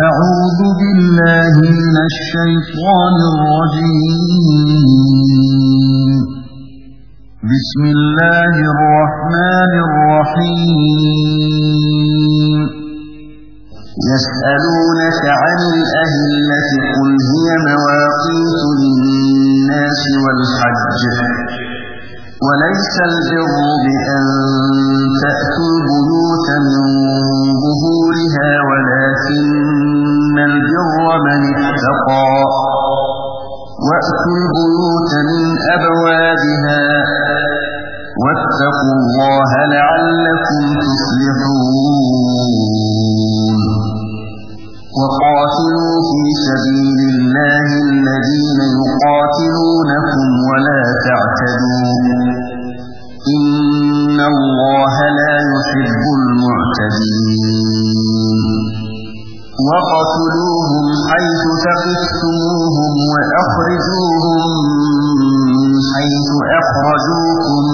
أعوذ بالله من الشيطان الرجيم. بسم الله الرحمن الرحيم. يسألونك عن الأهلة قل هي مواقيت للناس والحج. وليس البر بأن تأتوا البيوت من ظهورها ولكن البر من اتقى. وأتوا البيوت من أبوابها واتقوا الله لعلكم تفلحون ثقفتموهم وأخرجوهم من حيث أخرجوكم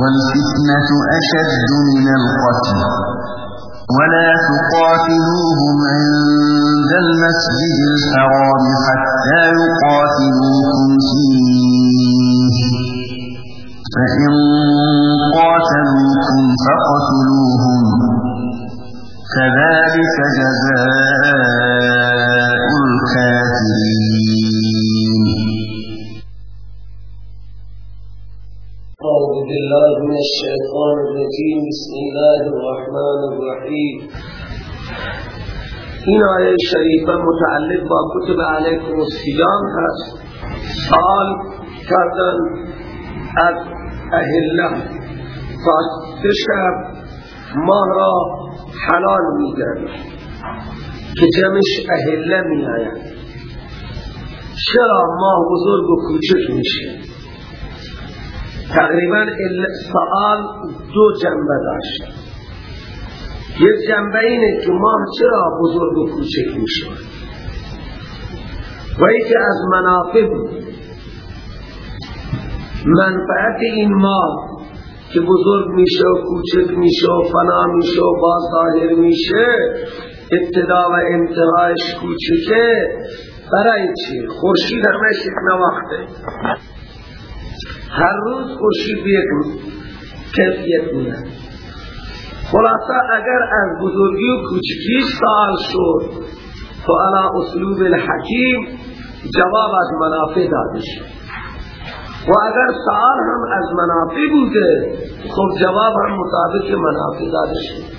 والفتنة أشد من القتل ولا تقاتلوهم عند المسجد الحرام حتى يقاتلوكم فيه. فإن قاتلوكم فاقتلوهم. كذلك جزاء بسم الله الرحمن الرحيم این آیه شریفه متعلق با کتب علیکم السیام هست. سال کردن از اهله تا ماه را حلال میگن که جمعش اهله می آید چرا ماه بزرگ و کوچک میشه؟ تقریبا سوال دو جنبه داشت. یک جنبه اینه که ماه چرا بزرگ و کوچک میشه و که از منافع منفعت این ماه که بزرگ میشه و کوچک میشه و فنا میشه و باز ظاهر میشه ابتدا و انتهایش کوچکه. برای چی؟ خورشید همش یک نواخته. هر روز خورشید یک کیفیت میاد خلاصه اگر از بزرگی و کوچکی سال شد تو علا اسلوب الحکیم جواب از منافع داده شد و اگر سال هم از منافع بوده خب جواب هم مطابق منافع داده شد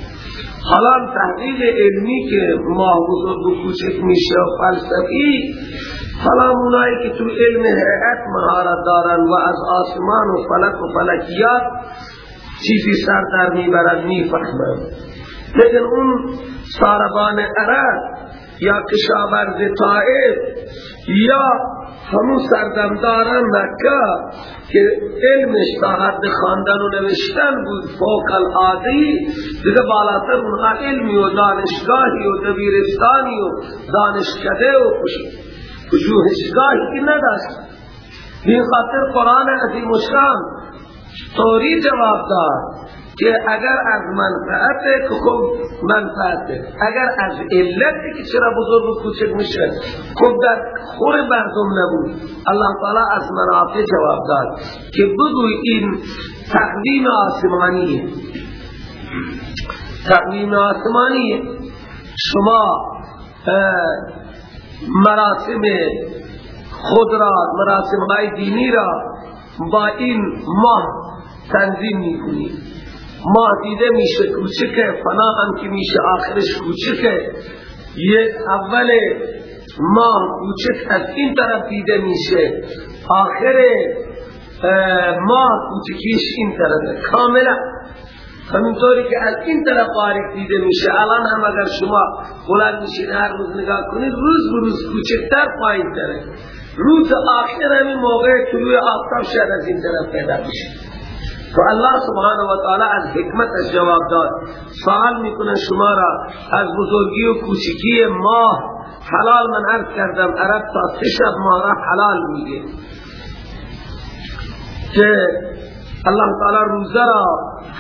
حالا تحقیق علمی که ماه بزرگ و کوچک میشه و فلسفی حالا اونایی که تو علم حقیقت مهارت دارن و از آسمان و فلک و فلکیات چیزی سر در می‌برد می‌فهمند لیکن اون ساربان عرب یا کشاورز طائف یا همون سردمداران مکه که علمش تا حد خواندن و نوشتن بود فوق العادی دیگه بالاتر اونها علمی و دانشگاهی و دبیرستانی و دانشکده و پژوهشگاهی که نداشت. این خاطر قرآن عظیم و شان طوری جواب داد که اگر از منفعت که خب منفعت اگر از علت که چرا بزرگ و میشه خب در خور مردم نبود. الله تعالی از منافع جواب داد که بگوی این تقویم آسمانیه تقویم آسمانیه شما مراسم خود را مراسم های دینی را با این ماه تنظیم می‌کنید ماه دیده میشه کوچکه فنا هم که میشه آخرش کوچکه. یه اول ماه کوچک از این طرف دیده میشه. آخر ماه کوچکیش این طرف کاملا. همینطوری که از این طرف باریک دیده میشه. الان هم اگر شما بلند میشین هر روز نگاه کنید روز بروز کوچکتر پایین تره روز آخر همین موقع طلوع آفتاب شاید از این طرف پیدا میشه. تو الله سبحانه و تعالی از حکمت از جواب داد. سوال می‌کنه شما را از بزرگی و کوچکی ماه حلال من عرض کردم عرب تا سه شب ماه را حلال میگه. که الله تعالی روزه را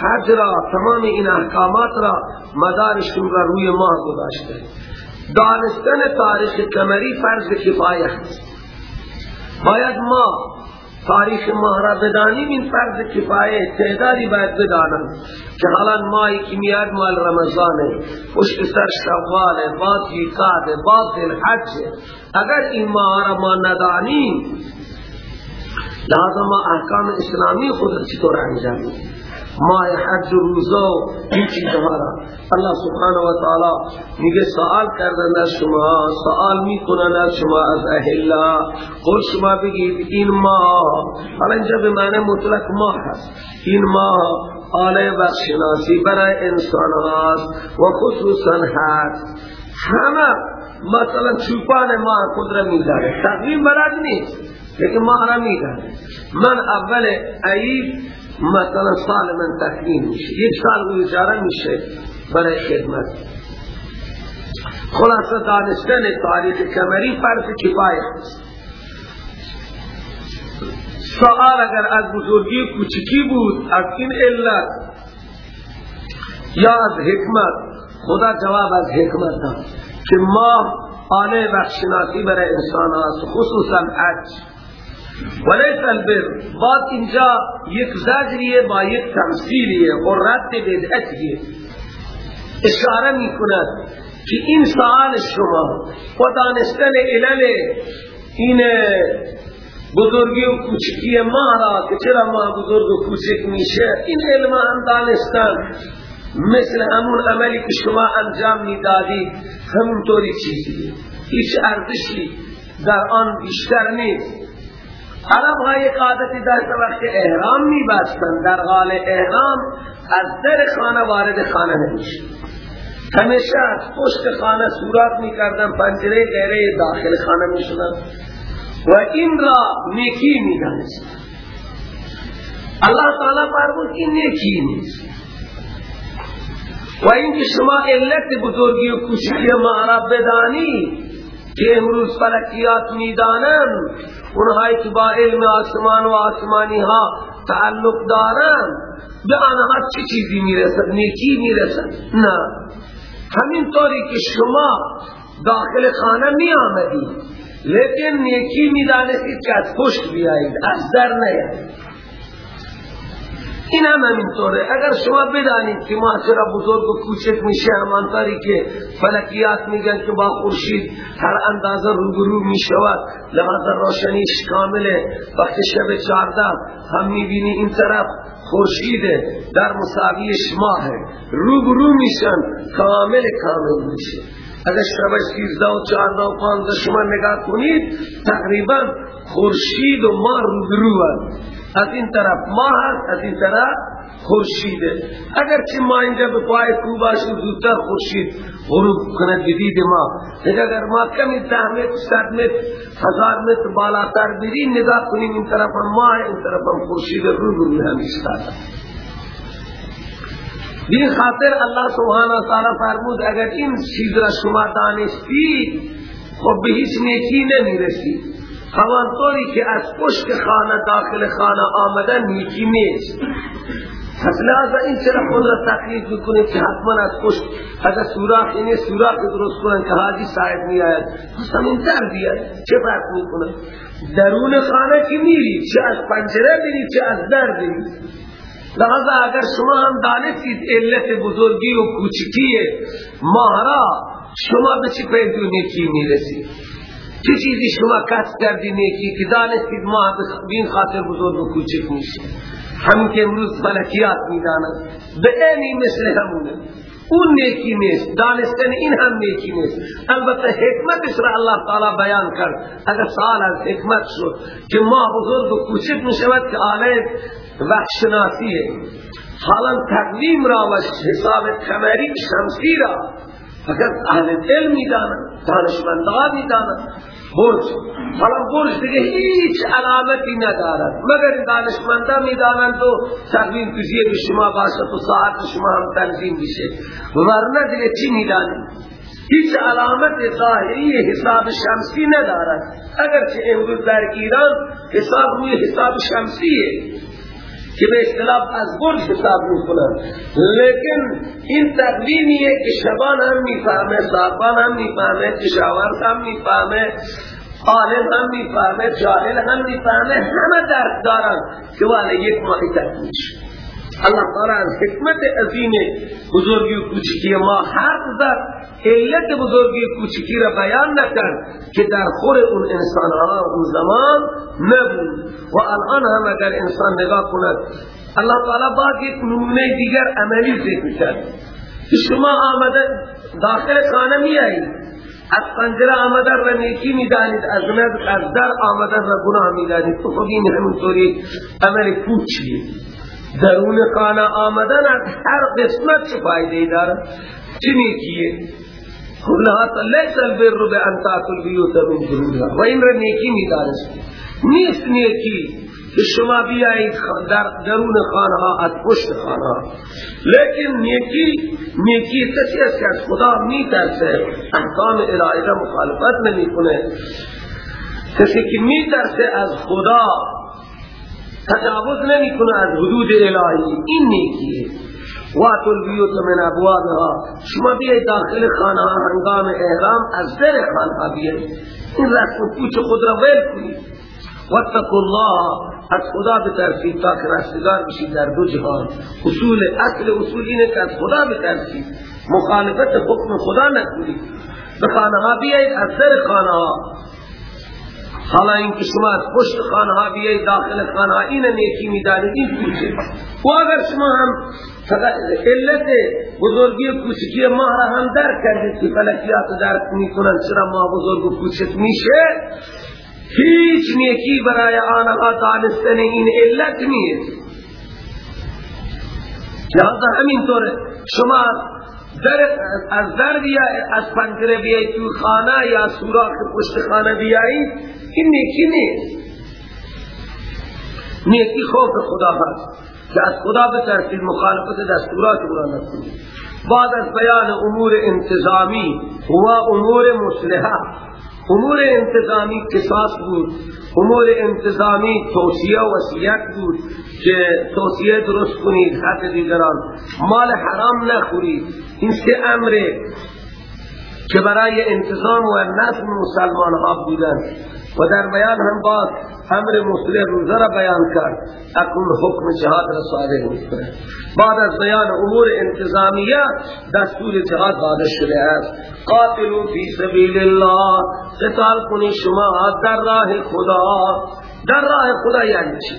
حج را تمام این احکامات را مدارشون را روی ماه گذاشته. دانستن تاریخ کمری فرض کفایه باید ما تاریخ ماه را بدانیم این فرض کفایه تعدادی باید بدانم که حالا ماهی که میاد مال رمضانه. پشت سر شواله بعد زیقاده بعد الحج اگر این ماه را ما ندانیم ما احکام اسلامی خود چطور انجام ما حج روزا این چیزها را الله سبحانه و تعالی میگه سوال کردن از شما سوال می‌کنن از شما از اهلا قول شما بگید این ما حالا اینجا به معنی مطلق ما هست. این ما آله بخشناسی برای انسان هست و خصوصا هست همه مثلا چوپان ما قدرت میداره تقویم بلد نیست. لیکن ما را میداره من اول عید مثلا سال من تکمیل میشه. یک سال او اجاره میشه برای خدمت. خلاصه دانستن تاریخ کمری فرض کفایه است. سوال اگر از بزرگی کوچکی بود از این علت یا از حکمت؟ خدا جواب از حکمت داد که ما آله بخشناسی برای انسان هست خصوصا حج ولیس البر بعد اینجا یک زجریه با یک تمثیلیه و رد بدعتیه اشاره می کند که این سآل شما و دانستن علل این بزرگی و کوچکی ما که چرا ما بزرگ و کوچک میشه این علم هم دانستن. مثل همون عملی که شما انجام می‌دادید همونطوری چیزی. هیچ ارزشی در آن بیشتر نیست. عرب ها یک عادتی داشت وقت احرام می بستن در حال احرام از در خانه وارد خانه نمیشه همیشه از پشت خانه سورات می کردن پنجره غیره داخل خانه می شدن و این را نیکی می دانست الله تعالی فرمود این نیکی نیست. و اینکه شما علت بزرگی و کوچکی ما را بدانی که امروز فلکیات می‌دانن اونهایی که با علم آسمان و آسمانی ها تعلق دارن به آنها چه چیزی می‌رسد؟ نیکی می‌رسد؟ نه. همین طوری که شما داخل خانه می آمدید لیکن نیکی می‌دانستید که از پشت بیایید از در نیایید. این هم همینطوره. اگر شما بدانید که ما چرا بزرگ و کوچک میشه همانطوری که فلکیات میگن که با خورشید هر اندازه روبرو می‌شود لحاظا روشنیش کامله. وقت شب چارده هم می‌بینی این طرف خورشید در مساویش ماه روبرو میشن کامل کامل میشه. اگر شب سیزده و چارده و پانزده شما نگاه کنید تقریبا خورشید و ما روبرو هست از این طرف ماه هست از این طرف خورشیده. اگر چه ما اینجا به پای کو باشیم زودتر خورشید غروب کند جدید ما. اگر ما کمی ده متر متر هزار متر بالاتر بریم نگاه کنیم این طرف هم ماه این طرف هم خورشید رو رو هم ایستاده این خاطر الله سبحانه و تعالی فرمود اگر این چیز را شما دانستی خب به هیچ نیکی نمی‌رسی همانطوری که از پشت خانه داخل خانه آمدن نیکی نیست. پس لازا این چرا خود را تقلید بکنید که حتما از پشت اگر سوراخ اینه سوراخ درست کنن که حاجی صاحب می آید پس همین در بیاد. چه فرق می درون خانه که میری چه از پنجره بری چه از در بری. لحظا اگر شما هم دانستید علت بزرگی و کوچکی ماهرا شما به چی پیدو نیکی می‌رسید؟ چه چیزی شما کس کردی نیکی که دانستید ما بین خاطر بزرگ و کوچک میشه هم که امروز فلکیات می‌دانند. به اینی مثل همونه. اون نیکی نیست. دانستن این هم نیکی نیست. البته حکمت را الله تعالی بیان کرد. اگر سال از حکمت شد که ما بزرگ و کوچک می‌شود که آله وحشناسیه حالا تقویم را و حساب کمری شمسی را. فقط اهل علم می‌دانند. دانشمندان می‌دانند. برج. حالا برج دیگه هیچ علامتی ندارد. مگر دانشمندان می‌دانند تو تقویم کزیه به شما باشد و ساعت شما هم تنظیم بشه ورنه دیگه چی می‌دانند هیچ علامت ظاهری حساب شمسی ندارد. اگرچه امروز در ایران حساب روی حساب شمسیه. که به اصطلاح از برج حساب می‌کنن. لیکن این تقویمیه که شبان هم می‌فهمه صاحبان هم می‌فهمه کشاورز هم می‌فهمه عالم هم می‌فهمه جاهل هم می‌فهمه همه درک دارن که والا یک ماهی تکمیل اللہ تعالی از حکمت عظیم بزرگی و کوچکی ما حرف زد. علت بزرگی و کوچکی را بیان نکرد که در خور اون انسان ها اون زمان نبود و الان هم اگر انسان نگاه کند اللہ تعالی باز یک نمونه دیگر عملی ذکر کرد. که شما آمده داخل خانه می آئید از پنجره آمدن و نیکی از ند از در آمدن و گناه می دانید تو خب این همونطوری عمل پوچیه درون خانه آمدن از هر قسمت چه فایده داره؟ چه نیکیه کلها لیس البر به انتاک البیوت من ظهورها و این را نیکی می دانست نیست نیکی که شما بیایید در درون خانه از پشت خانه لیکن نیکی نیکی کسی است که از خدا می ترسه احکام الهی را مخالفت نمی کنه کسی که می ترسه از خدا تجاوز نمی کنه از حدود الهی. این نیکیه. واتو البیوت من ابوابها. شما بیاید داخل خانه ها هنگام احرام از در خانه ها بیاید این رسم پوچ خود را ویل کنید. واتقوا الله. از خدا بترسید تا که رستگار بشید در دو جهان. اصول اصل اصول اینه که از خدا بترسید. مخالفت حکم خدا نکنید. به خانه ها بیایید از در خانه ها. حالا اینکه شما پشت خانه ها بیایید داخل خانه این نیکی می‌دانید این پوچه و اگر شما هم علت بزرگی کوچکی ما را هم در کردید که فلکیات درک می‌کنن چرا ما بزرگ و کوچک میشه؟ هیچ نیکی برای آنها دانستن این علت نیست. لہذا همینطور شما در از در بیا از پنجره بیایی تو خانه یا سوراخ پشت خانه بیایی این نیکی نیست. نیکی خوف خدا هست. که از خدا بترسید مخالفت دستورات او را نکنید بعد از بیان امور انتظامی و امور مصلحه. امور انتظامی قصاص بود. امور انتظامی توصیه و وصیت بود که توصیه درست کنید حق دیگران. مال حرام نخورید. این سه امره که برای انتظام و نظم مسلمان ها بودن. و در بیان هم باز امر مسلح روزه را بیان کرد. اکن حکم جهاد را صادر می‌کنه بعد از بیان امور انتظامیه دستور جهاد داده شده است. قاتلوا فی سبیل الله. قتال کنی شما در راه خدا. در راه خدا یعنی چی؟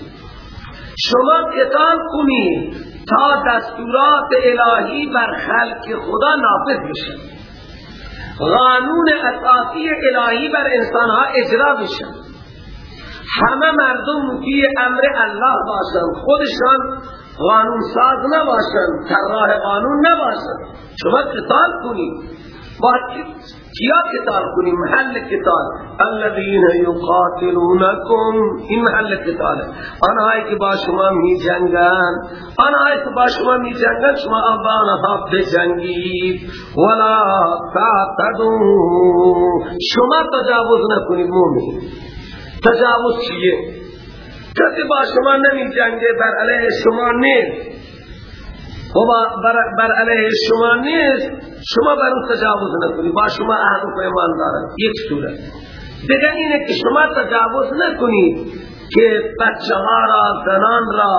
شما قتال کنی تا دستورات الهی بر خلق خدا نافذ بشه. قانون اساسی الهی بر انسان ها اجرا بشن همه مردم مطیع امر الله باشن. خودشان قانون ساز نباشن. طراح قانون نباشن. شما قتال کنید. باید کیا قتال کنی محل قتال. الذين يقاتلونكم این محل قتال آنهایی که با شما می جنگن آنهایی که با شما می جنگن شما آنها بجنگید. ولا تعتدو شما تجاوز نکنید مومن. تجاوز چیه؟ کسی با شما نمی جنگه بر علیه شما نیست. و بر علیه شما نیست. شما بر اون تجاوز نکنی. با شما عهد و پیمان دارن یک صورت دیگر اینه که شما تجاوز نکنید که بچه ها را زنان را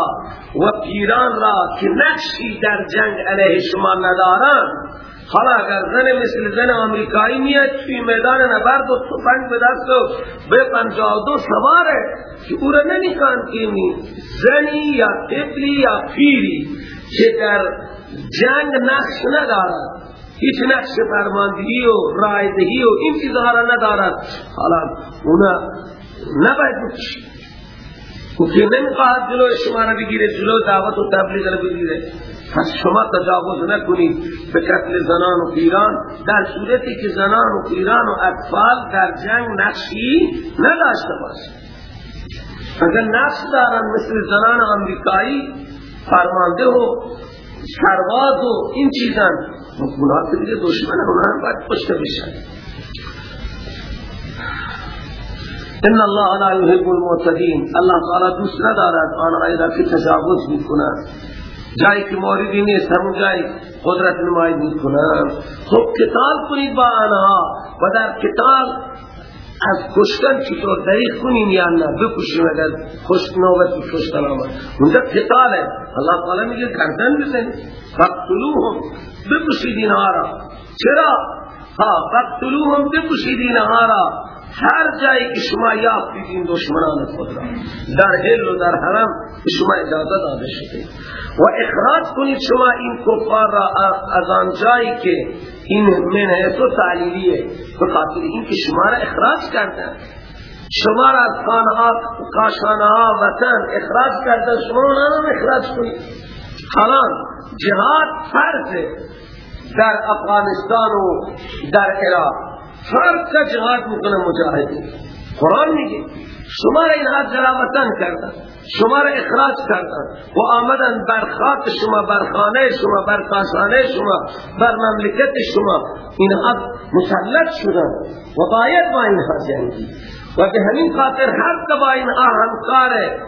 و پیران را که نقشی در جنگ علیه شما ندارن. حالا اگر زن مثل زن آمریکایی میاد توی میدان نبرد و تفنگ به دست و به پنجاه دو سواره که او را نمیکن که زنی یا طفلی یا پیری که در جنگ نقش ندارد. هیچ نقش فرماندهی و رایدهی و این چیزها را ندارد. حالا اونا نباید که نمی‌خواهد جلو شما را بگیره جلو دعوت و تبلیغ را بگیره. پس شما تجاوز نکنید. به قتل زنان و پیران در صورتی که زنان و پیران و اطفال در جنگ نقشی نداشته باشد اگر نقش دارن مثل زنان امریکایی فرمانده و سرواز و این چیزن. اونا دیگه دشمن اونا هم باید پشت بشن. ان الله لا يحب المعتدين الله تعالی دوست ندارد آنهایی را که تجاوز می‌کنند جایی که موردی نیست همون جایی قدرت نمایی می‌کنند خب کتال کنید با آنها و در کتال از کشتن چطور دریق کنیم یا نه؟ بکشیم اگر خوش نوبت کشتن آمد اونجا قتاله. الله تعالی میگه گردن بزن فقتلوهم بکشید اینها را. چرا؟ ها فقتلوهم بکشید اینها را. هر جایی که شما یافتید این دشمنان خود را. در حل و در حرم شما اجازه داده شده. و اخراج کنید شما این کفار را از آن جایی که این من حیث و تعلیلیه این که شما را اخراج کردن. شما را از خانها کاشانها وطن اخراج کردن. شما را اخراج کنید. حالا جهاد فرض در افغانستان و در عراق. هر کا جهاد می‌کنه مجاهد قرآن میگه شما را اینها جلاوطن کردن شما را اخراج کردن و آمدن بر خاک شما بر خانه شما بر کاسانه شما بر مملکت شما۔ اینها مسلط شدن و باید با اینها جنگی و به همین خاطر هر با اینها همکاره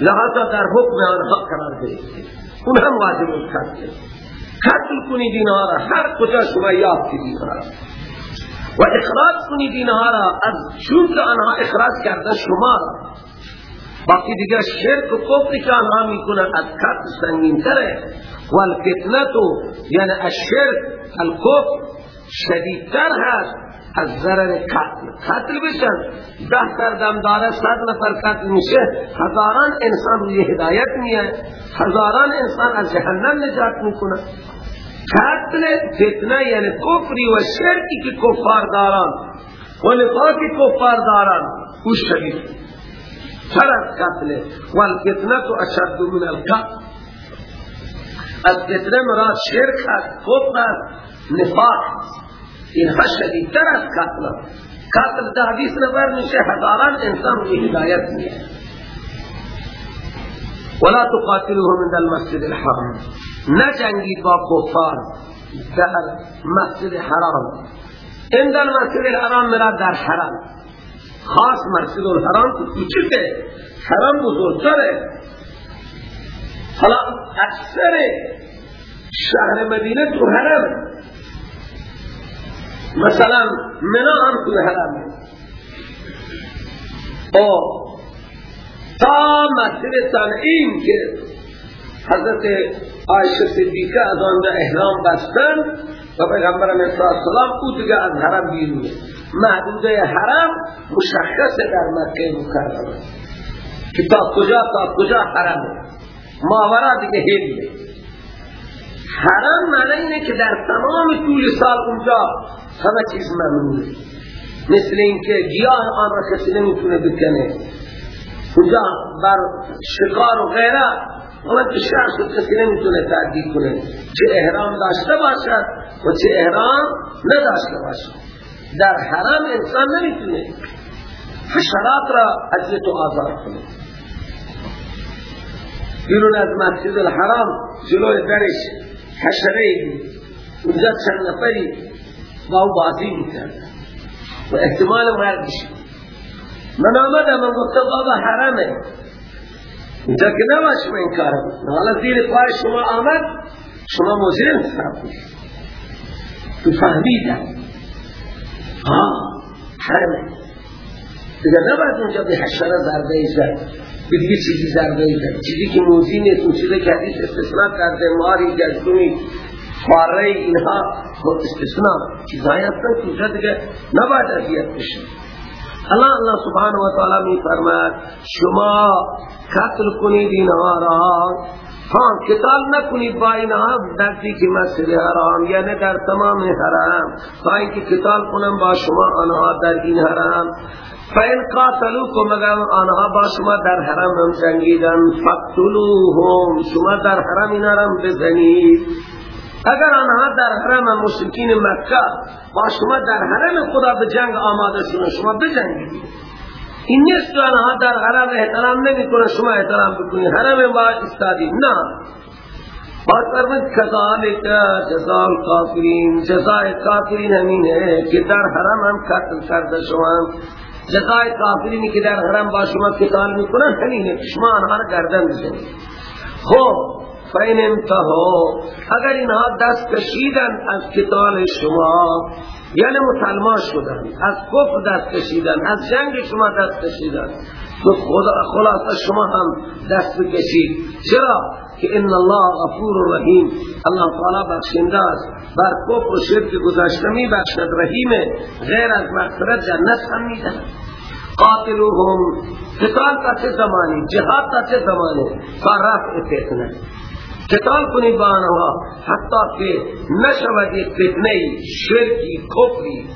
لحظا در حکم آنها قرار گرفته۔ اون هم واجب کرده قتل کنید اینها را هر کجا شما یاد کنید و اخراج کنید اینها را. از چون که آنها اخراج کرده شما را. باقی دیگر شرک و کفری که آنها می‌کنن از کت سنگین تره و الفتنتو یعنی الشرک الکفر شدیدتر هست. از ضرر قتل. قتل بشن. ده در دمداره صد نفر قتل میشه. هزاران انسان روی هدایت میه. هزاران انسان از جهنم نجات می‌کنه. قتل فتنه یعنی کفری و شرکی که کفار داران و نفاقی کفار داران او شدید تر قتل و الفتنه تو اشد من القتل از فتنه مراد شرک هست کفر هست نفاق اینها شدیدتر از قتل قتل ده حدیث نبر میشه هزاران انسان روی هدایت میشه ولا تقاتلوهم من المسجد الحرام نجنگید با کفار در مسجد حرام. این در مسجد الحرام مرا در حرام خاص مسجد الحرام تو کوچکه حرام بزرگتره. حالا اکثر شهر مدینه تو حرم. مثلا منا هم تو حرم. او تا مسجد تنعیم که حضرت عایشه صدیقه از آنجا احرام بستن و پیغمبر علیه السلام او دیگه از حرم بیرونه محدوده حرم مشخصه در مکه مکرمه. که تا کجا تا کجا حرمه. ماورا دیگه هلیه حرم معنی اینه که در تمام طول سال اونجا همه چیز ممنونه مثل اینکه گیاه آن را کسی نمی‌تونه بکنه. اونجا بر شکار و غیره اون که شخص کسی نمی‌تونه تعدید کنه چه احرام داشته باشد و چه احرام نداشته باشد. در حرم انسان نمی‌تونه حشرات را از تو آزاد کنه. بیرون از مسجد الحرام جلوی درش حشره ای اونجا چند نفری با او بازی می‌کرد و احتمال مردش من آمدم من گفتم بابا حرمه. اینجا که نباید شما این کار. بکنید حالا زیر پای شما آمد شما مجرم کنید تو فهمیدم. ها؟ حرمه دیگه نباید اونجا به حشره ضربه زد به دیگه چیزی ضربه زد. چیزی که موزی نیست اون چیزی که حدیث استثناء کرده ماری گشتونی فاره اینها استثناء. چیزهایی هستن که اونجا دیگه نباید اذیت بشه. الله الله سبحانه و تعالی می فرماید شما قتل کنید اینها را. ها قتال نکنید با اینها نزدیک مسجد حرام یعنی در تمام حرام تا اینکه قتال کنم با شما آنها در این حرام فین قاتلوکم اگر آنها با شما در حرم هم جنگیدن فقتلوهم شما در حرم اینا را بزنید. اگر آنها در حرم مشرکین مکه با شما در حرم خدا به جنگ آماده شما شما بجنگید. این نیست که آنها در حرم احترام نمی کنه شما احترام بکنی حرم با استادی نه. باید فرمید کذالک جزال کافرین. جزای کافرین همین ہے که در حرم هم قتل کرده شما جزای کافرینی که در حرم با شما قتال می‌کنن همینه. شما آنها را گردن بزنید خب. فین انتهو اگر اینها دست کشیدن از قتال شما یعنی مسلمان شدن از کفر دست کشیدن از جنگ شما دست کشیدن تو خدا خلاص شما هم دست بکشید. چرا؟ که ان الله غفور رحیم. الله تعالی بخشنده است. بر کفر و شرک گذشته می بخشد رحیم غیر از مغفرت جنت هم میده قاتلوهم. قتال تا چه زمانی؟ جهاد تا چه زمانی؟ رفع فتنه قتال کنید با آنها حتی که نشود یک فتنه شرکی کفری.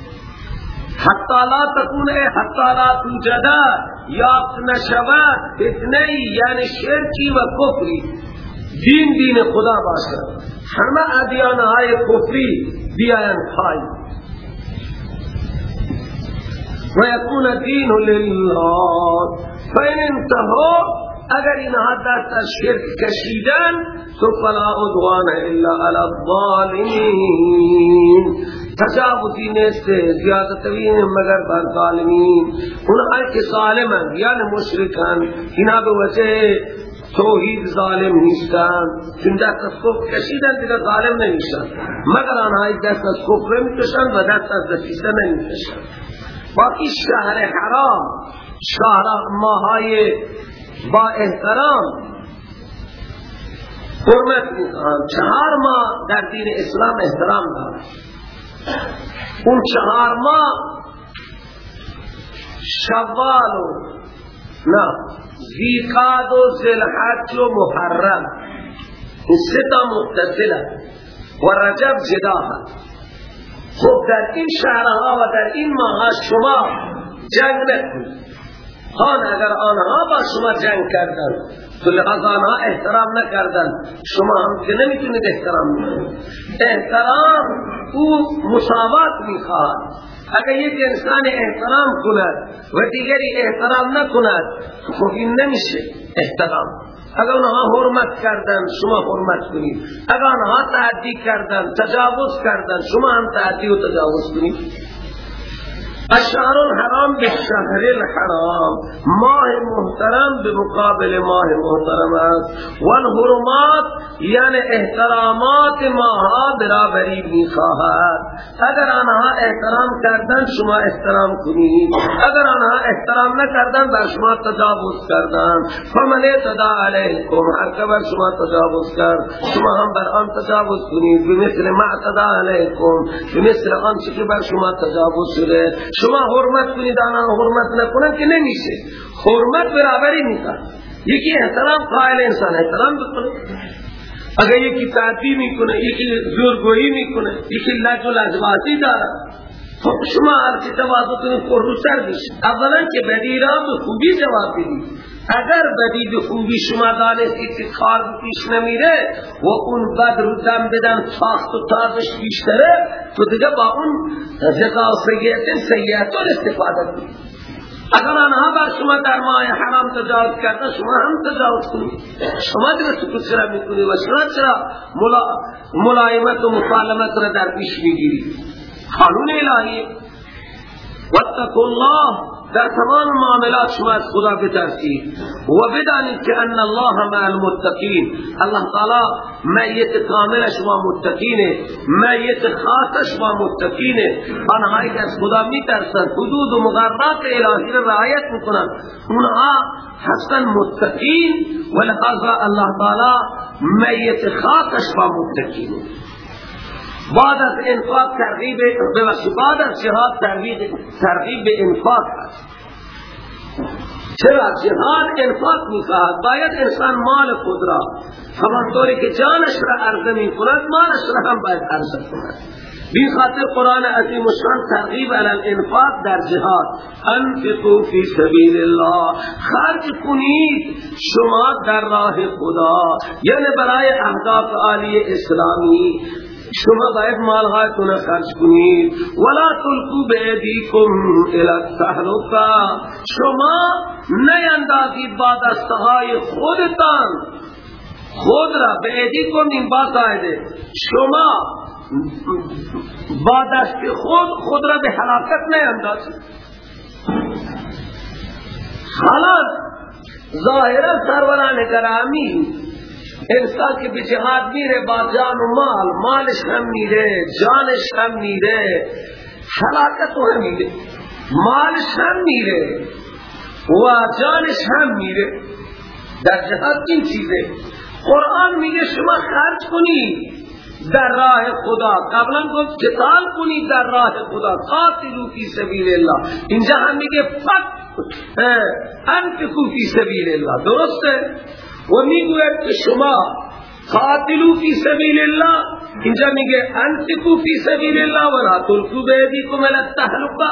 حتی لا تکونه حتی لا توجده یا نشود فتنه یعنی شرکی و کفری. دین دین خدا باشد همه ادیان های کفری بیاین پای. و یکون دین لله فین انتهو اگر اینها دست از شرک کشیدن تو فلا عدوان الا علی الظالمین. تجاوزی نیست زیادتوی مگر بر ظالمین. اونهایی که ظالمن یعنی مشرکن اینا به وجه توحید ظالم نیستن. چون دست از کفر کشیدن دیگه ظالم نمیشن. مگر آنهایی دست از کفر می‌کشن و دست از دسیسه نمی‌کشن. باقی شهر حرام شهر ماهای با احترام حرمت می‌کنم. چهار ماه در دین اسلام احترام دارد اون چهار ماه شوال و نه زیقاد و زلحج و محرم. این ستا متصله و رجب جدا هست. خب در این شهرها و در این ماه شما جنگ نکنید. خان اگر آنها با شما جنگ کردن تو لحاظ آنها احترام نکردن شما هم که نمی‌تونید احترام کنید احترام او مساوات می‌خواهد. اگر یک انسان احترام کند و دیگری احترام نکند خب این نمیشه احترام. اگر آنها حرمت کردن شما حرمت کنید. اگر آنها تعدی کردن تجاوز کردن شما هم تعدی و تجاوز کنید. اشعار الحرام بالشهر الحرام ماه محترم بمقابل ماه محترم است. والحرمات یعنی احترامات ماها برابری می‌خواهد. اگر آنها احترام کردن شما احترام کنید. اگر آنها احترام نکردن بر شما تجاوز کردن. فمن اعتدا علیکم. هر بر شما تجاوز کرد شما هم بر آن تجاوز کنید. بمثل ما اعتدا علیکم. بمثل آنچه که بر شما تجاوز شده. شما حرمت کنید آنها حرمت نکنن که نمیشه. حرمت برابری می‌کنه. یکی احترام قائل انسان احترام بکنه. اگر یکی تعدی می‌کنه یکی زورگویی می‌کنه یکی لج و لجبازی داره. خب شما هر که تواضع کنید پرروسر میشه اولا که بدی را به خوبی جواب بدید. اگر بدی به خوبی شما دانستید که کار پیش نمیره و اون بد رو دم بدن ساخت و تازش بیشتره تو دیگه با اون جزا و سیعت سیعتون استفاده کنید اگر آنها بر شما در ماه حرام تجاوز کرده شما هم تجاوز کنید شما دیگه سکوت چرا می‌کنید و شما چرا ملائمت و مفالمت را در پیش می‌گیرید قانون الهی. واتقوا الله. در تمام معاملات شما از خدا بترسید. و بدانید که ان الله مع المتقین. الله تعالی معیت کامل شما متقینه معیت خاص شما متقینه. آنهایی که از خدا میترسن حدود و مقررات الهی را رعایت میکنن اونها حسن متقین و لحاظا الله تعالی معیت خاص شما متقینه. بعد از انفاق ترغیب بعد از جهاد ترغیب به انفاق هست چرا؟ جهاد انفاق می‌خواهد. باید انسان مال خود را همانطوری که جانش را عرضه می کند مالش را هم باید عرضه کند. بی خاطر قرآن عظیم شان ترغیب علی الانفاق در جهاد. انفقوا فی سبیل الله. خرج کنید. شما در راه خدا. یعنی برای اهداف عالی اسلامی. شما باید مالهاتون خرج کنید. ولا تلقوا بأيديكم الى التهلكه شما نیندازید با دستهای خودتان. خود را به ایدیکم این آیده شما با دست خود خود را به حلاکت نیندازید. حالا ظاهرا سروران گرامی انسان که به جهاد میره با جان و مال مالش هم میره جانش هم میره حلاکت هم میره مالش هم میره و جانش هم میره در جهاد این چیزه. قرآن میگه شما خرج کنید در راه خدا. قبلا گفت قتال کنید در راه خدا. قاتلو فی سبیل الله. اینجا هم میگه فت انفقو فی سبیل الله. درسته؟ و میگوید که شما قاتلو فی سبیل الله اینجا میگه انفقو فی سبیل الله ولا تلقوا بایدیکم الی التهلکه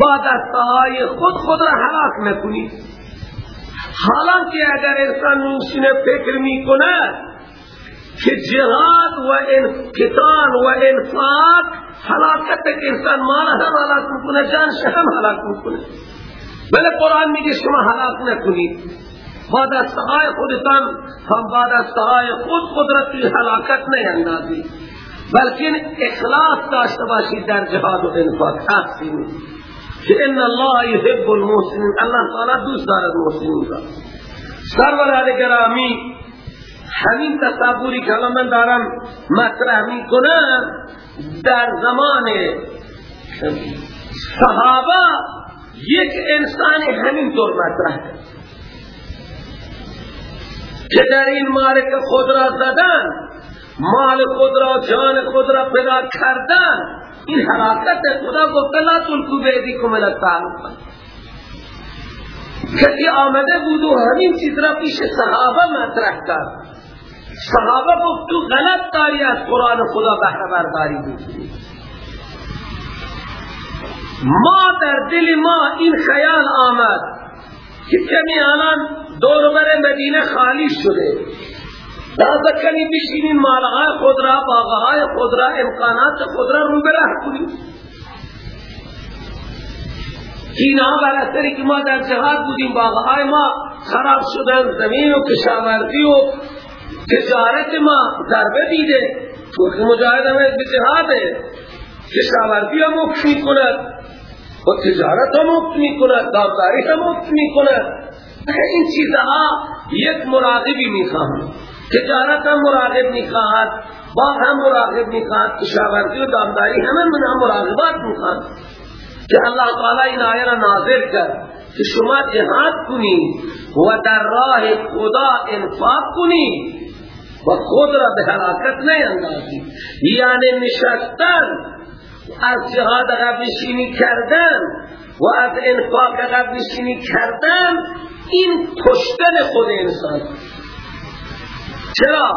با دستهای خود خود را هلاک نکنید حالا که اگر انسان نوشینه فکر میکنه که جهاد و انقتال و انفاق حلاکت که انسان مال هم حلاک میکنه جانش هم حلاک میکنه بله قرآن میگه شما حلاک نکنید با دستهای خودتان هم با دستهای خود قدرتی حلاکت نیندازید. بلکه اخلاص داشته باشید در جهاد و انفاق. احسین که ان الله يحب المحسنین. الله تعالی دوست دارد را. سرور گرامی همین تصوری که من دارم مطرح می کنم در زمان صحابه یک انسان همین طور مطرح کرد. که در این مالک خود را زدن؟ مال خود را جان خود را پیدا کردن؟ این حرکت خدا گفت لا تلقوا بایدیکم الی التهلکه کسی آمده بود و همین چیز را پیش صحابه مطرح کرد. صحابه گفت تو غلط داری از قرآن خدا بهره برداری بکنی ما در دل ما این خیال آمد. که کمی الان دوربر مدینه خالی شده. لحظه کمی بشینین مالهای خود را باغهای خود را امکانات خود را رو بره کنیم اینا بر اثری که ما در جهاد بودیم باغهای ما خراب شدن زمین و کشاورزی و تجارت ما ضربه دیده. چون مجاهد همه به جهاده کشاورزی هم می کند. و تجارت هم مفت می کند دامداری هم مفت می کند این چیزها یک مراقبی می خواهد تجارت هم مراقب می خواهد باغ هم مراقب می خواهد کشاورزی و دامداری همه من هم مراقبات می خواهد که اللہ تعالی این آیه را نازل کرد که شما جهاد کنید و در راه خدا انفاق کنید و خود را به حلاکت نیندازی. یعنی نشستن از جهاد عقب نشینی کردن و از انفاق عقب نشینی کردن این کشتن خود انسان. چرا؟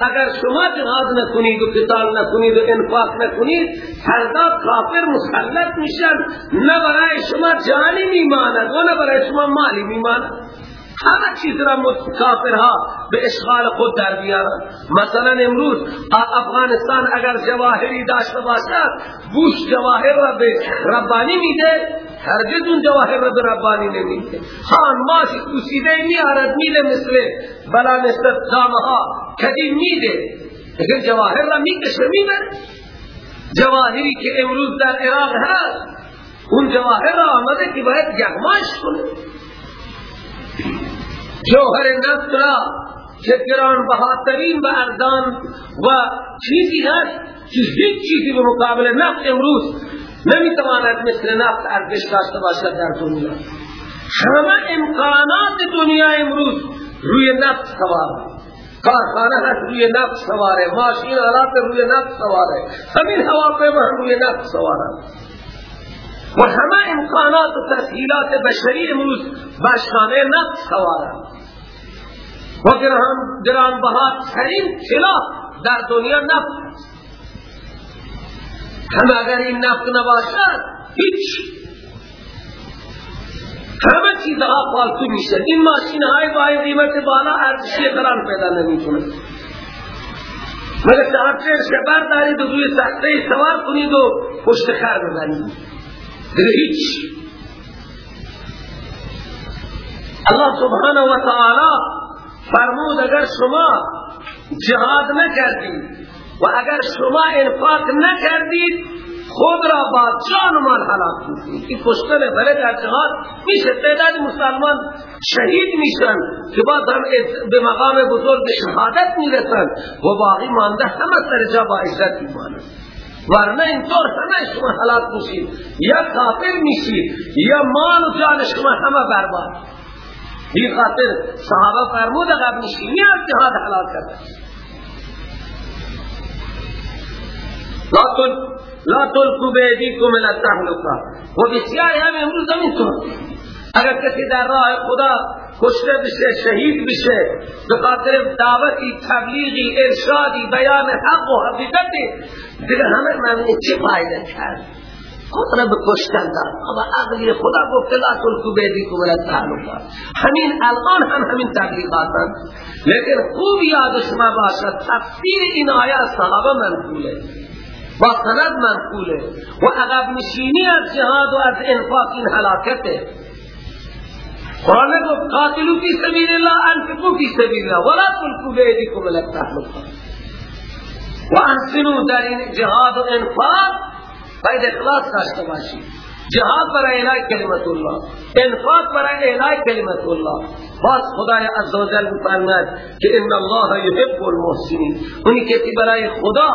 اگر شما جهاد نکنید و قتال نکنید و انفاق نکنید فردا کافر مسلط میشن. نه برای شما جانی میماند و نه برای شما مالی میماند. همه چیز را کافرها به اشغال خود در بیارن. مثلا امروز افغانستان اگر جواهری داشته باشد بوش جواهر را به ربانی میده هرگز اون جواهر را به ربانی نمیده. خان ماشی کوسیده میارد میده مثل بلا مثل دامه ها کدی میده. لیکن جواهر را می‌کشه می‌بره. جواهری که امروز در عراق هست اون جواهر را آمده که باید یغماش کنه. جوهر نفس را که گران بهاترین و ارزان و چیزی هست که هیچ چیزی به مقابل نفس امروز نمی‌تواند مثل نفس ارزش داشته باشد در دنیا. همه امکانات دنیا امروز روی نفس سواره کارخانه هست روی نفس سواره. ماشین آلات روی نفس سواره. همین هواپیما روی نفس سواره. و همه امکانات و تسهیلات بشری امروز باشخانه نفس سواره و گران, گران بها ترین سلاح در دنیا نفت هم اگر این نفت نباشد هیچ. همه چیزها فالتو میشه. این ماشین های با قیمت بالا ارزشی قرار پیدا نمی کنه مگر چهارچه شبر دارید و روی سخته سوار کنید و پشت خر بزنید؟ دیگه هیچ الله سبحانه و تعالی فرمود اگر شما جهاد نکردید و اگر شما انفاق نکردید خود را با جان و مال حلاک می‌کنید این کشتن بله در جهاد میشه. تعداد مسلمان شهید میشن که بعد هم به مقام بزرگ شهادت می‌رسن و باقی مانده همه سر جا با عزت میمانند. ورنه اینطور همه شما حلاک میشید. یا کافر میشید یا مال و جان شما همه برباد. این خاطر صحابه فرمود قبل نشینی از جهاد حلال کرده. لا تل لا تلقوا بأيديكم الى التهلكه و بسیاری هم امروز زمین تو اگر کسی در راه خدا کشته بشه شهید بشه به خاطر دعوتی تبلیغی ارشادی بیان حق و حقیقتی دیگه همه من چه فایده کرد؟ خود را کشتن داد. اما عقلی خدا گفت لا تلقوا بأيديكم الى التهلكه همین الان هم همین تبلیغات لیکن خوب یاد شما باشد تفسیر این آیه صحابه منقوله. با سند منقوله. و عقب نشینی از جهاد و از انفاق این حلاکته. قرآن کو قاتلو کی سبیل اللہ انفقو کی سبیل اللہ ولا تلکو بیدیکو ملک تحلقا وانسنو در این جہاد و انفاق. باید إخلاص داشته باشی. جهاد برای اعلائی کلمت اللہ انفاق برای اعلائی کلمت اللہ باز خدای جل مفرمد کہ ان اللہ یحب المحسنین. انہی کہتی برای خدا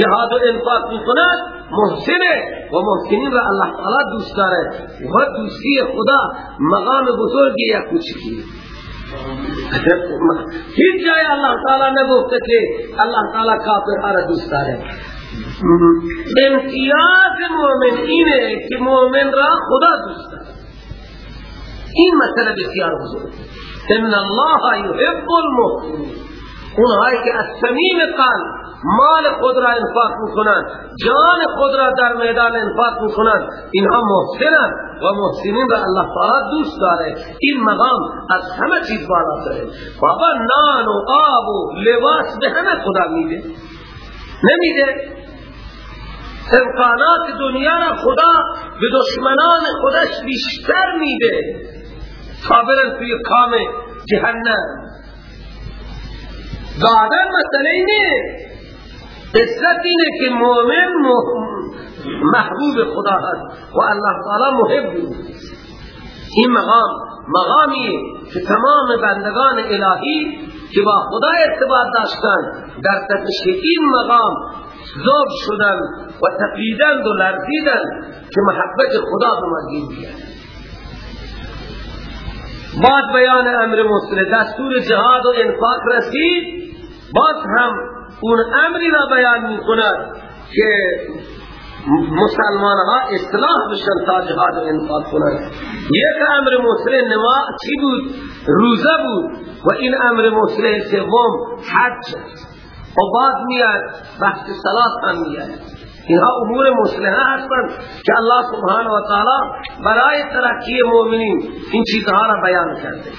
جهاد و انفاق میکند محسنه و محسنین را الله تعالی دوست داره. و دوستی خدا مقام بزرگی یا کوچکی هیچ جای الله تعالی نگفته که الله تعالی کافر را دوست داره. امتیاز مومن اینه که مومن را خدا دوست داره. این مسئله بسیار بزرگ. ان الله یحب المحسنین. اونهایی که از صمیم قلب مال خود را انفاق می‌کنند جان خود را در میدان انفاق می‌کنند اینها محسنند و محسنین را الله تعالی دوست داره. این مقام از همه چیز بالا داره بابا نان و آب و لباس به همه خدا میده. نمیده. امکانات دنیا را خدا به دشمنان خودش بیشتر میده. صابرن توی کام جهنم. دادن مسئله اینه عزت اینه که مومن محبوب خدا هست و الله تعالی محب این مقام مقامی که تمام بندگان الهی که با خدا ارتباط داشتن در تفش این مقام ذوب شدن و تقییدن و لرزیدن که محبت خدا به بیاد بعد بیان امر مسلم دستور جهاد و انفاق رسید. باز هم اون امری را بیان می که مسلمان ها اصلاح بشن تا جهاد و کنند. یک امر مسلم نما چی بود؟ روزه بود. و این امر مسلم سوم حج و بعد میاد وقت صلات هم میاد اینها امور مسلمه هستند که الله سبحانه و تعالی برای ترقی مؤمنین این چیزها را بیان کرده.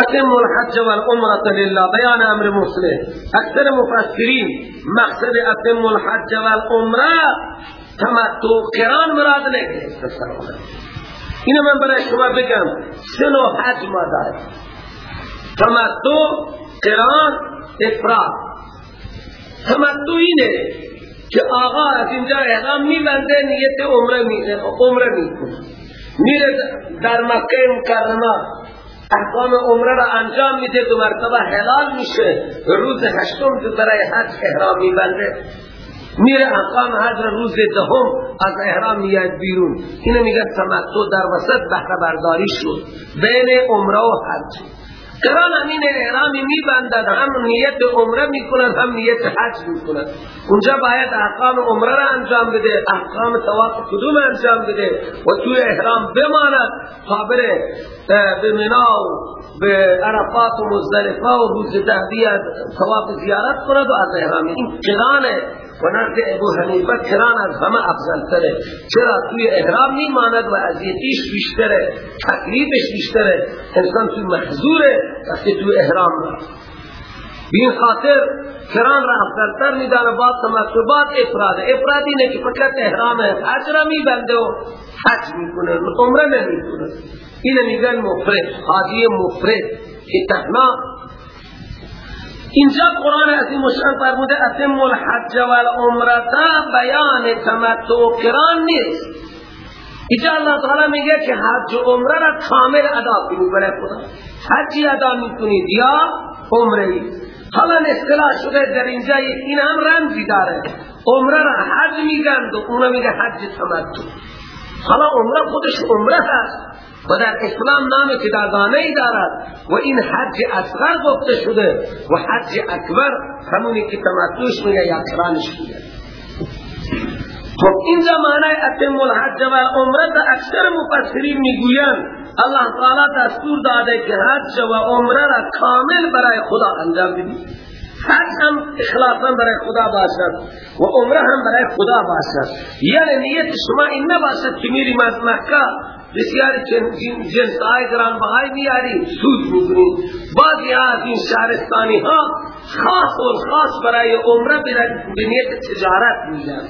اتم الحج والعمرة لله. بیان أمر مسلم. اکثر مفسرین مقصد اتم الحج والعمرة تمتع قران مراد نگه اینو من برای شما بگم سن و حج ما داره تمتع قران إفراد. تمتع اینه که آقا از اینجا احرام میبنده نیت عمرة میکنه عمرة میکنه میره در مکه مکرمه احکام عمره را انجام میده دو مرتبه حلال میشه. روز هشتم تو برای حج احرام میبنده. میره احکام حج روز دهم از احرام میاد بیرون. اینو میگه تمتع در وسط بهره برداری شد. بین عمره و حج. کران امین احرامی میبندد هم نیت عمره می‌کنند هم نیت حج می‌کنند اونجا باید احکام عمره را انجام بده احکام تواف کدوم انجام بده و توی احرام بماند. قابل به منا و به عرفات و مزدلفه و روز تهدیه تواف زیارت کند و از احرام. این قرانه و نزد ابو حنیفه کران از همه افضل تره چرا توی احرام میماند و عذیتیش بیشتره تکلیفش بیشتره. انسان توی محضوره وقتی توی احرام بین خاطر کران را افضلتر میدانه بعد تمتبات افراد افراد اینه که فقط احرام حج را میبنده و حج می‌کنه عمره نمی‌کنه. اینه میگن مفرد حاجی مفرد. که تحنا اینجا قرآن عظیم مشان فرموده اتم الحج و العمرتا بیان تمتع و قران نیست. اینجا اللہ تعالی میگه که حج و عمره را کامل ادا کنید برای خدا. حجی ادا می‌کنید یا عمره حالا اصطلاح شده در اینجا این هم رمزی داره. عمره را حج میگن و اونو میگه حج تمتع. حالا عمره خودش عمره هست. و در اسلام نام جداگانه ای دارد. و این حج اصغر گفته شده. و حج اکبر همونی که تمتوش میگه یا کرانش میگه. خب اینجا معنی اتم الحج و عمره اکثر مفسرین می‌گویند. الله تعالی دستور داده که حج و عمره را کامل برای خدا انجام بدید حج هم اخلاصا برای خدا باشد و عمره هم برای خدا باشد. یعنی نیت شما این نباشد که میری مکه بسیار جنس آئی گران بہائی بیاری سود بکنی بعضی از این شهرستانی ها خاص و خاص برای عمره بنیت تجارت میگن.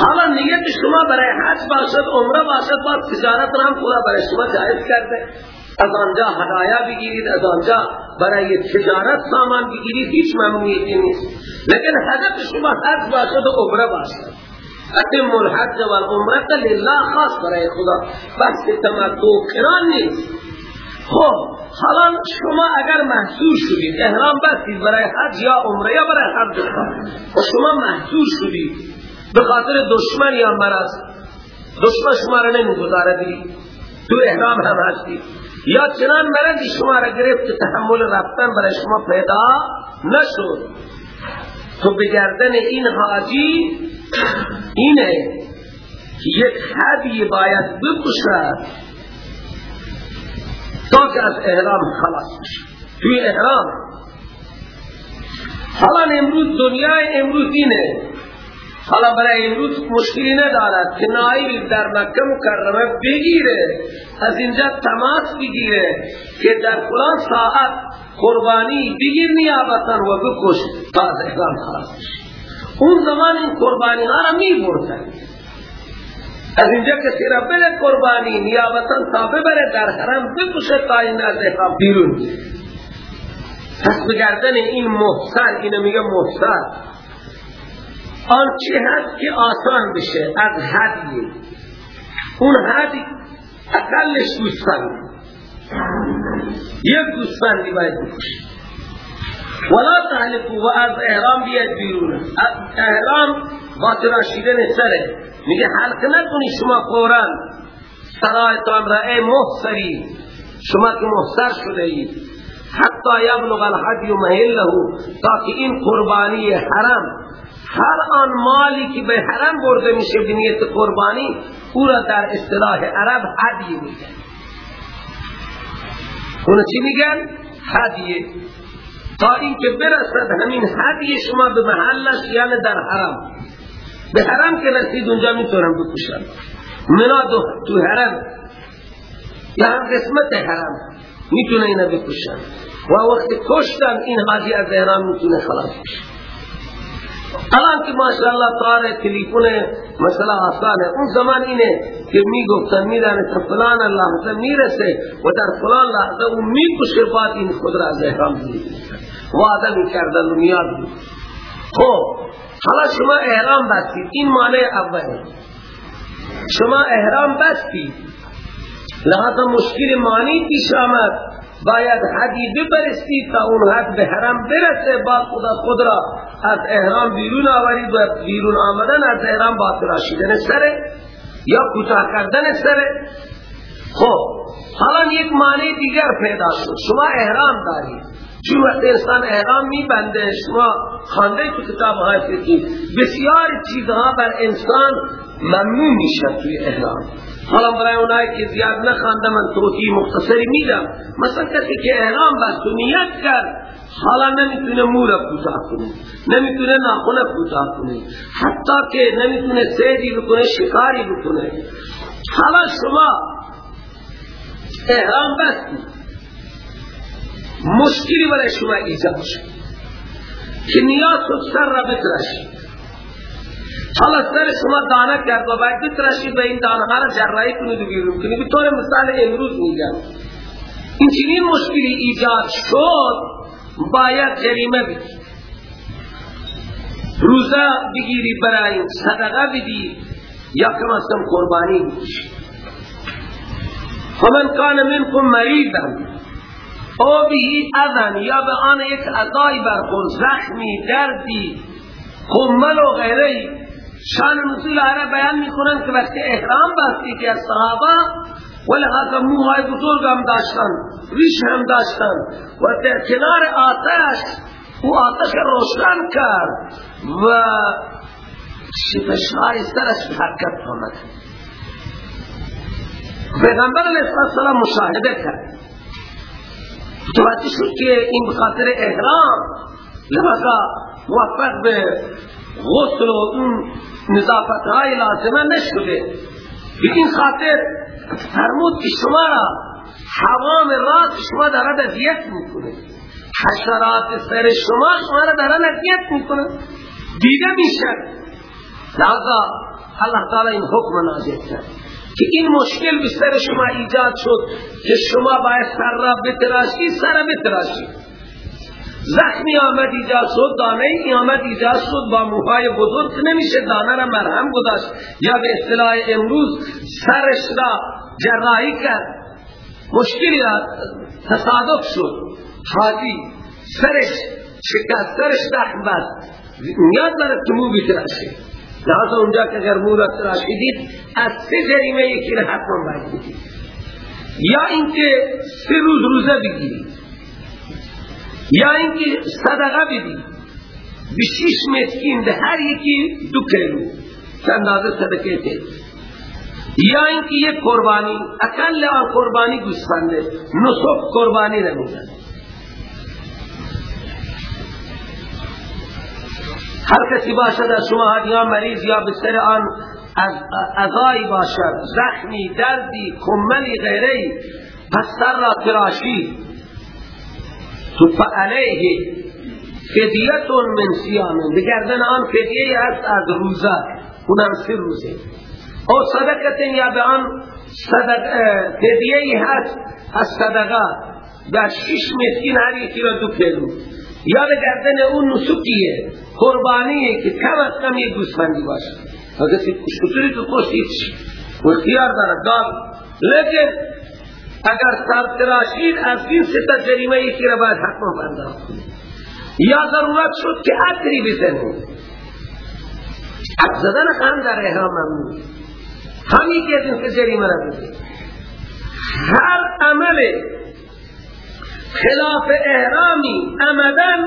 حالا نیت شما برای حج باشد عمره باشد باید تجارت را هم خدا برای شما جائز کرده. از آنجا هدایا بگیرید از آنجا برای تجارت سامان بگیرید هیچ ممنوعیتی نیست. لیکن هدف شما حج باشد و عمره باشد. اتم الحج والعمرة لله خاص برای خدا. بس تمتع کران نیست. خب حالا شما اگر محصول شدید احرام بستید برای حج یا عمره یا برای حج و شما محصول شدید. به خاطر دشمن یا مرض. دشمن شما را نمی‌گذاره دی تو احرام هم هستی. یا چنان مرضی شما را گرفت که تحمل رفتن برای شما پیدا نشد. تو بگردن این حاجی اینه که یک حدی باید بکشد تا که از احرام خلاص بشه. توی احرام. حالا امروز دنیای امروز اینه. حالا برای امروز مشکلی ندارد که نایب در مکه مکرمه بگیره. از اینجا تماس بگیره که در فلان ساعت قربانی بگیر نیابتن و بکش تا از احرام خلاص اون زمان این قربانی ها را می بردن. از اینجا کسی را بله قربانی نیابتا تا ببره در حرم بکشه تا این از احرام بیرون. پس بگردن این محسن اینو میگه محسن. آن چی هست؟ که آسان بشه. از حدی. اون حدی اقلش گوسفند. یک گوسفندی باید بکشه. ولا تحلقوا و از احرام بیاد بیرون. از احرام با تراشیدن سره. میگه حلق نکنی شما فورا. سرایتان را ای محسری شما که محسر شده اید. حتی یبلغ الحج محله تا این قربانی حرم هر آن مالی که به حرم برده میشه بنیت قربانی او را در اصطلاح عرب حدیه میگن. اون چی میگن؟ حدیه تا اینکه برسد همین حدی شما به محلش یعنی در حرم. به حرم که رسید اونجا می‌تونم بکشن منا تو حرم. یا هم قسمت حرم. می‌تونه اینه بکشن و وقت کشتن این حاجی از حرم می‌تونه خلاص بشه. الان که ماشاءالله کار تلیفون مثلا آسان اون زمان اینه که می گفتن می دانستن فلان لحظه می رسه و در فلان لحظه اون می کشه بعد این خود را از احرام دید وعده می کردن و میاد. خب حالا شما احرام بستید. این معنی اولی شما احرام بستید. لحظه مشکل معنی پیش آمد. باید حدی ببرستی تا اون حد به حرم برسه. با خدا خود را از احرام بیرون آورید و بیرون آمدن از احرام با تراشیدن سره یا کوتاه کردن سره خب حالا یک معنی دیگر پیدا شد. شما احرام دارید. چون وقت انسان احرام میبنده. شما خانده تو کتاب های فقهی بسیار چیزها بر انسان ممنون میشه توی احرام. حالا برای اونایی که زیاد نخوانده من توضیح مختصری میدم. مثلا کسی که احرام بست و نیت کرد حالا نمی‌تونه مور کوتاه کنه نمی‌تونه ناخونه کوتاه کنه. حتی که نمی‌تونه سیدی بکنه شکاری بکنه. حالا شما احرام بستی مشکلی برای شما ایجاد شد که نیاز خود سر را بترشید حالا سر شما دانه کرد و باید بترشید و این دانه ها را جرایی کنید و بیرون کنید. به طور مثال امروز میگم. این چنین مشکلی ایجاد شد باید جریمه بگیری روزه بگیری برای صدقه بدی یا کم از کم قربانی بکشی. فمن کان منکم مریضا او بهی اذن یا به آن یک ادای برخور زخمی دردی خمل و غیره شان نزول آره بیان می‌کنن که وقتی احرام بستی که از صحابه ولهذا موهای بزرگ هم داشتن ریش هم داشتن و در کنار آتش او آتش روشن کرد و شپشهای سرش حرکت آمد. پیغمبر علیه السلام مشاهده کرد. متوجه شد که این بخاطر احرام لحظا موفق به غسل و اون نظافت های لازمه نشده. به این خاطر فرمود که شما را حوام رات شما دارد اذیت می‌کنه. حشرات سر شما شما را دارد اذیت می‌کنه. دیده میشه. لذا الله تعالی این حکم نازل کرد که این مشکل به سر شما ایجاد شد که شما باید سر را بتراشی سر بتراشی. زخمی آمد ایجاد شد دانه ای آمد ایجاد شد با موهای بزرگ نمیشه دانه را مرهم گذاشت. یا به اصطلاح امروز سرش را جراحی کرد. مشکلی را تصادف شد. حاجی سرش شکست سرش دخم بست نیاز دارد که مو بتراشه لحظه اونجا که اگر مو را تراشیدید از سه جریمه یکی را حتما باید یا اینکه سه روز روزه بگیرید. یا اینکه صدقه بدی. به شش مسکین به هر یکی دو کیلو. که اندازه صدقه ته یا اینکه یک قربانی اقل آن قربانی گوسفنده نصف قربانی نمیدن هر کسی باشد از شما هدیان مریض یا بسر آن از ازایی باشد زخمی دردی کملی غیره پس سر را تراشی. تو فعلیه فدیتون من سیامن بگردن آن فدیه است از روزه. اونم سه روزه. او صدقتن یا به آن فدیه هست از صدقه. و شش مسکین هر یکی را دو کلو. یا به گردن اون نسکیه قربانیه که کم از کم یک گوسفندی باشه. اگر کسی کشکتوری تو کشتید اختیار دارد. دار. لیکن اگر سر تراشید از این ستا جریمه یکی را باید حتما یا ضرورت شد که عطری بزنید. عطر زدن هم در احرام ممنون همین که از این جریمه را بزنید. هر عمل خلاف احرامی عمدن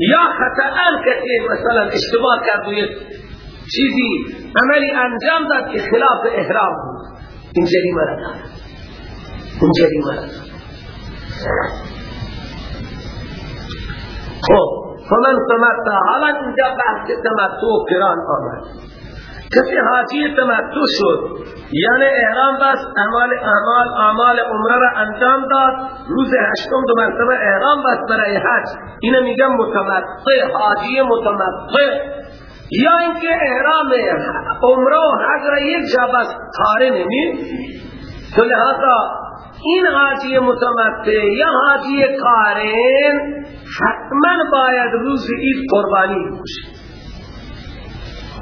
یا خطا کسی مثلا اشتباه کرد و چیزی عملی انجام داد که خلاف احرام بود. این جریمه را دارد اون جریمه خب فمن تمتع حالا اینجا بحث تمتع قران آمد. کسی حاجی تمتع شد یعنی احرام بست اعمال اعمال اعمال عمره را انجام داد روز هشتم دو مرتبه احرام بست برای حج. اینه میگم متمتع حاجی متمتع. یا اینکه احرام عمره و حج را یک جا بس کاره نمی. تو لحاظا این حاجی متمتع یا حاجی قارن حتما باید روز اید قربانی باشه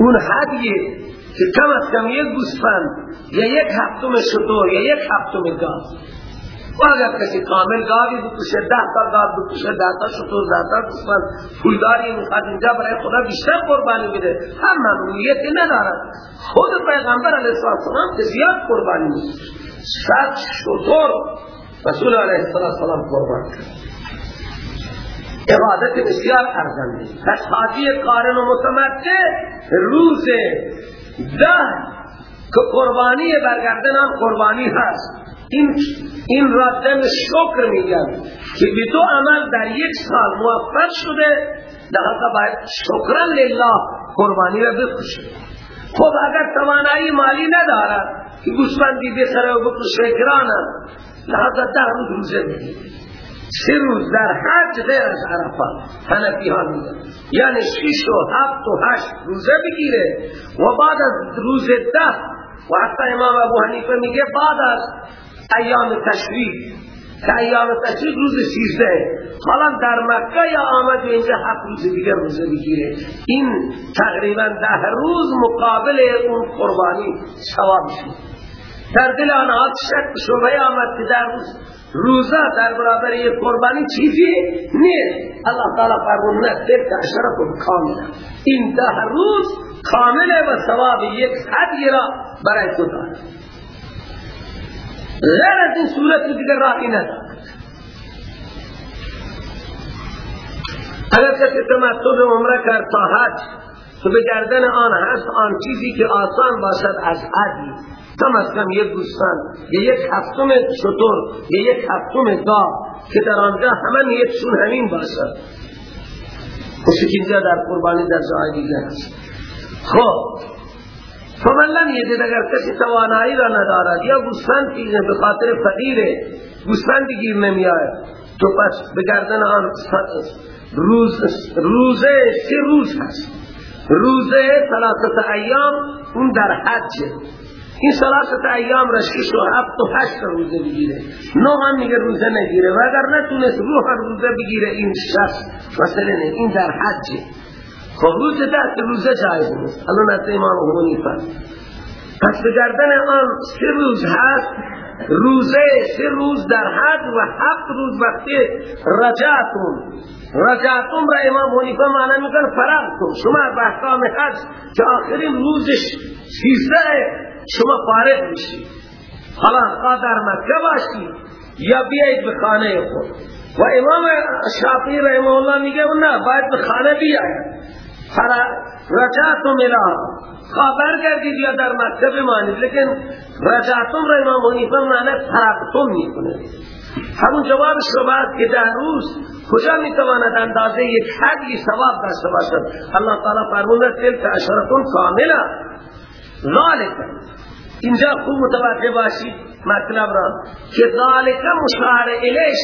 اون حدیه که کم از کم یک گوسفند یا یک هفتم شطور یا یک هفتم گاز. و اگر کسی کامل گاوی بکشه ده تا گاو بکشه ده تا شطور ده تا گوسفند پولداری می‌خواد اینجا برای خدا بیشتر قربانی بده. هم ممنوعیت ندارد. خود پیغمبر علیه السلام که زیاد قربانی میشه صد شطور رسول علیه السلام قربان کرد. عبادت بسیار ارزنده. پس حاجی قارن و متمتع روز ده که قربانی برگردن هم قربانی هست. این این را دم شکر میگن که به دو عمل در یک سال موفق شده در باید شکرا لله قربانی را بکشه خب اگر توانایی مالی ندارد که گوسفندی بخره و بکشه گرانه لحظه ده روز روزه بگیره سه روز در حج غیر از عرفات. حنفی ها میگن. یعنی شیش و هفت و هشت روزه بگیره و بعد از روز ده و حتی امام ابو حنیفه میگه بعد از ایام تشریف که ایام تشریق روز سیزده. حالا در مکه یا آمد اینجا هفت روز دیگر روزه بگیره این تقریبا ده روز مقابل اون قربانی ثواب شد. در دل آنها شک شبه آمد که در روز روزه در برابر یک قربانی چیزی نیست. الله تعالی فرمون نه تلک اشرف کامل این ده روز کامله و ثواب یک حدی را برای تو دارد غیر از این صورت دیگر راهی ندارد اگر کسی تمتع به عمره کرد تا حج؟ تو به گردن آن هست آن چیزی که آسان باشد از حدی کم از کم یک گوستان یا یک هفتم شطور یا یک هفتم گاه که در آنجا همه نیتشون همین باشد. خوشی اینجا در قربانی در جای دیگر هست. خب فمن لم یجد اگر کسی توانایی را ندارد یا گوستان چیزه به خاطر فقیره گوستان بگیر نمیاد تو پس بگردن آن روز روزه سه روز هست. روزه ثلاثت ایام اون در حج. این ثلاثت ایام را شش و هفت و هشت روزه بگیره. نو هم میگه روزه نگیره. و اگر نتونست روح روزه بگیره این شخص مثلا این در حج. خب روزه ده روزه جایز نیست الان از امام حنیفه پس به گردن آن سه روز هست روزه سه روز در حد و هفت روز وقتی رجعتون. رجعتون را امام حنیفه معنی میکن فرقتون شما به احکام حج که آخرین روزش سیزده شما فارغ میشی. حالا قادر مکه باشی یا بیایید به خانه خود. و امام شافعی رحمه الله میگه نه باید به خانه بیاید. رجعتم الى خبر گردید یا در مکتب مانید لیکن رجعتم را امام حنیفه معنی ترقتم می‌کنه همون جواب شبهت که در روز کجا می‌تواند اندازه یک حدی ثواب داشته باشد؟ الله تعالی فرموده تلک اشرتون کاملا ذالک. اینجا خوب متوجه باشید مطلب را که ذالک مشار الیش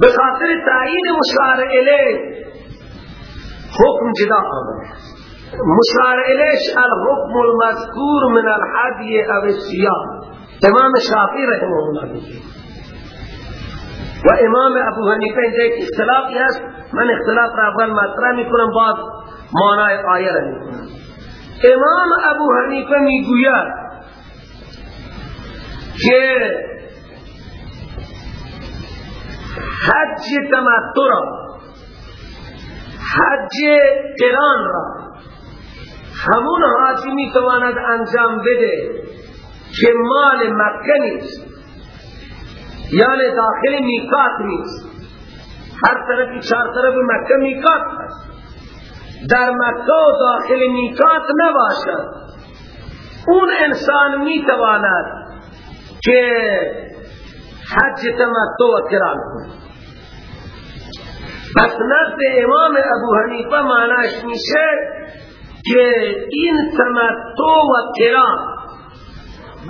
به خاطر تعیین مشار الیش حکم جدا آمده. مشار الیش الحکم المذکور من الحدی او السیام. امام شافی رحمه الله و امام ابو حنیفه اینجا ایک اختلافی هست. من اختلاف را اول مطرح می‌کنم بعد معنای آیه را می‌کنم. امام ابو حنیفه می‌گوید که حج تمتع را حج قران را. همون حاجی می‌تواند انجام بده که مال مکه نیست یعنی داخل میکات نیست. هر طرفی چار طرف مکه میکات هست. در مکه و داخل میکات نباشد. اون انسان می‌تواند که حج تمتع و کران کنه پس امام ابو حنیفه معناش میشه که این تمتع و کران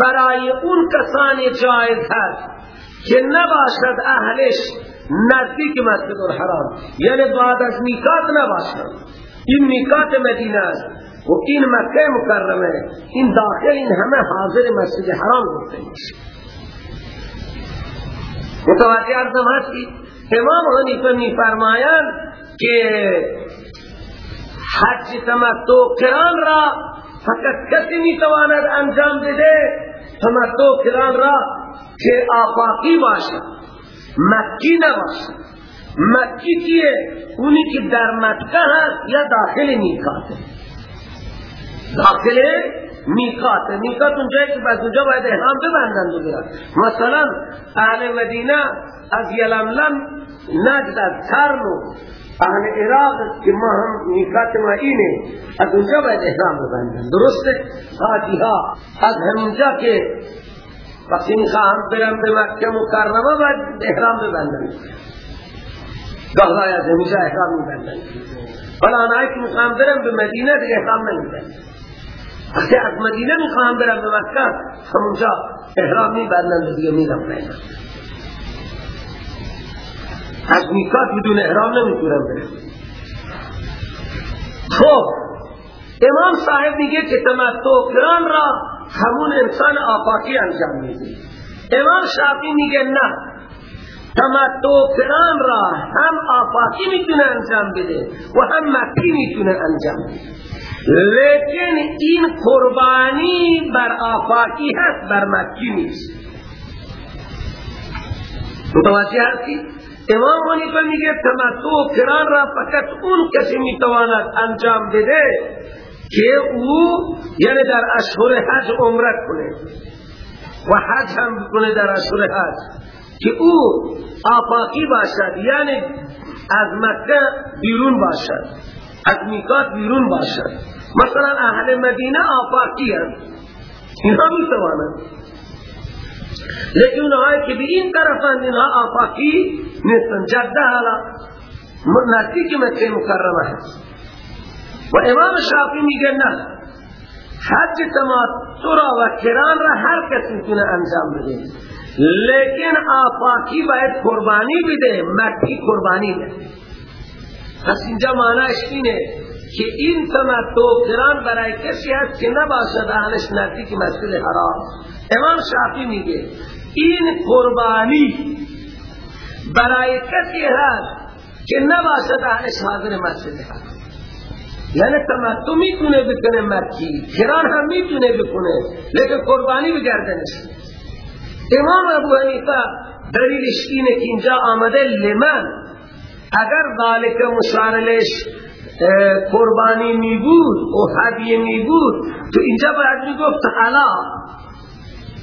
برای اون کسان جایز هست که نباشد اهلش نزدیک مسجد الحرام. یعنی بعد از میکات نباشد. این میکات مدینه است. و این مکه مکرمه. این داخل این همه حاضر مسجد حرام گفته میشه. متوجه ارزم هستی؟ امام حنیفه می فرمایند که حج تمتع کران را فقط کسی می تواند انجام بده تمتع کران را که آفاقی باشد مکی نباشد. مکی کیه؟ اونی که در مکه هست یا داخل میکات داخل؟ میکات میکات اونجایی که بس اونجا باید احرام ببندن بگیرن مثلا اهل مدینه از یلملم نجد از کرنو اهل عراق که ما هم میکات ما اینه. از اونجا باید احرام ببندن. درسته؟ حاجی ها از همینجا که وقتی می‌خواهم برم به مکه مکرمه باید احرام ببندن. گاهی از همینجا احرام میبندن. ولی آنهایی که می‌خواهم برم به مدینه دیگه احرام نمیبندن. وقتی از مدینه می‌خواهم برم به مکه همونجا احرام میبندن دیگه میرم نیمن از میکات بدون احرام نمی‌تونم برم. خب امام صاحب میگه که تمتع کران را همون انسان آفاقی انجام میده. امام شافی میگه نه. تمتع کران را هم آفاقی می‌تونه انجام بده و هم مکی می‌تونه انجام بده. لیکن این قربانی بر آفاقی هست بر مکی نیست. متوجه هستی؟ امام حنیفه میگه تمتع کران را فقط اون کسی می‌تواند انجام بده که او یعنی در اشهر حج عمرت کنه. و حج هم کنه در اشهر حج. که او آفاقی باشد یعنی از مکه بیرون باشد. از میکات بیرون باشد مثلا اهل مدینه آفاقی هست اینها می توانند لیکن اونهایی که به این طرفند اینها آفاقی نیستن. جده حالا نزدیک مکه مکرمه هست. و امام شافی میگه نه. حج تماتر و کران را هر کسی می‌تونه انجام بده. لیکن آفاقی باید قربانی بده. مکی قربانی بده. پس اینجا معنیش اینه که این تمتع کران برای کسی هست که نباشد اهلش نزدیک مسجد حرام. امام شافی میگه این قربانی برای کسی هست که نباشد اهلش حاضر مسجد حرام. یعنی تمتع می‌تونه بکنه مکی کران هم می‌تونه بکنه لیکن قربانی بگردنش. امام ابو حنیفه دلیلش اینه که اینجا آمده لمن. اگر ذالک مشارلش قربانی می بود و هدیه می بود تو اینجا باید می گفت حالا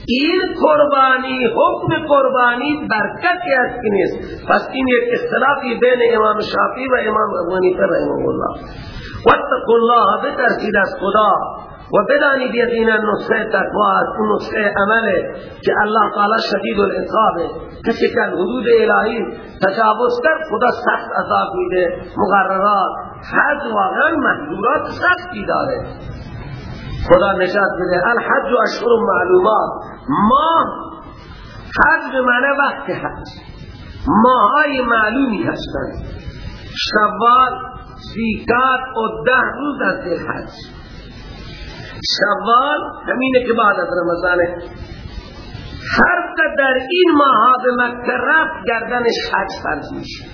این قربانی حکم قربانی برکتی است که نیست. پس این یک اختلافی بین امام شافعی و امام ابو حنیفه رحمه الله. واتقوا الله بترسید از خدا. و بدانید یقینا نسخه تقوا است اون نسخه عمله که الله تعالی شدید العقاب کسی که حدود الهی تجاوز کرد خدا سخت عذاب میده. مقررات حج واقعا محدورات سختی داره. خدا نجات بده الحج اشهر معلومات. ما حج به معنی وقت حج. ماهای معلومی هستند. شوال زیکات و ده روز از حج. شوال همینه که بعد از رمضانه هر در این ماه به مکه رفت گردنش حج فرض میشه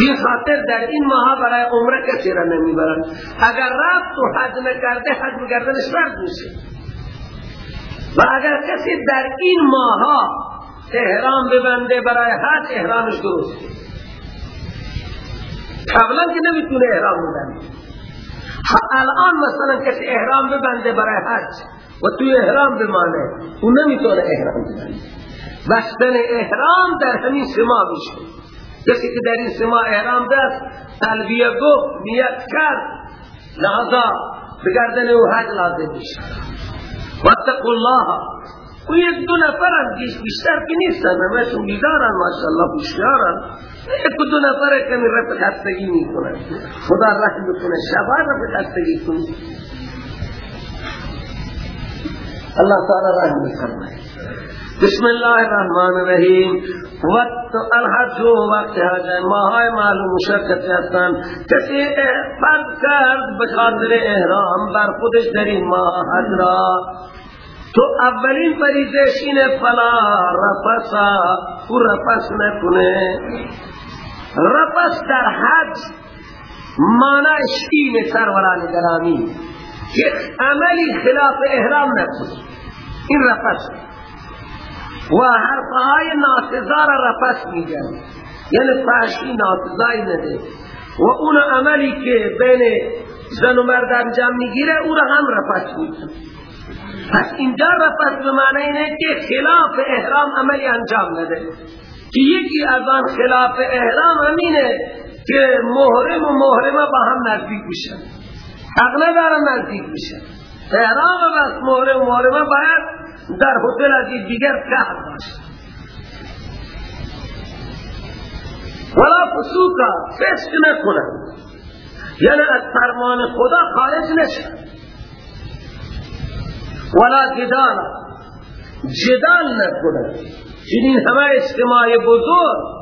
این خاطر در این ماه برای عمره کسی را نمی‌برن اگر رفت و حج نکرده حج گردنش فرض میشه و اگر کسی در این ماه احرام ببنده برای حج احرامش درست قبلا که نمی‌تونه احرام ببنده. الان مثلا کسی احرام ببنده برای حج و توی احرام بمانه اون نمی‌تونه احرام ببنده. بستن احرام در همین سما میشه. کسی که در این سما احرام دست تلبیه گفت نیت کرد لحظا بگردن او حج لازم میشه. واتقوا الله. و یک دو نفر هم بیشتر که نیستن همشون بیدارن ماشاءالله بشیارن یک دو نفر کمی رفت خستگی می‌کنن. خدا رحم بکنه. شبا رفت خستگی کنه اللہ تعالی رحم بکنه بسم الله الرحمن الرحیم. وقت الحج وقت حج. ماهای معلوم مشکت هستن. کسی فرض کرد بخاطر احرام بر خودش در این ماه حج را. تو اولین فریضش اینه فلا رفسا او رفس نکنه. رفس در حج معنیش اینه سروران گرامی که عملی خلاف احرام نکنه این رفس و حرفهای ناسزار رفس میگن. یعنی فحشی ناسزایی نده. و اون عملی که بین زن و مرد انجام می‌گیره او را هم رفس میگن. پس اینجا رفت به معنی اینه که خلاف احرام عملی انجام نده. که یکی از آن خلاف احرام همینه که محرم و محرمه با هم نزدیک بشن حق ندارن نزدیک بشن احرام بس محرم و محرمه باید در هتل از دیگر کهر باشه. ولا فسوکا فسق نکنن یعنی از فرمان خدا خارج نشن ولا جدال جدال نکنه چنین همه اجتماع بزرگ؟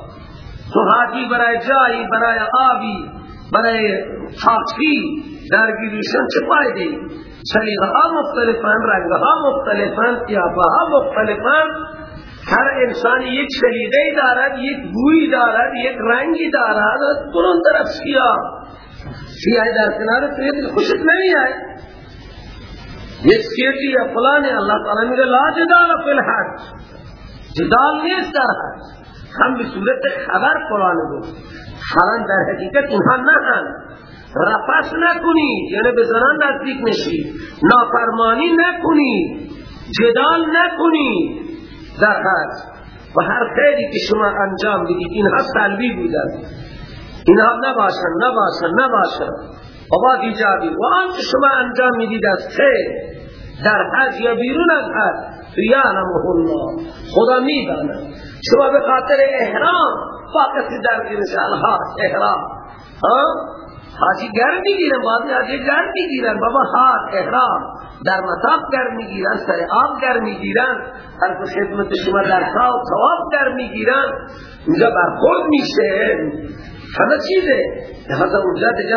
حاجی برای جایی برای آبی برای تاکسی درگیریشن چه فایده سلیقه ها مختلفن رنگ ها مختلفن قیافه ها مختلفن. هر انسان یک سلیده دارد یک بوی دارد یک رنگی دارد. برون طرف سیاه سیاه در کنار تو خوشت نمی آئے یک سیٹی یا فلانی اللہ تعالی میگه لا جدال فی الحج. جدال نیست در هم به صورت خبر قرآن بود حالا در حقیقت اینها نه رفس نکنی. یعنی به زنان نزدیک نشی. نافرمانی نکنی. جدال نکنی. در حج و هر خیلی که شما انجام بدید اینها سلبی بودن. اینها نباشن نباشن نباشن. و بعد ایجابی و آنچه شما انجام می‌دید از در حج یا بیرون از حج یعلمه الله. خدا می‌داند. شما به خاطر احرام فقط در انشاءالله احرام. حاجی گرم می‌گیرن بعضی حاجی گرم می‌گیرن. بابا هات احرام. در مطاف گرم می‌گیرن سر آب گرم می‌گیرن. هر خدمت شما در خواب ثواب گرم می‌گیرن. اونجا برخورد میشه. همه چیزه. لحظه اونجا دیگه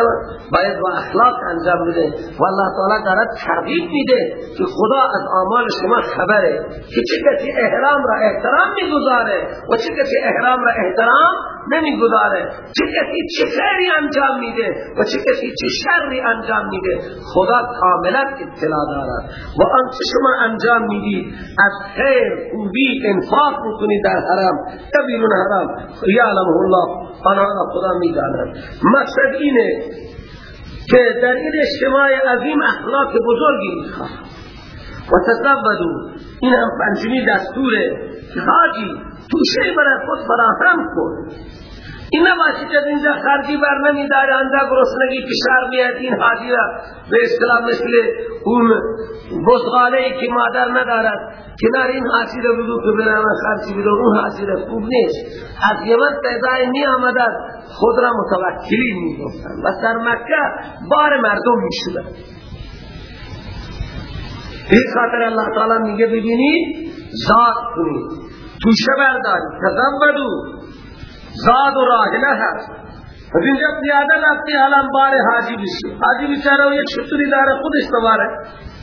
باید با اخلاق انجام بده. و الله تعالی دارد ترغیب میده که خدا از آمال شما خبره. که چه کسی احرام را احترام می‌گذاره و چه کسی احرام را احترام نمی‌گذاره. چه کسی چه خیری انجام میده و چه کسی چه شری انجام میده. خدا کاملا اطلاع دارد. و آنچه شما انجام می‌دید از خیر خوبی انفاق می‌کنید در حرم یا حرم یعلمه الله. آنها خدا می‌داند مقصد اینه که در این اجتماع عظیم اخلاق بزرگی می‌خواد و تزبدو این هم پنجمی دستوره. که حاجی توشه برای خود فراهم کن. این نباشی که اینجا خرجی بر نمی داره انجا گرسنگی کشار میاد. این حاجی را به اصطلاح مثل اون بزغاله ای که مادر ندارد کنار این حاجی را بگو که برای من خرجی بدو اون حاجی را خوب نیست. از یمن پیدای می آمدد خود را متوکلی می گفتن و در مکه بار مردم می شدن. این خاطر اللہ تعالی میگه ببینید زاد کنید. توشه برداری تزبدو زاد و راحله هست اینجا پیاده رفتی حالا بار حاجی بشی. حاجی بیچاره یک شطوری داره خودش سواره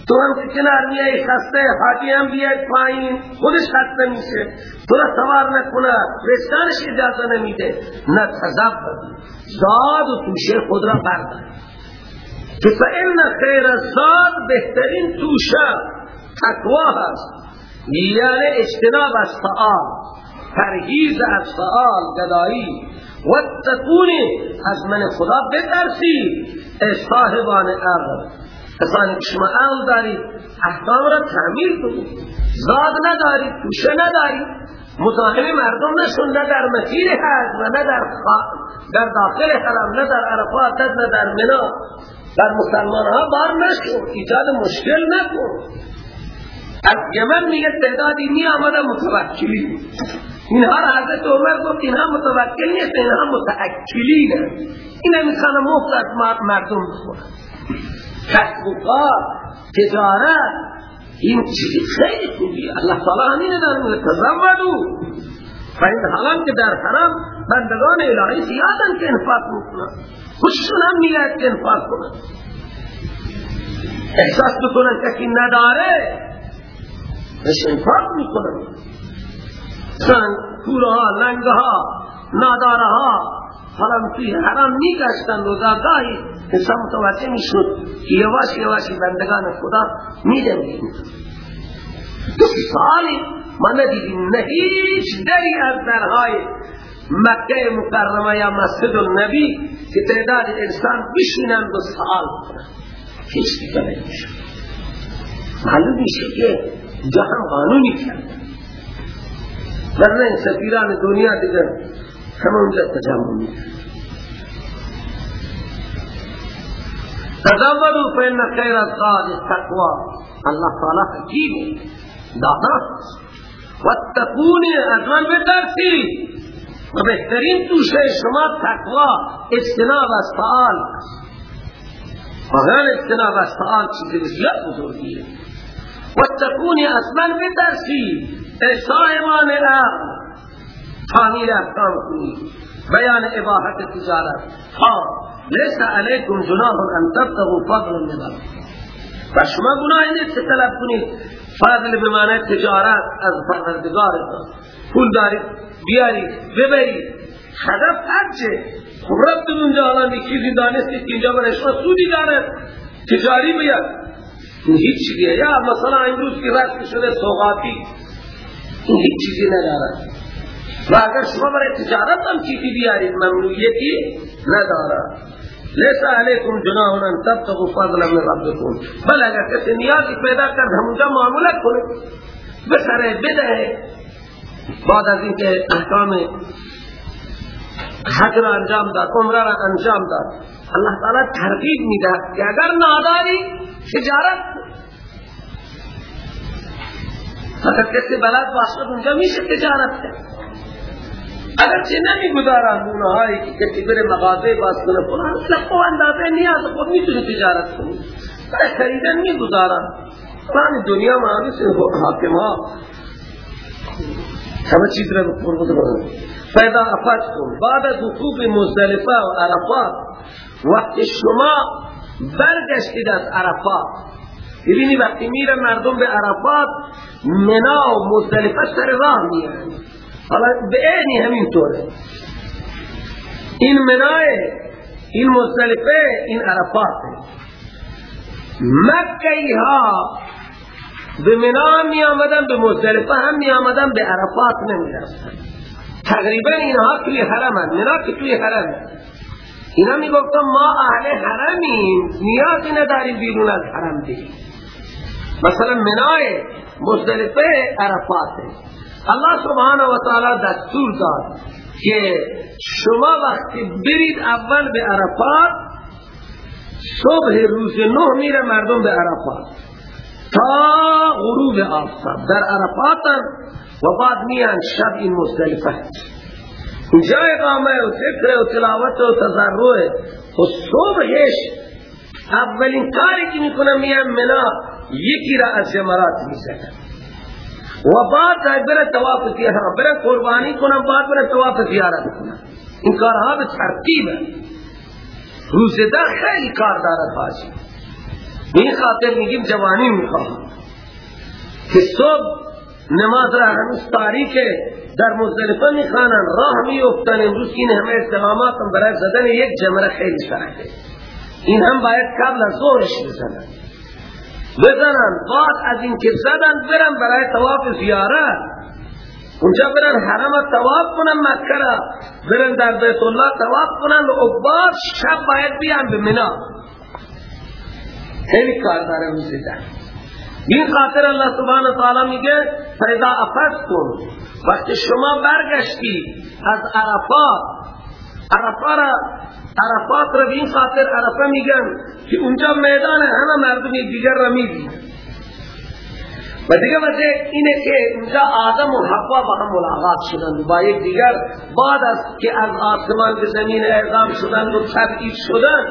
تو هم کنار میای خسته حاجی هم بیای پایین خودش خسته میشه تو را سوار نکنه رستانش اجازه نمیده نه تذب زاد و توشه خود را بردار که فإن خیر زاد بهترین توشه تقوا هست یعنی اجتناب از طعام پرهیز از سآل گدایی. و تکونی از من خدا بترسی ای صاحبان عقل. کسانی که شما عقل دارید احکام را تعمیر کنید زاد ندارید توشه ندارید مزاحم مردم نشون نه در مسیر حج و نه در, در داخل حرم نه در عرفات نه در منا در مسلمان ها بار نشون ایجاد مشکل نکن. از یمن میگه تعدادی می آمده متوکلی. اینها را حضرت عمر گفت اینها متوکل نیست اینها متعکلین این می‌خوانه مفت از مردم بخورن. کسب و کار تجارت این چیزی خیلی خوبی الله تعالی همین میگه تزودو و این حالا که در حرم بندگان الهی زیادن که انفاق می‌کنن خوششون هم میگه که انفاق کنن. احساس بکنن کسی نداره بهش انفاق می‌کنن. سنگ کوره ها لنگه ها ناداره ها حالا توی حرام میگشتن روزگاهی انسان متوجه می‌شد که یواش یواشی بندگان خدا میدن سالی ما ندیدیم نه دری از درهای مکه مکرمه یا مسجد النبی که تعداد انسان بشینند و سال کنند هیچ دیگه نمیشه معلوم میشه که جهان قانونی کرد ورنه سفیران دنیا دیگر همونجا تجمع می‌کنن تزودوا فإن خير الزاد التقوى الله تعالی حکیم دانا واتقونی از من بترسی و بهترین توشه شما تقوا اجتناب از تعال و غیر اجتناب از تعال چیز بسیار بزرگیه. واتقونی از من بترسی صاحبان عقل تعمیر احکام کنی بیان اباحت تجارت. ها لیس علیکم جناح ان تبتغوا فضلا من و شما گناهی نیست که طلب کنید. فضل به تجارت از پروردگارتان. پول دارید بیارید ببرید. هدف حجه خب رفتون اونجا یک چیزی دانستید که اینجا برای شما سودی دارد تجاری بیاد این هیچ چیزیه. یا مثلا امروز که رسم شده سوغاتی. این هیچ چیزی ندارد و اگر شما برای تجارت هم چیزی بیارید ممنوعیتی ندارد لیس علیکم جناح ان تبتغوا فضلا من ربکم. بل اگر کسی نیازی پیدا کرد همونجا معاملت کنه. بسره بده بعد از اینکه احکام حج را انجام داد عمره را انجام داد اللہ تعالی ترغیب میده که اگر ناداری تجارت اگر کسی بلد باشد اونجا میشه تجارت کرد؟ اگر چه نمی گذارن اونهایی که کسی بره مغازه باز کنه فلان لقو اندازه نیاز خود می‌تونه تجارت کنه. برای خریدن می گذارن فلان دنیا آنیس حاکم ها همه چیز را بکر بکنن فیدا کن بعد از حقوق مزدلفه و عرفات وقت شما برگشتید از عرفات ببینی وقتی میره مردم به عرفات منا و مزدلفه سر راه میرن حالا به اینی همین طوره این منای این مصطلفه این عرفات مکی ها به منا می آمدن به مصطلفه هم می آمدن به عرفات نمی رفتن تقریبا اینها توی حرم هست منا که توی حرم اینا می گفتن ما اهل حرمیم. نیازی نداریم بیرون از حرم دیگه مثلا منای مصطلفه عرفات الله سبحانه و تعالی دستور داد که شما وقتی برید اول به عرفات صبح روز نه میره مردم به عرفات. تا غروب آفتاب. در عرفات و بعد میان شب این مزدلفه. اینجا اقامه و ذکر و تلاوت و تضرع. و صبحش اولین کاری که می‌کنم میان منا یکی را از جمرات می‌زنم و بعد بره تواف زیارت بره قربانی کنم بعد بره تواف زیارت کنم. این کارها به ترتیب روزده خیلی کار دارد باشی این خاطر میگیم جوانی می‌خواه که صبح نماز را هنوز تاریخ در مزدلفه می‌خوانن راه میفتن امروز این همه استقامات هم برای زدن یک جمره خیلی سرده این هم باید قبل از ظهرش بزنن. بزنن بعد از این که زدن برن برای تواف زیارت. اونجا برن حرم تواف کنن مکه را برن در بیت الله تواف کنن و بعد شب باید بیان به منا خیلی کار داره میزیدن این خاطر اللہ سبحانه تعالی میگه فیدا افت کن وقتی شما برگشتی از عرفات عرفات عرفات را این خاطر عرفه میگن که اونجا میدان همه مردم دیگر را می‌بینن. و دیگه وجه اینه که اونجا آدم و حوا با هم ملاقات شدن با یک دیگر بعد از که از آسمان به زمین اعظام شدن و تبعید شدن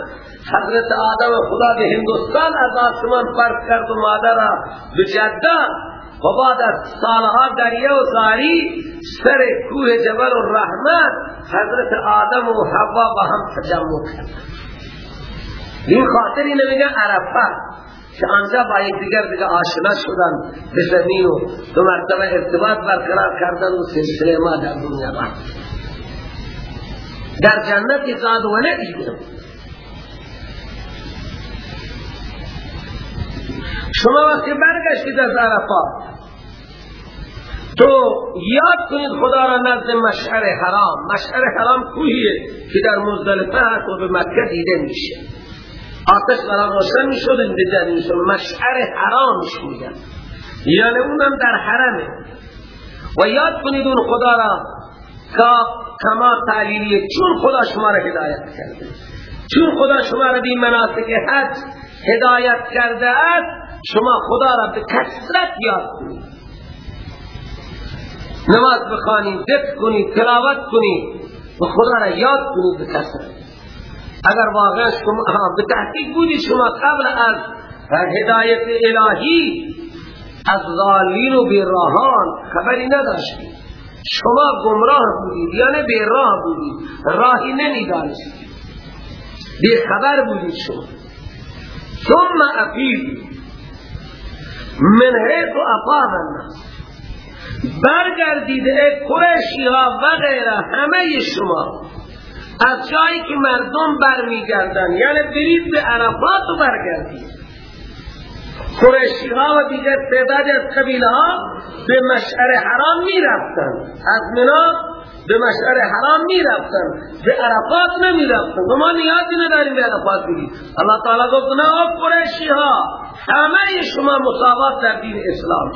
حضرت آدم خدا به هندوستان از آسمان فرق کرد و مادر به جده و بعد از سالها دریه و زاری سر کوه جبل و رحمت حضرت آدم و حوا با هم تجمع کرد این خاطر اینه میگن عرفه که آنجا با یک دیگر دیگه آشنا شدن به زمین و دو مرتبه ارتباط برقرار کردن و سلسله ما در دنیا را در جنت زاد و شما وقتی برگشتید از عرفات تو یاد کنید خدا را نزد مشعر حرام. مشعر حرام کوهیه که در مزدلفه و به مکه دیده میشه. آتش برا روشن می‌شد دیده می‌شد مشعر حرامش میگن. یعنی اونم در حرمه. و یاد کنید اون خدا را کما تعلیلیه چون خدا شما را هدایت کرده. چون خدا شما را بی مناسک حج هدایت کرده است شما خدا را به کسرت یاد کنید. نماز بخوانید ذکر کنید تلاوت کنید و خدا را یاد کنید به کسرت اگر واقعا شما به تحقیق بودی شما قبل از هدایت الهی از ظالین و بیراهان خبری نداشتید شما گمراه بودید یعنی بیراه بودید راهی نمی‌دانستید بی خبر بودید شما. ثم افید من حیث افاق الناس. برگردید ای قریشی ها و غیره همه شما. از جایی که مردم برمیگردن یعنی برید به عرفات و برگردید. قریشی ها و دیگر تعداد از قبیله ها به مشعر حرام می رفتن از منا به مشعر حرام می رفتن به عرفات نمی رفتن و ما نیازی نداریم به عرفات بگید اللہ تعالی گفت نه قریشی ها همه شما مساوات در دین اسلام.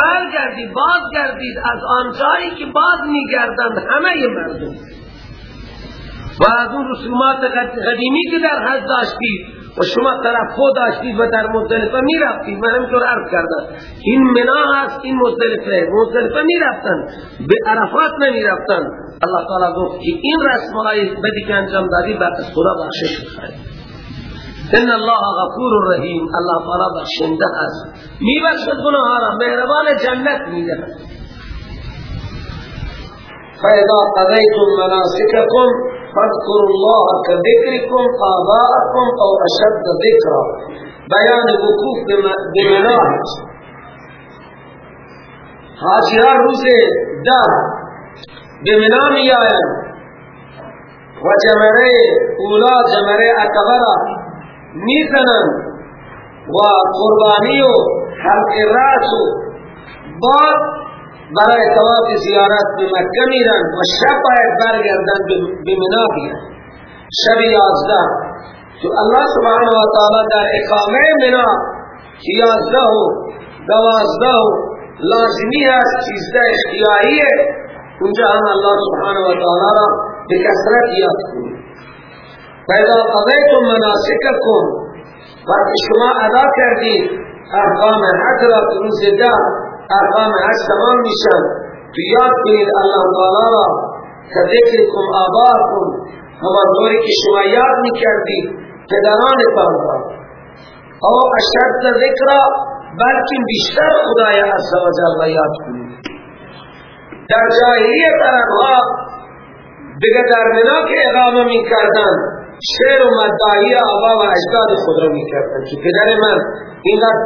برگردید بازگردید از آنجایی که باز میگردند همه مردم. و از اون رسومات قدیمی که در حج داشتید و شما طرفو داشتید و در مزدلفه می رفتید من همینطور عرض کردم. این منا هست این مزدلفه. مزدلفه می رفتن به عرفات نمی رفتن اللہ تعالی گفت که این رسم های بدی که انجام دادی بعد از خدا بخشش بخواهید ان الله غفور رحیم. الله تعالی بخشنده است. می بخشد گناه را. مهربان جنت می دهد فاذا قضيتم مناسككم فاذكروا الله كذكركم آباءكم أو أشد ذكرا. بیان وقوف بمناهج حاجیان روز ده به منا می و جمرة اولا جمره و قربانی و حلق راس و برای تواف زیارت به مکه میرن و شب باید برگردن به منا بیان. شب یازده. تو الله سبحانه و تعالی در اقامه منا یازده و دوازده و لازمی است چیزده اختیاریه اونجا هم الله سبحانه و تعالی را به کسرت یاد کنید پیدا قضیتم مناسککم وقتی شما ادا کردید احکام حج را روز ده احکام حج تمام میشن. تو یاد کنید اللہ تعالی را که ذکرکم آباکم. همانطوری که شما یاد می‌کردید پدرانتان را او اشد ذکر بلکه بیشتر خدای عز و جل یاد کنید. در جاهلیت عربها دیگه در منا که اقامه می‌کردن شعر و مدعی آبا و اجداد خود را می کردن که پدر من اینقدر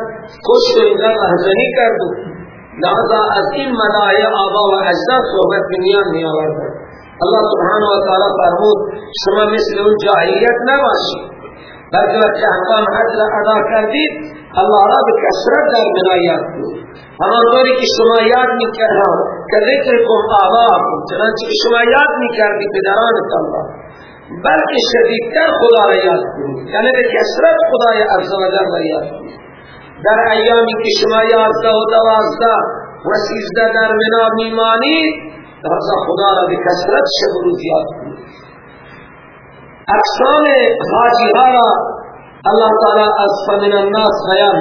کشت و اینقدر احزنی کرد و لحظا از این مدعی آبا و اجداد صحبت بنیان می آوردن اللہ سبحانه و تعالی فرمود شما مثل اون جاہلیت نباشید۔ بلکه وقتی احکام را ادا کردید اللہ را به کسرت در بنایات کنید همانطوری که شما یاد می‌کردم که ذکرکم آباکم چنانچه که شما یاد می‌کردی پدرانتان را بلکه شدیدتر خدا را یاد کنید یعنی به کسرت خدای عزوجل را یاد کنید در ایامی که شما یازده و دوازده و سیزده در منا میمانید رضا خدا را به کسرت شب روز یاد کنید. اقسام حاجی ها را اللہ تعالی از فمن الناس بیان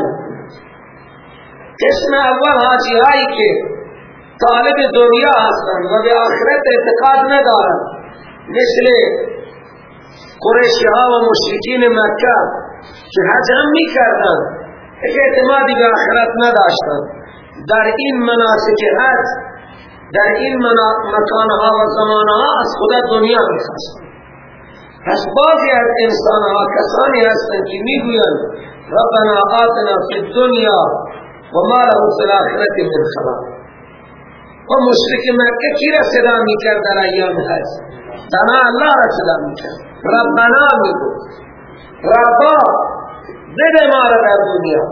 قسم اول حاجی هایی که طالب دنیا هستند و به آخرت اعتقاد ندارند مثل قریشی ها و مشرکین مکه که حج هم می اعتمادی به آخرت نداشتن. در این مناسک حج در این مکانها و زمانها از خدا دنیا می خواستن پس بعضی از انسانها کسانی هستند که می گویند ربنا آتنا فی الدنیا و ما له فی الاخرت من خلاق. و مشرک مکه کی را صدا می کرد در ایام حج؟ تنها الله را صدا می کرد ربنا میگو ربا بده ما را در دنیا.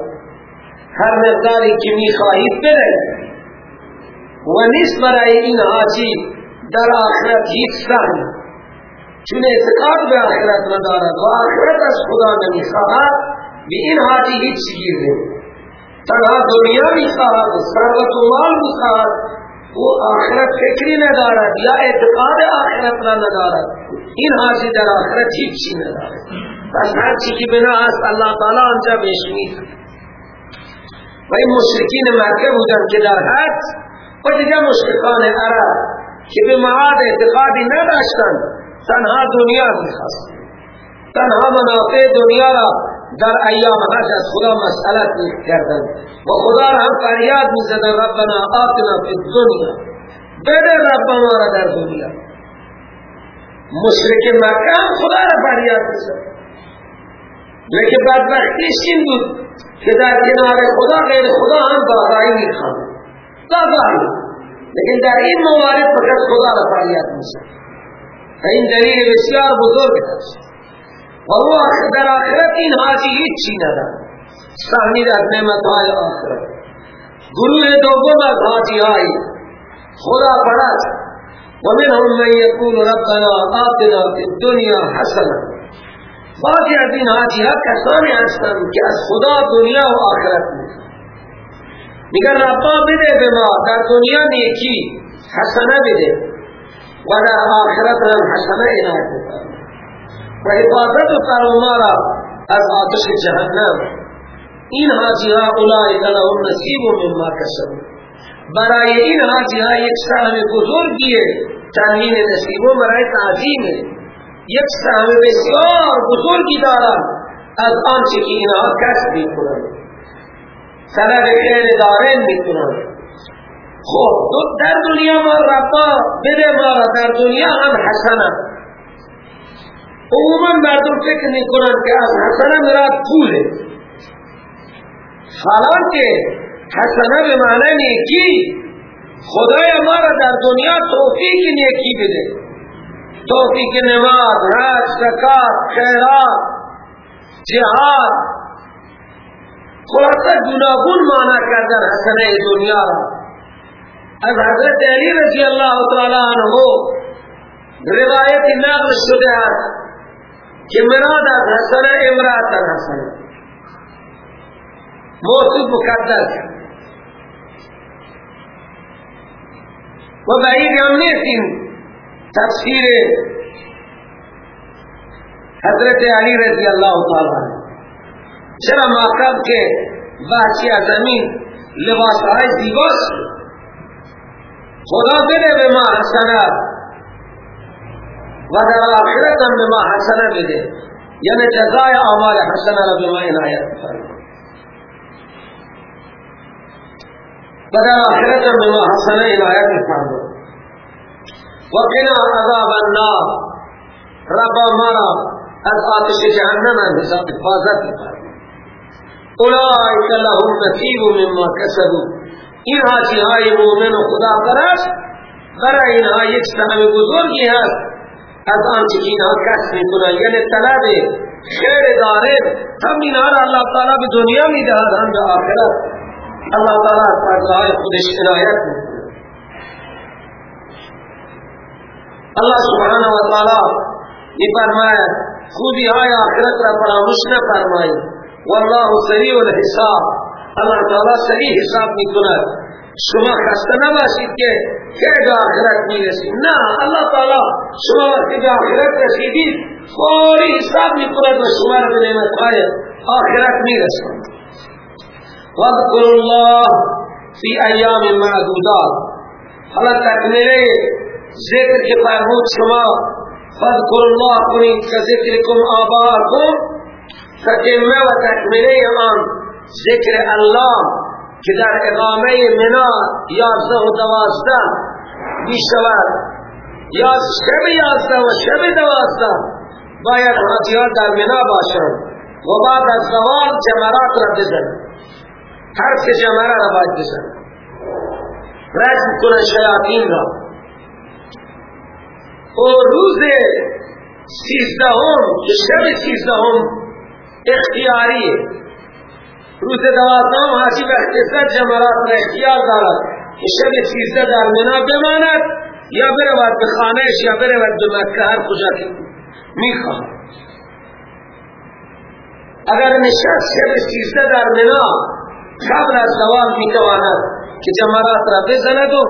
هر مقداری که می‌خواهید بده و نیست برای این حاجی در آخرت هیچ سهم. چون اعتقاد به آخرت ندارد و آخرت از خدا نمی‌خواهد به این حاجی هیچ گیر تنها دنیا می‌خواهد و ثروت و مال می‌خواهد. و آخرت فکری ندارد یا اعتقاد آخرت را ندارد این حاجی در آخرت هیچی ندارد پس هر چی که بنا است اللہ تعالی آنجا بشمید و این مشرکین مکه بودن که در حج و دیگه مشرکان عرب که به معاد اعتقادی نداشتند تنها دنیا می‌خواست. تنها منافع دنیا را در ایام حج از خدا مسئلت کردن و خدا را هم فریاد می زدن ربنا آتنا فی الدنیا. بده رب ما را در دنیا. مشرک مکه خدا را فریاد می زدن لیکن بدبختیش این بود که در کنار خدا غیر خدا هم دادایی می‌خوان. دادایی لیکن در این موارد فقط خدا را فریاد میشه و این دلیل بسیار بزرگ است. و او در آخرت. این حاجی چی ندارد سهمی در نعمت های آخرت. گروه دوم از حاجی های خدا پرست و منهم من یقول ربنا آتنا فی الدنیا حسنا. بعضی از این حاجی ها کسانی هستند که از خدا دنیا و آخرت می‌خوان. میگن ربا بده به ما در دنیا نیکی حسنه بده. و در آخرت هم حسنه عنایت و حفاظت فرما ما را از آتش جهنم. این حاجی ها اولئک لهم نصیب مما کسبوا. برای این حاجی ها یک سهم بزرگیه تنمین نصیب و برای تعظیمه. یک سهم بسیار بزرگی دارن از آنچه که اینها کسب می‌کنن. سبب خیر دارن می‌کنن. خب در دنیا ما ربا بده ما را در دنیا هم حسنه. عموما مردم فکر میکنن که از حسنه مراد پوله حالان که حسنه به معنی نیکی خدای ما را در دنیا توفیق نیکی بده توفیق نماز، حج، زکات، خیرات جهاد خلاصه گناهون معنی کردن حسنه دنیا۔ را از حضرت علی رضی اللہ تعالی عنہ روایت نقل شده است مراد از حسنه امرات حسنه موصوف مقدر و بعید هم نیست این تفسیر حضرت علی رضی اللہ تعالی چرا ماقب کے بحثی زمین لباس های زیباست خدا بده به ما حسنه و در آخرت هم به. ما حسنه بده یعنی جزای أعمال حسنه را به ما عنایت فرما و در آخرت هم به ما حسنه عنایت فرما و قنا عذاب النار. ربا مرا از آتش جهنم هم حساب حفاظت فرما اولئک لهم نصیب مما کسبوا این حاجی های مومن و خدا پرست برای اینها یک سهم بزرگی هست از آنچه که اینها کسب می‌کنن یعنی طلب خیر داره. هم اینها را اللہ تعالی به دنیا می‌دهد هم به آخرت. اللہ تعالی از فضلهای خودش عنایت می‌کنه. اللہ سبحانه و تعالی میفرماید خوبی های آخرت را فراموش نفرمایید. والله سریع الحساب. اللہ تعالی سریع حساب می‌کند. شما خسته نباشید که که به آخرت می‌رسید. نه اللہ تعالی شما وقتی به آخرت رسیدید فوری حساب می‌کند و شما را به نعمتهای آخرت می‌رسند واذکر الله فی ایام معدودات. حالا تکمیله ذکر که فرمود شما فاذکر الله کنید که ذکرکم آباءکم تکمه و تکمیله آن ذکر الله. که در اقامه منا یازده و دوازده می شود یا شب یازده و شب دوازده باید حاجیان در منا باشند و بعد از زوال جمرات را بزن. هر که جمره را باید بزن. رجم کنن شیاطین را. و روز سیزدهم شب سیزدهم اختیاریه. روز دوازدهم حاجی به اختصار جمرات را اختیار دارد که شب سیزده در منا بماند یا برود به خانهش یا برود به مکه هر کجا که می‌خواد اگر نشست شب سیزده در منا قبل از زوال می‌تواند که جمرات را بزند و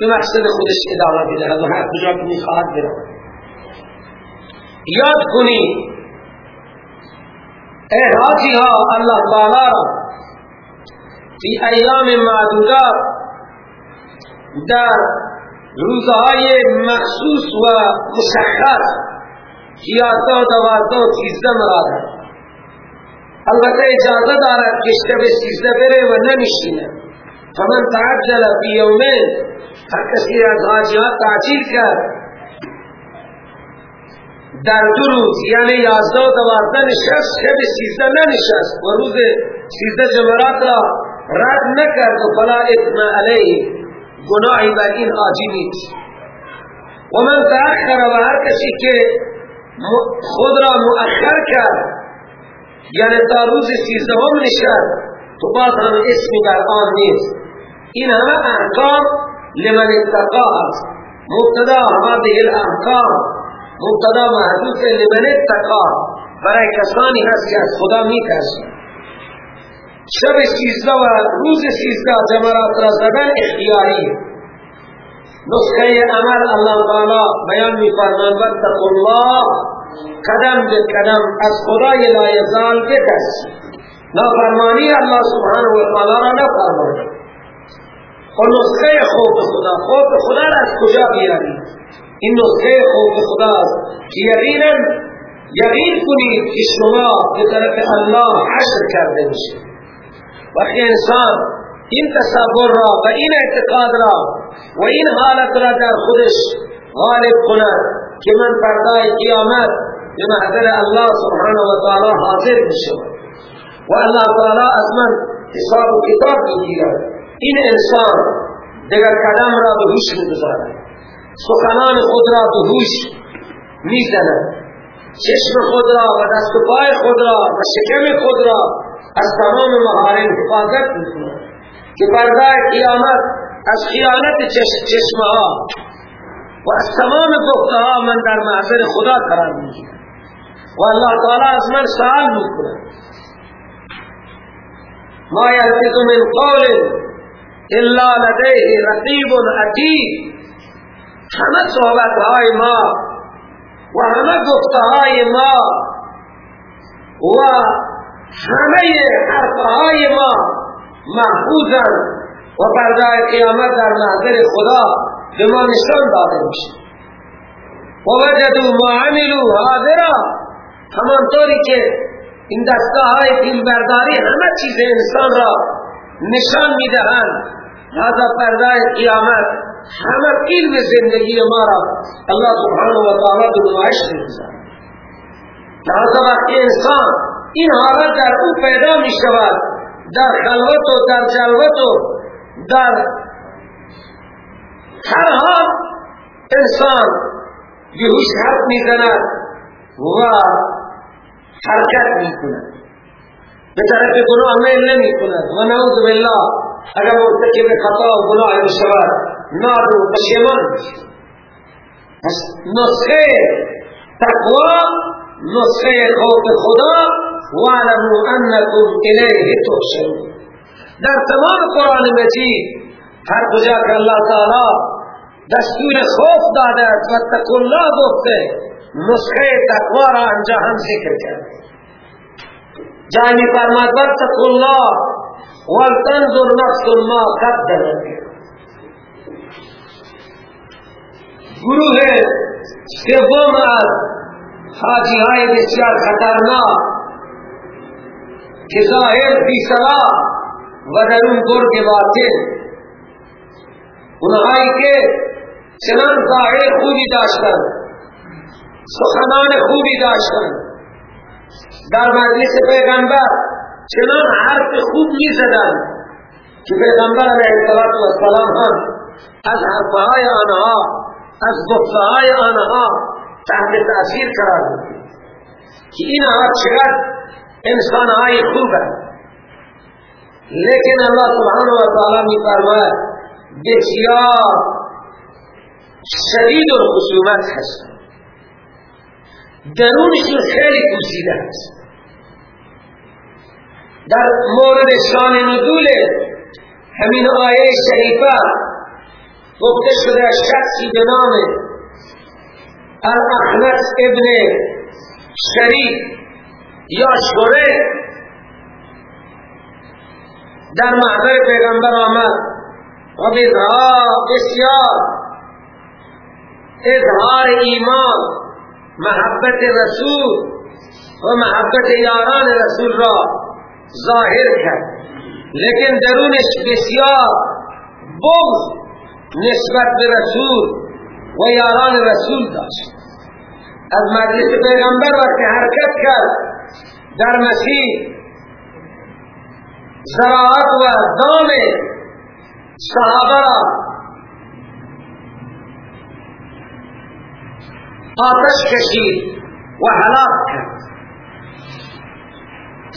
به مقصد خودش ادامه بدهد و هر کجا که می‌خواهد برود. یاد کنی اے حاجی ها اللہ تعالی را فی ایام معدودات در روزهای مخصوص و مشخص. یازده دوازده و سیزده مراد البته اجازه دارد که شب سیزده بره و نمیشینه. فمن تعجل فی یومین. هر کسی از حاجی ها تعجیل کرد. در دو روز یعنی یازده و دوازده نشست شب سیزده ننشست. و روز سیزده جمرات را رد نکرد و فلا اثم علیه. گناهی بر این آجی نیست. و من تأخر و هر کسی که خود را مؤخر کرد یعنی تا روز سیزدهم نشست تو باز هم اسمی بر آن نیست. این همه احکام لمن اتقا است. مبتدا هذه الاحکام. مبتدا محدود لمن اتقا برای کسانی هست که از خدا میترسن شب سیزده و روز سیزده جمرات را زدن اختیاری. نسخه عمل الله تعالی بیان می فرمان واتقوا الله. قدم به قدم از خدای لا یزال بترس. نافرمانی الله سبحانه و تعالی را نفرمانی و نسخه خوف خدا. خوف خدا را از کجا بیاری؟ این نسخه خوف خدا که یقینا یقین کنید که شما به طرف الله حشر کرده میشه وقتی انسان این تصور را و این اعتقاد را و این حالت را در خودش غالب کند که من پردای قیامت به محضر الله سبحانه و تعالی حاضر میشم و الله تعالی از من حساب و کتاب می‌گیرد. این انسان دیگر قدم را به هوش می‌گذارد. سخنان خود را به هوش می‌زند. چشم خود را و دست و پای خود را و شکم خود را از تمام محارم حفاظت می‌کند که پردای قیامت از خیانت چشمه ها و از تمام گفته ها من در محضر خدا قرار می‌گیرم. و الله تعالی از من سوال می‌کنه ما یلفظ من قول الا لدیه رقیب عتید همه صحبت های ما و همه گفته های ما و همه حرف های ما محفوظن و پردای قیامت در محضر خدا به ما نشان داده میشه. و وجدو ما عملو حاضرا. همانطوری که این دسته های برداری همه چیز انسان را نشان می‌دهند. لذا پردای قیامت همه علم زندگی ما را الله سبحانه و تعالی به نمایش می‌گذارد لذا وقتی انسان این حالت در او پیدا می شود در خلوت و در جلوت و در هر حال انسان بیهوش حرف می زند و حرکت می کند به طرف گناه میل نمی کند و نعوذ بالله اگر مرتکب خطا و گناه می شود ناد و پشیمان. نسخه تقوا نسخه خوف خدا وعلموا انکم الیه تحشرون در تمام قرآن مجید هر کجا که الله تعالی دستور خوف داده است و الله گفته نسخه تقوا را انجا هم ذکر کرده. جانی فرماد و الله. ولتنظر نفس ما قدمت گروه سوم از حاجی های بسیار خطرناک که ظاهر بی صلاح و در اون گرگ باطل اونهایی که چنان ظاهر خوبی داشتن سخنان خوبی داشتن. در مجلس پیغمبر چنان حرف خوب می زدن که پیغمبر علیه السلام هم از حرفهای آنها از گفتهای آنها تحت تأثیر قرار که اینها چقدر انسان های خوب ہے لیکن اللہ سبحانہ و تعالی می فرماید بسیار شدید و خصومت هست. درونشون خیلی پوسیده است. در مورد شان نزول همین آیه شریفه گفته شده شخصی به نام الاحنس ابن شریف یا شوره در محضر پیغمبر آمد و بسیار اظهار ایمان محبت رسول و محبت یاران رسول را ظاهر کرد لیکن درونش بسیار بغض نسبت به رسول و یاران رسول داشت۔ از مجلس پیغمبر وقتی حرکت کرد در مسیح زراعت و دام صحابه را آتش کشید و حلاق کرد۔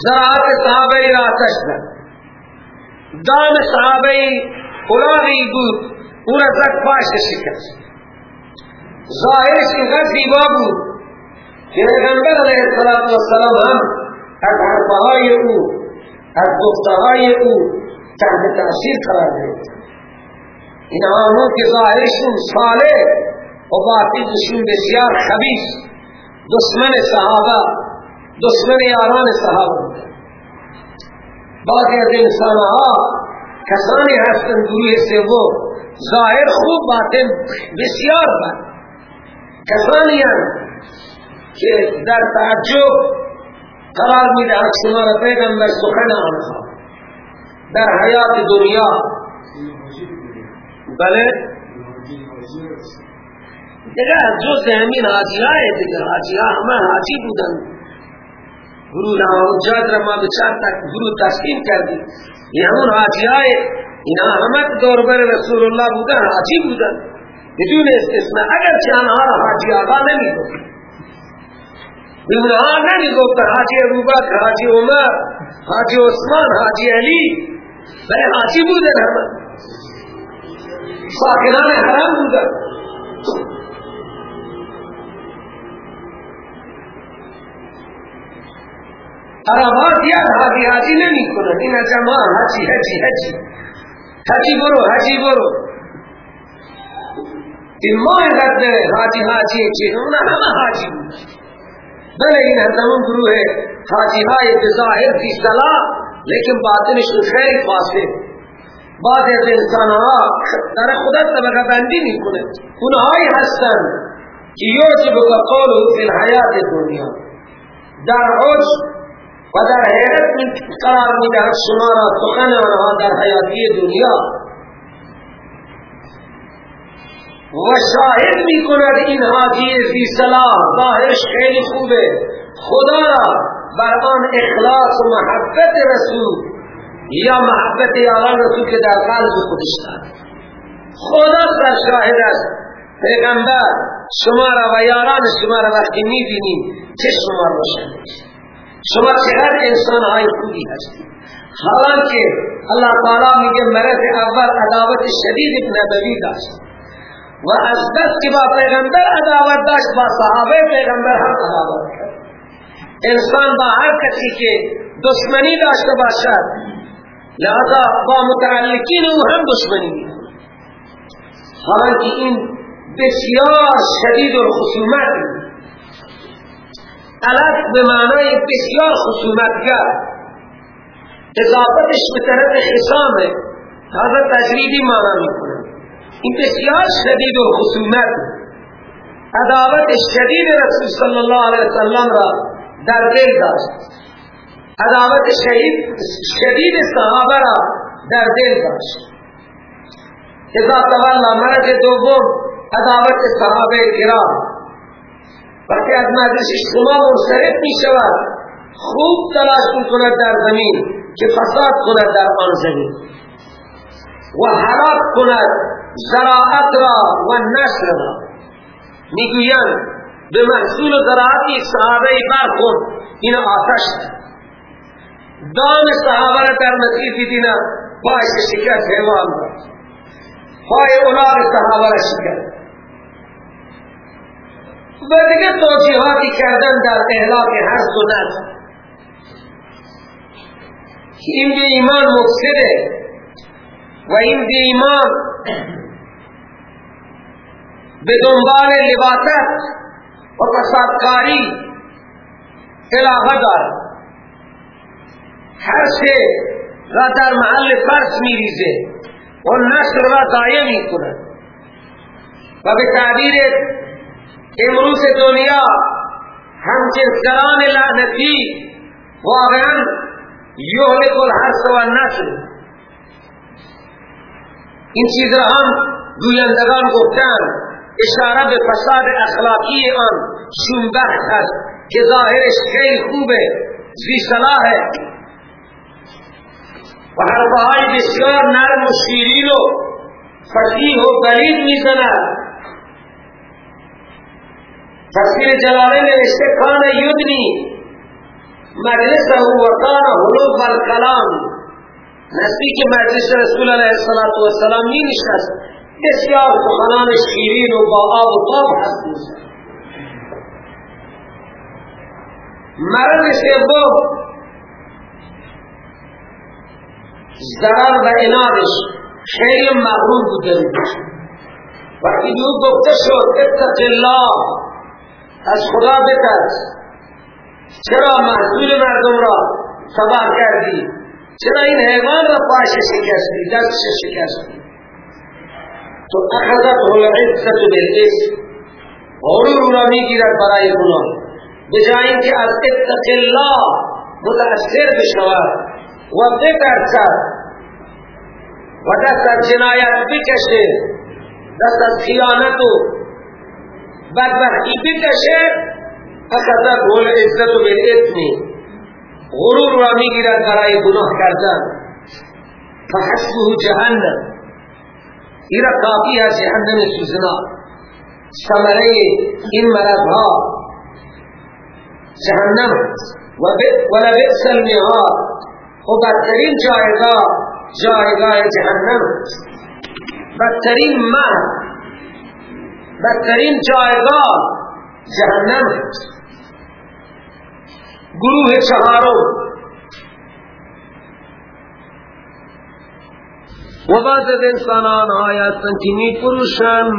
زراعت صحابه را داد دام صحابه اولادی بود او را زد پاش شکست. ظاهرش اینقدر زیبا بود که پیغمبر علیه السلام هم از حرفهای او از گفتهای او تحت تأثیر قرار دید این آنو که ظاهرشون صالح و باطنشون بسیار خبیث دشمن صحابه دشمن یاران صحابه. بعضی از انسانها کسانی هستند گروه سوم. ظاهر خوب باطن بسیار بد کسانی که در تعجب قرار میده از شما را پیغمبر سخن آنها در حیات دنیا. بله؟ دیگه جز همین حاجی های دیگه حاجی ها همه حاجی بودن. گروه حجات را ما بچار تک گروه تسلیم کردیم. یہ همون حاجی های اینا همه دوربر رسول الله بودن حاجی بودن بدون استثناء اگر چه آنها را حاجی آقا نمی گفت اونها نمی گفت حاجی ابوبکر حاجی عمر حاجی عثمان حاجی علی. بله حاجی بودن همه. ساکنان حرام بودن. عربات یاد حاجی حاجی نمی کنن این جماع حاجی حاجی حاجی حاجی برو حاجی برو. این ما اینقدر حاجی حاجی چیز اونا همه حاجی بود. بله این همون گروه حاجی های بظاهر فی صلاح لیکن باطنش خیلی فاسد. بعض از انسان ها در خدا طبقه بندی می‌کنه. اونهایی هستن. که یوجب که قولو فی الحیات دنیا در عج و در حیرت قرار می‌دهد شما را سخن آنها در حیاتی دنیا و شاهد می کند این حاجی فی صلاح ظاهرش خیلی خوبه. خدا را بر آن اخلاص و محبت رسول یا محبت یاران رسول که در قلب خودش دارد. خدا سر شاهد است. پیغمبر شما را و یاران شما را وقتی می بینیم چه شما روشن شما چقدر انسان های خوبی هستید حالانکه الله تعالی میگه مرض اول عداوت شدید نبوی داشت. و از دست که با پیغمبر عداوت داشت با صحابه پیغمبر هم عداوت کرد. انسان با هر کسی که دشمنی داشته باشد لہذا با متعلقین او هم دشمنی حالانکه این بسیار شدید الخصومت علت به معنای بسیار خصومتگر. اضافتش به طرف خصامه. هذا تجریبی معنی می‌کنه. این بسیار شدید و خصومت. عداوت شدید رسول صلی اللہ علیہ وسلم را در دل داشت. عداوت شدید شدید صحابه را در دل داشت. اذا تولا مرض دوم عداوت صحابه کرام. وقتی از مجلس شما منصرف می شود خوب تلاش کند در زمین که فساد کند در آن زمین و حراک کند زراعت را و نسل را. می‌گویند به محصول زراعت یک صحابه برخون این آتش دان صحابه را در مسیح دیدینا پای شکست حیوان را. پای اولاد صحابه را شکست. و دیگه توجیحاتی کردن در احلاق هر سنت این به ایمان مفسده. و این به ایمان به دنبال لباست و فسادکاری علاقه دارد هر سه را در محل فرس می ریزه و نصر را ضایع می کند و به تعبیر امروز دنیا همجنسگران لعنتی واقعا یهلک الحرس و نسل این چیز را هم گویندگان گفتند اشاره به فساد اخلاقی آن شنبخت هست که ظاهرش خیلی خوبه زی صلاحه. و حرفه های بسیار نرم و شیرین و فقیه و بلید می‌زند. تفسیر جلاله نوشته کان یدنی مجلسه و کان حلوب الکلام. نزدیک مجلس رسول علیه السلام می نشست. بسیار سخنان شیرین و با آب و تاب هست مرد سوم ضرر و انادش خیلی مغرور بوده وقتی او گفته شد اتق الله. از خدا بترس چرا محصول مردم را تباه کردی؟ چرا این حیوان را پاش شکستی؟ دست شکستی؟ تو اخذت العزت بالاسم غرور را می‌گیرد برای گناه. بجای که از اتق الله متأثر بشود و بترسد. و دست از جنایت بکشه. دست از خیانت و بدبختی بکشه اخذت العزت بالاسم غرور را می‌گیرد برای گناه کردن. فحسبه جهنم. ایرا کافی ہے جهنم سوزنا. ثمره این مرض ها جهنم. و لبئس المهاد و بدترین جایگاه جایگاه جهنم. بدترین مه بدترین جایگاه جهنم گروه چهارم. و بعض از انسانان آیاتن که می پروشن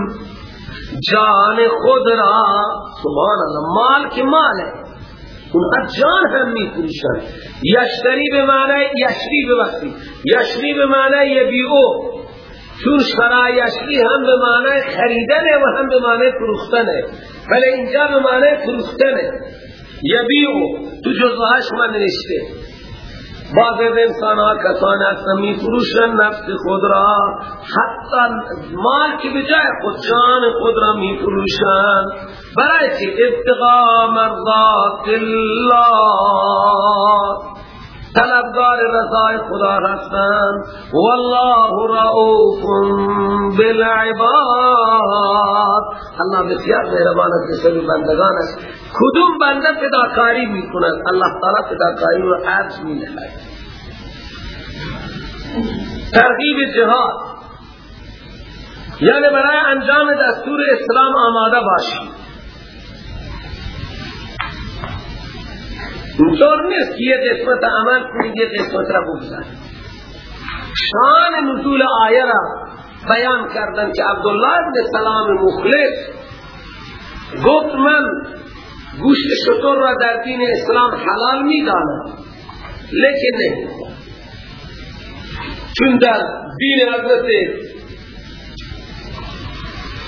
جان خود را. سبحان الله مال که مال ہے اونها جان هم می پروشن یشتری به معنی یشری به وقتی یشری به معنی یبیعو. چون شرا یشری هم به معنی خریدن و هم به معنی فروختن ولی اینجا به معنی فروختن یبیعو. تو جزوهاش من نشته. بعض از انسان ها کسان هستن فروشن نفس خود را. حتی مال که بجای خود جان خود را می فروشن برای چی؟ ابتغا مرضات الله. طلبگار رضای خدا هستند والله رؤوف بالعباد. الله بسیار مهربان است به بندگان است. کدوم بنده فداکاری می‌کند؟ الله تعالی فداکاری رو عرض می‌دهد. ترغیب جهاد. یعنی برای انجام دستور اسلام آماده باشید. اینطور نیست. که یه قسمت عمل کنید یه قسمت را بگذارید. شان نزول آیه را بیان کردن که عبدالله ابن سلام مخلص گفت من گوشت شطور را در دین اسلام حلال می دانم لیکن نه. چون در دین حضرت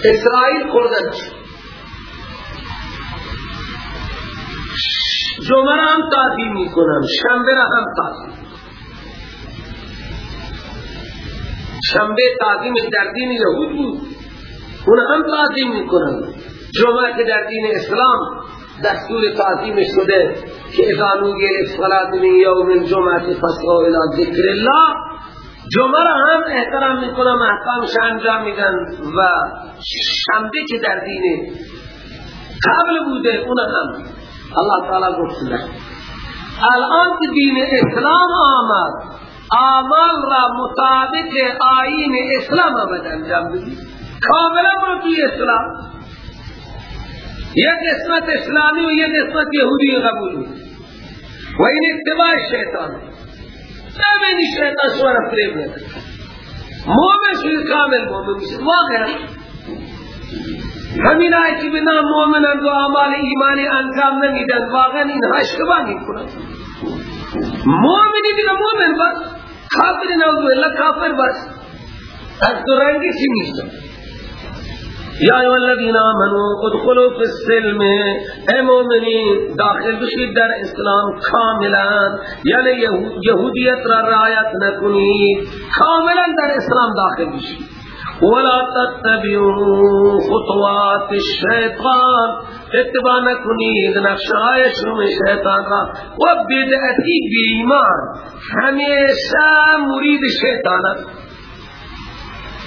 اسرائیل خوردن. جمعه را هم تعظیم می کنم شنبه را هم تعظیم شنبه تعظیم در دین یهود بود. اون هم تعظیم می کنم جمعه که در دین اسلام دستور تعظیم شده که اذا نوگی الاسفلات من یوم الجمعه فسقا الى ذکر الله جمعه را هم احترام می کنم احکامش انجام میدن و شنبه که در دین قبل بوده اون هم. اللہ تعالی گفت الان که دین اسلام آمد آمال را مطابق آین اسلام آمد انجام بدی کاملا برو اسلام۔ یک قسمت اسلامی و یک قسمت یهودی قبول و این اتباع شیطان۔ نمینی شیطان شوار فریب نده مومن شوی کامل مومن میشه واقعا همین آئی که بنا مومنان و اعمال ایمانی انجام نمیدن واقعا این اشتباه می‌کنن. مومنی دیگه مومن بس کافر نوزو اللہ کافر بس. از دو رنگی چی میشتن یا ایوہ الذین آمنوا ادخلوا فی السلم. اے مومنین داخل بشید در اسلام کاملا. یعنی یهودیت را رعایت نکنید. کاملا در اسلام داخل بشید. ولا تتبعوا خطوات الشیطان اتباع نکنید نقشه شوم شیطان را و بدعتی بیمان همیشه مرید شیطان است.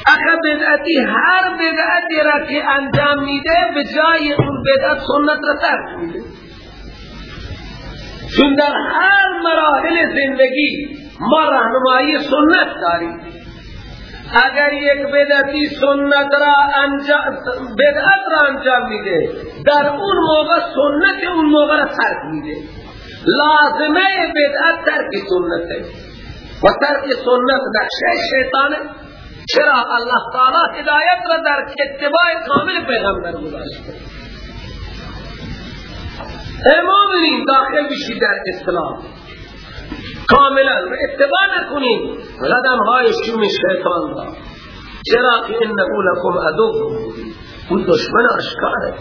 اخه بدعتی هر بدعتی را که انجام میده به جای اون بدعت سنت را ترک میده. چون در هر مراحل زندگی ما رهنمایی سنت داریم. اگر یک بدعتی سنت را انجام بدعت را انجام میده در اون موقع سنت اون موقع را ترک میده. لازمه بدعت ترک سنت. و ترک سنت نقشه شیطانه. چرا الله تعالی هدایت را در اتباع کامل پیغمبر گذاشته؟ امامین داخل بشی در اسلام. کاملا. اتباع نکنید. قدم های شوم شیطان را. چرا که انه لکم عدو. اون دشمن اشکاره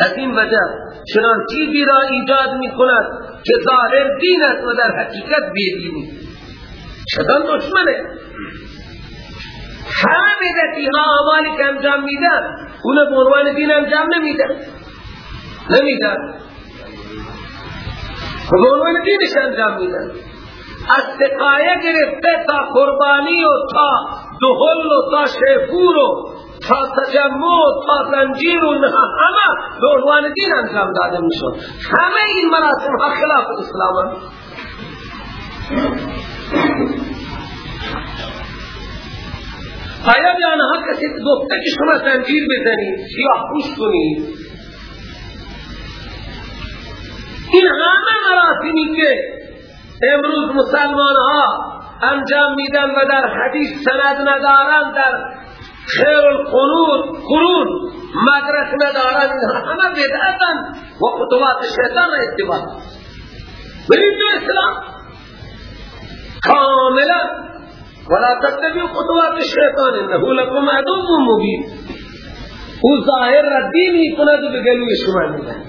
از این وجه چنان چیزی را ایجاد می کند که ظاهر دین است و در حقیقت بیدینی شیطان دشمنه. همه بدتی ها آمالی که انجام میدن اون به عنوان دین انجام نمیدن نمیدن به عنوان دینش انجام میدن از سقایه گرفته تا قربانی و تا دهل و تا شیفور و تا تجمع تا زنجیر و همه به دین انجام داده میشون همه این مراسم ها خلاف اسلام هم. آیا به آنها کسی گفته که شما زنجیر بزنید سیاه پوش کنید این همه مراسمی که امروز مسلمان ها انجام میدن و در حدیث سند ندارن در خیر القنود قرون مدرک ندارن. همه بدعتن و خطوات شیطان را اتباع. برید تو اسلام کاملا ولا تتبعوا خطوات الشیطان انه لكم عدو مبین. او ظاهر ردی می کند و شما میدن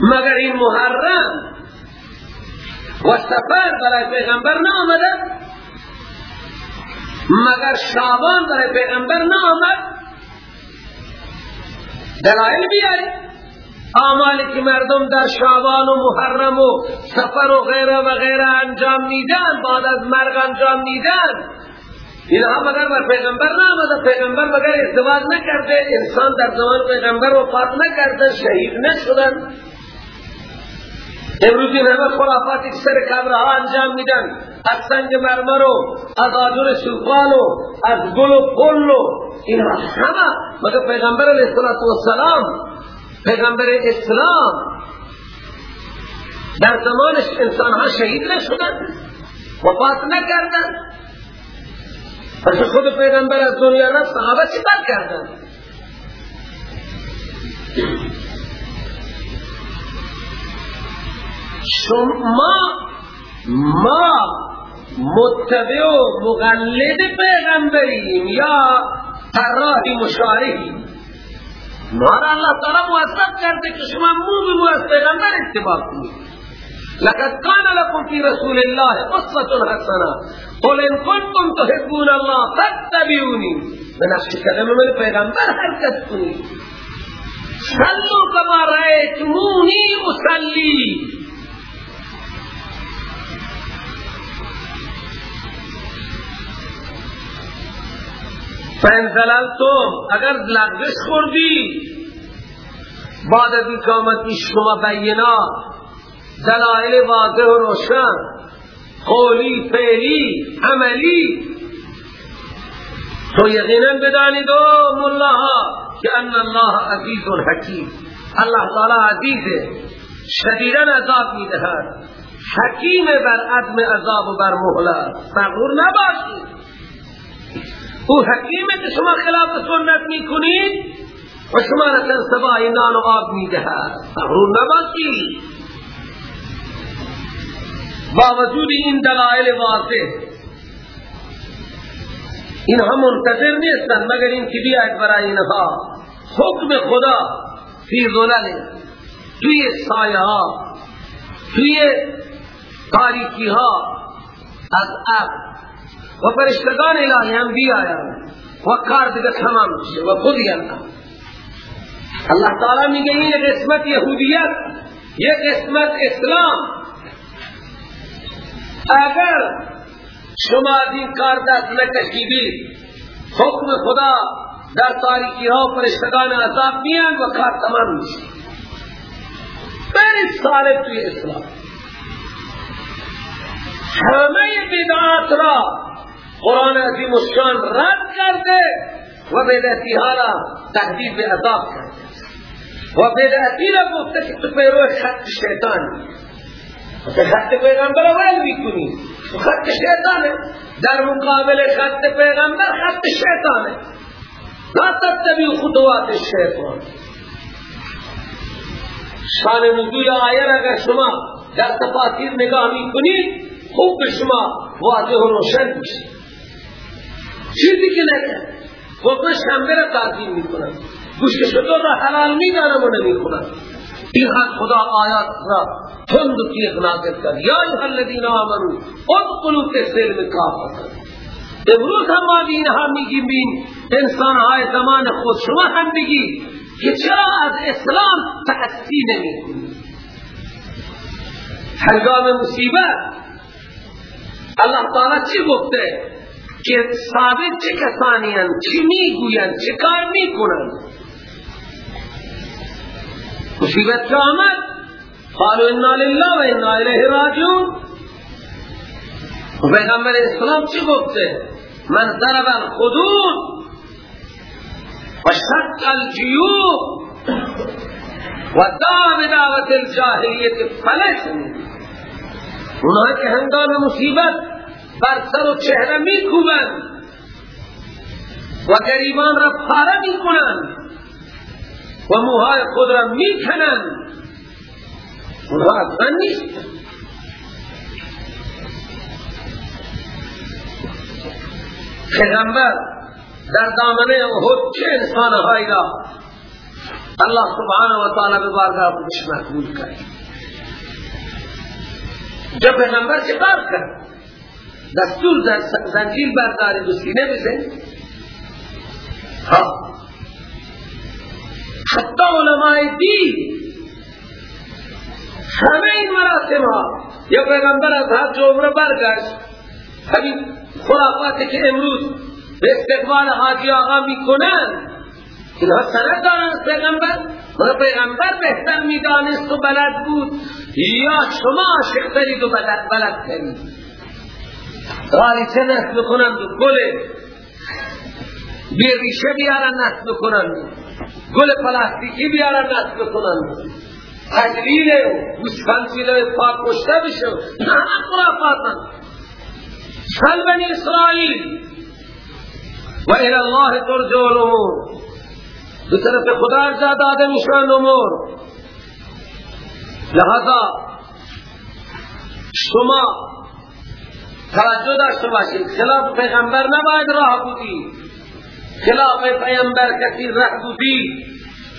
مگر این محرم و سفر برای پیغمبر نامده مگر شابان برای پیغمبر نامد دلائل بیاری. آمالی که مردم در شابان و محرم و سفر و غیره و غیره انجام میدن بعد از مرگ انجام میدن. اینها مگر بر پیغمبر نامده پیغمبر مگر ازدواج نکرده. انسان در زمان پیغمبر وفات نکرده شهید نشدن. امروز این همه خرافاتی سر کبرها انجام میدن از سنگ مرمر و از آجر سلطان و از گل و پل و اینها همه. مگر پیغمبر علیه السلام پیغمبر اسلام در زمانش انسان ها شهید نشدن وفات نکردن؟ پس خود پیغمبر از دنیا را صحابه چی کردن؟ شما ما متبع و مقلد پیغمبریم یا طراحی مشارحیم ما الله تعالی موفق کرده که شما مومی مو از پیغمبر اتباع کنید. لقد كان لكم في رسول الله قصة حسنة. قل ان كنتم تحبون الله فاتبعوني من نفس کلمه من پیغمبر حرکت کنید. صلوا كما رأيتموني اصلي فین زللتم اگر لغزش خوردی بعد از این کامتی شما بینا دلائل واضح و روشن قولی فعلی عملی تو یقینا بدانید او ملاها که ان الله عزیز حکیم. الله تعالی عزیز شدیدن عذاب می‌دهد. حکیم بر عدم عذاب و بر مهلت. صبور نباشید. او حکیمه که شما خلاف سنت می کنید و شما را سبای نان و آب می دهد مغرور نباشید با وجود این دلائل واضح. اینها منتظر نیستن مگر این که بیاید برای اینها. حکم خدا فی ظلل. توی سایه ها توی تاریکی ها از اب و فرشتگان الهی هم بیایم و کار دیگه تمام شه و خود یلنا اللہ تعالی میگه این قسمت یهودیت یک قسمت اسلام. اگر شما این کار دست نکشیدید حکم خدا در تاریکی ها فرشتگان عذاب میان و کار تمام میشه. برید صالب توی اسلام. همه بدعات را قرآن عظیم الشان رد کرده و بدعتی ها را تهدید به عذاب کرده. و بدعتی را گفته که تو پیرو خط شیطان. تو خط پیغمبر را ول می‌کنی. خط شیطانه. در مقابل خط پیغمبر خط شیطانه. لا تتبعوا خطوات الشیطان. شان نزول آیه اگر شما در تفاصیل نگاه می‌کنید خوب شما واضح و روشن میشه. چیزی که نکرد. من شنبه را تعظیم می‌کنم گوشت شطور را حلال می‌دانم و نمی‌خونم این حد خدا آیات را تند و تیغ نازل کرد. یا ایها الذین آمنو ادخلوا فی السلم کافتا امروز هم ما اینها میگیم بین انسان های زمان خود شما هم بگی که چرا از اسلام تأثیر نمی کنی هنگام مصیبت اللہ تعالی چی گفته؟ که ثابت چه کسانی هن چی می‌گوین چه کار می‌کنن مصیبت که آمد. قالوا انا لله و انا الیه راجعون. و پیغمبر اسلام چی گفته؟ من ضرب الخدود و شق الجیوب و دعا بدعوت الجاهلیت فلش اونها که هنگام مصیبت بر سر و چهره میکوبند و گریبان را پاره میکنند و موهای خود را میکنند. اونها أصلا نیست پیغمبر در دامنه احد چه انسان هایی را الله سبحانه و تعالی به بارگاه خودش مقبول کرد؟ جب پیغمبر چه کار کرد؟ دستور در زنجیل برداری و سینه بزن ها. حتی علماء دین. همه این مراسم ها یا پیغمبر از حج عمره برگشت. همین خرافاتی که امروز به استقبال حاجی آقا می‌کنن. اینها سند دارن پیغمبر. و پیغمبر بهتر می‌دانست و بلد بود. یا شما عاشق دارید و بلد بلد کنید غالیچه نسل کنند و گل. بی ریشه بیارن نسل کنند گل پلاستیکی بیارن نسل کنند تجلیل گوسفندچیله پاک کشته بشه. نه خرافاتن سل اسرائیل. و الله ترجع الامور. دو طرف خدا ارجا داده میشن امور لہذا شما توجه داشته باشید. خلاف پیغمبر نباید راه بودی. خلاف پیغمبر کسی راه بودی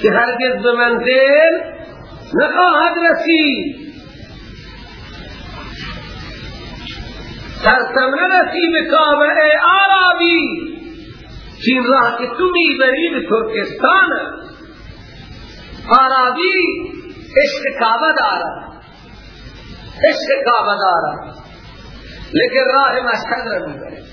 که هرگز به منزل نخواهد رسید. ترسم نرسی به کعبه ای آرابی. چین راه که تو می‌بری به ترکستان. آرابی عشق کعبه دارد. عشق کعبه دارد. لیکن راه مشهد را می‌بری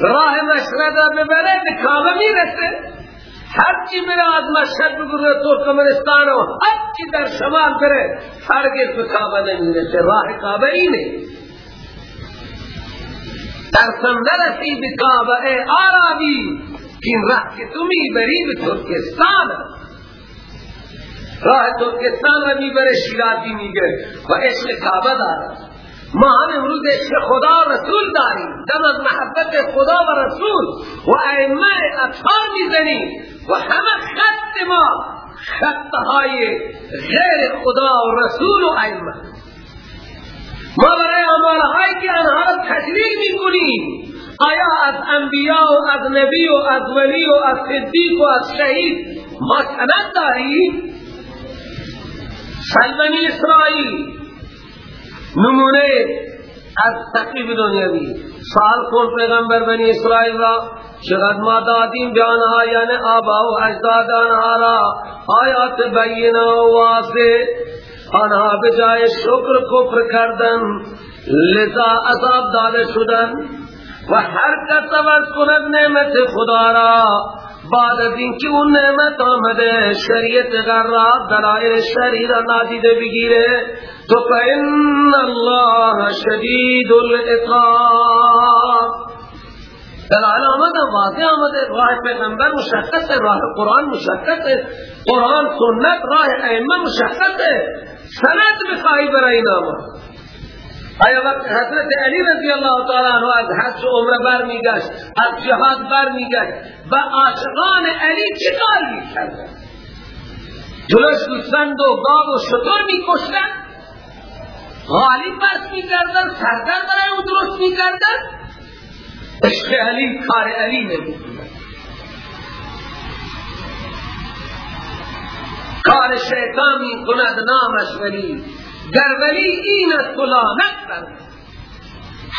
راه مشهد را ببره به کعبه می‌رسه. هر چی بره از مشهد بگره ترکمنستان و هر چی در شمال بره هرگز به کعبه نمی‌رسه. راه کعبه اینه. ترسم نرسی به کعبه آرابی این راه که تو می‌بری به ترکستان. راه ترکستان را می‌بره شیرازی میگه و عشق کعبه داره. ما هم امروز عشق خدا رسول داریم. دم از محبت خدا و رسول. و ائمه اطهار می‌زنیم. و همه خط ما خطهای غیر خدا و رسول و ائمه. ما برای امالهایی که آنها را تجلیل می‌کنیم. آیا از انبیاء و از نبی و از ولی و از صدیق و از شهید ما سند داریم؟ سلمانی اسرائیل نمونه از تقریب دنیاوی. سال کن پیغمبر بنی اسرائیل را چقدر ما دادیم به یعنی آبا و اجداد را؟ آیات بینه و واضح. آنها بجای شکر کفر کردن لذا عذاب داده شدن. و هر کس کند نعمت خدا را. بعد از اینکه اون نعمت آمده شریعت غراب دلائل شریع را نادیده بگیره تو فإن الله شدید العقاب دلائل آمده واضح آمده راه پیغمبر مشخص راه قرآن مشخص قرآن سنت راه ائمه مشخص سند بخواهی برای آمد آیا وقت حضرت علی رضی اللہ تعالی عنہ از حج و عمره بر میگشت از جهاد بر میگشت و عاشقان علی کاری می‌کردن؟ جلوش گوسفند و گاو و شتر میکشتن؟ غالب بس می‌کردن سردر برای او درست می‌کردن؟ عشق علی کار علی نمی‌کنن کار شیطان می‌کند نامش ولی در ولی این فلانت بند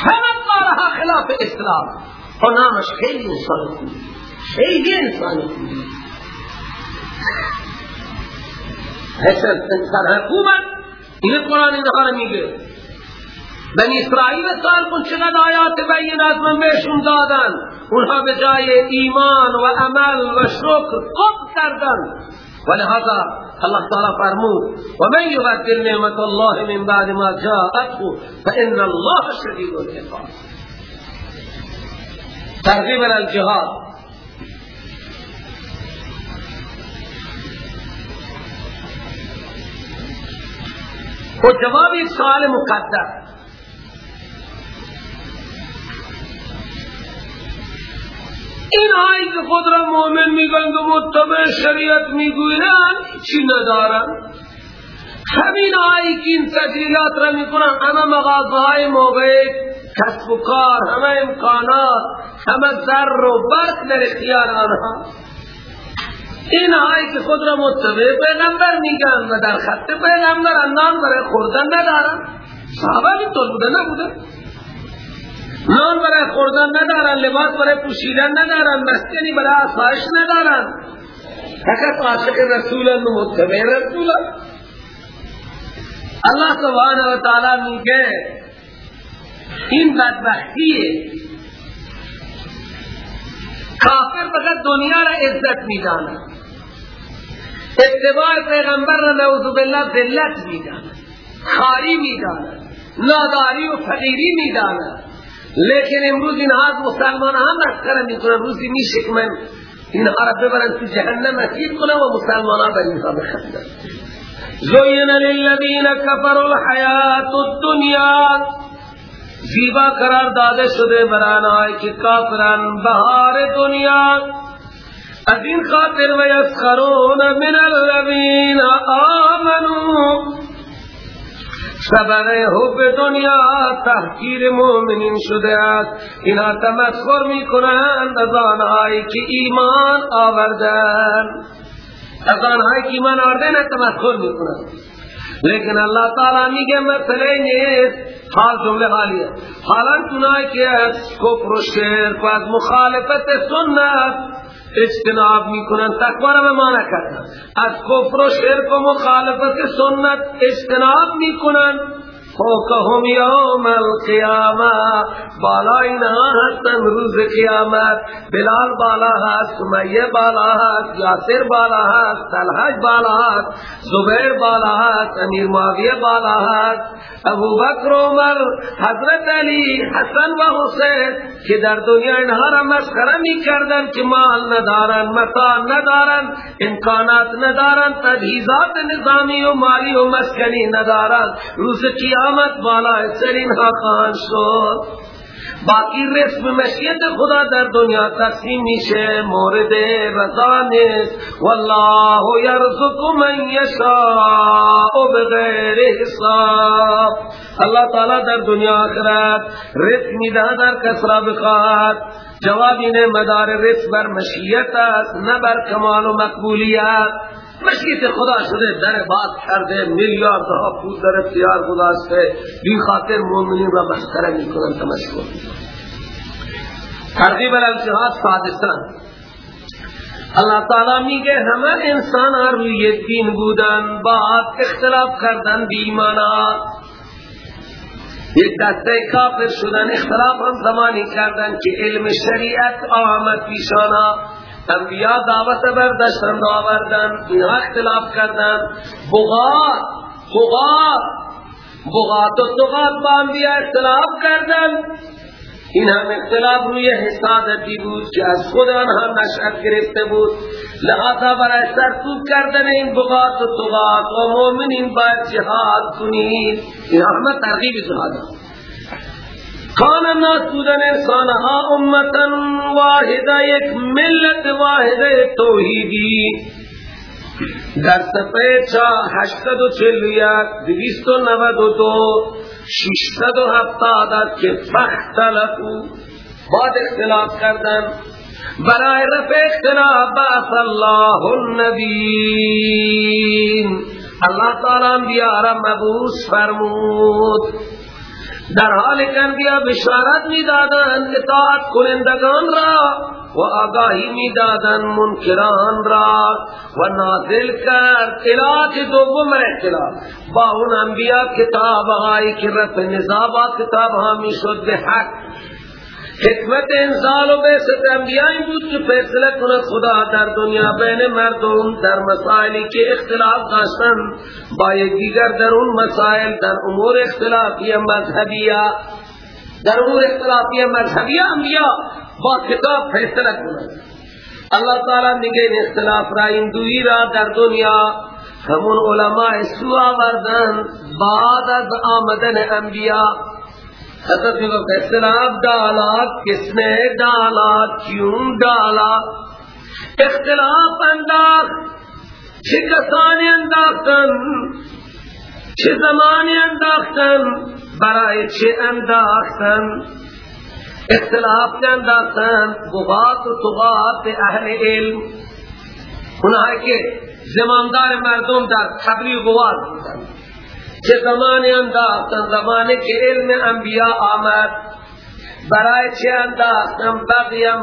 همه کارها خلاف اسلام. و نامش خیلی انسان خوبی. خیلی انسان خوبی. حسن انسان خوبن این قرآن اینها رو میگه بنی اسرائیل سال کن چقدر آیات بینات من بهشون دادن؟ اونها به جای ایمان و عمل و شکر قب کردن. ولهذا الله تعالى فرمود ومن يبدل نعمة الله من بعد ما جاءته فإن الله شديد العقاب. ترغيب الجهاد. و جواب سوال مقدر این هایی که خود را مؤمن میگند و متبع شریعت می‌گویند. چی ندارن؟ همین هایی که این تجلیلات را می‌کنن همه مغازه های موقع کسب و کار همه امکانات همه ذر و برق در اختیار آنها. این هایی که خود را متبع پیغمبر میگن و در خط پیغمبر اندان برای خوردن ندارن. صحابه طول بوده نبوده. نان برای خوردن ندارن لباس برای پوشیدن ندارن مسکنی برای آسایش ندارن. فقط عاشق رسولن و متبع رسولن. اللہ سبحانه و تعالی میگه این بدبختیه. کافر فقط دنیا را عزت میدانه اتباع پیغمبر را نعوذ بالله ذلت میدانه خاری میدانه ناداری و فقیری میدانه لیکن امروز این ها مسلمان هم مسخره می‌کنن روزی میشه که من اینها را ببرن تو جهنم اسیر کنم و مسلمان ها بر اینها بخندن زین للذین کفروا الحیات الدنیا. زیبا قرار داده شده برانای که کافران بهار دنیا. از این خاطر و یسخرون من الذین آمنوا. سبب حب دنیا تحقیر مؤمنین شده است. اینا تمسخر می کنند از آنهایی که ایمان آوردن. از آنهایی که ایمان آوردن تمسخر می کنند لیکن اللہ تعالی میگه مسئله نیست. حال جمله حالیه. حالا تونایی که از کفر و شرک و از مخالفت سنت اجتناب می‌کنن تقوی را مانا کردن از کفر و شرک و مخالفت سنت اجتناب می‌کنن. فوقهم یوم القیامه بالا اینا هستن روز قیامت. بلال بالا هست سمیه بالا هست یاسر بالا هست تلحج بالا هست زبیر بالا هست امیر معاویه بالا هست. ابو بکر عمر حضرت علی حسن و حسین که در دنیا اینها را مسخره می کردن که مال ندارن مطا ندارن امکانات ندارن تجهیزات نظامی و مالی و مسکنی ندارن. روز قیامت بالا سرین ها خواهند شد. باقی رسم مشیت خدا در دنیا تقسیم میشه مورد رضا نیست. والله یرزق من یشاء بغیر حساب. اللہ تعالی در دنیا آخرت رزق میده در کسرا بخواد جواب اینه مدار رزق بر مشیت است نه بر کمال و مقبولیت. مشیت خدا شده در باز کرده میلیارد ها پول در اختیار گذاشته. بی خاطر مومنین را مسخره می‌کنن تمشکر ترغیب الجهاد سادسان اللہ تعالی میگه همه انسان ها روی دین بودن اختلاف کردن بیمانا یک دسته کافر شدن اختلاف هم زمانی کردن که علم شریعت آمد پیشانا. انبیاء دعوت برداشتن آوردن اینها اختلاف کردن. بغات بغات بغات و تغات با انبیاء اختلاف کردن. این هم اختلاف روی حسادتی بود که از خود آنها نشأت گرفته بود. لحظا برای سرکوب کردن این بغات و طغات و مومنین باید جهاد کنید. این همه ترغیب جهاد کان الناس بودن انسانها امتا واحده یک ملت واحده توحیدی. در صفحه چا هشتد و چلو یک دویست و نود و دو ششتد و هفتاد که فختلفو بعد اختلاف کردن. برای رفع اختلاف بعث الله النبین اللہ تعالی انبیاء را مبوس فرمود. در حال که انبیاء بشارت می دادن اطاعت کنندگان را و آگاهی می دادن منکران را و نازل کرد اطلاعات دوم اختلاف با اون انبیاء کتاب آئی که رفع نظابات کتاب همی شد به حق. حکمت انزال و بیست انبیاء بود که فیصله کند خدا در دنیا بین مردم در مسائلی که اختلاف داشتن با یک دیگر در اون مسائل در امور اختلافی مذهبیه در امور اختلافی مذهبیه انبیاء با کتاب فیصله کند اللہ تعالی این اختلاف را این دوی را در دنیا همون علماء سو آوردن بعد از آمدن انبیاء حضرت کو اختلاف ڈالا کس نے کیوں ڈالا اختلاف انداز چه کسانی انداختن؟ چه زمانی انداختن؟ برای چه انداختن؟ اختلاف کے انداختن بغات و طغات اهل علم. اونهایی که زماندار مردم در غوات بودن چه زمان انداختن؟ زمانی که علم انبیاء آمد. برای چه انداختن؟ بغیم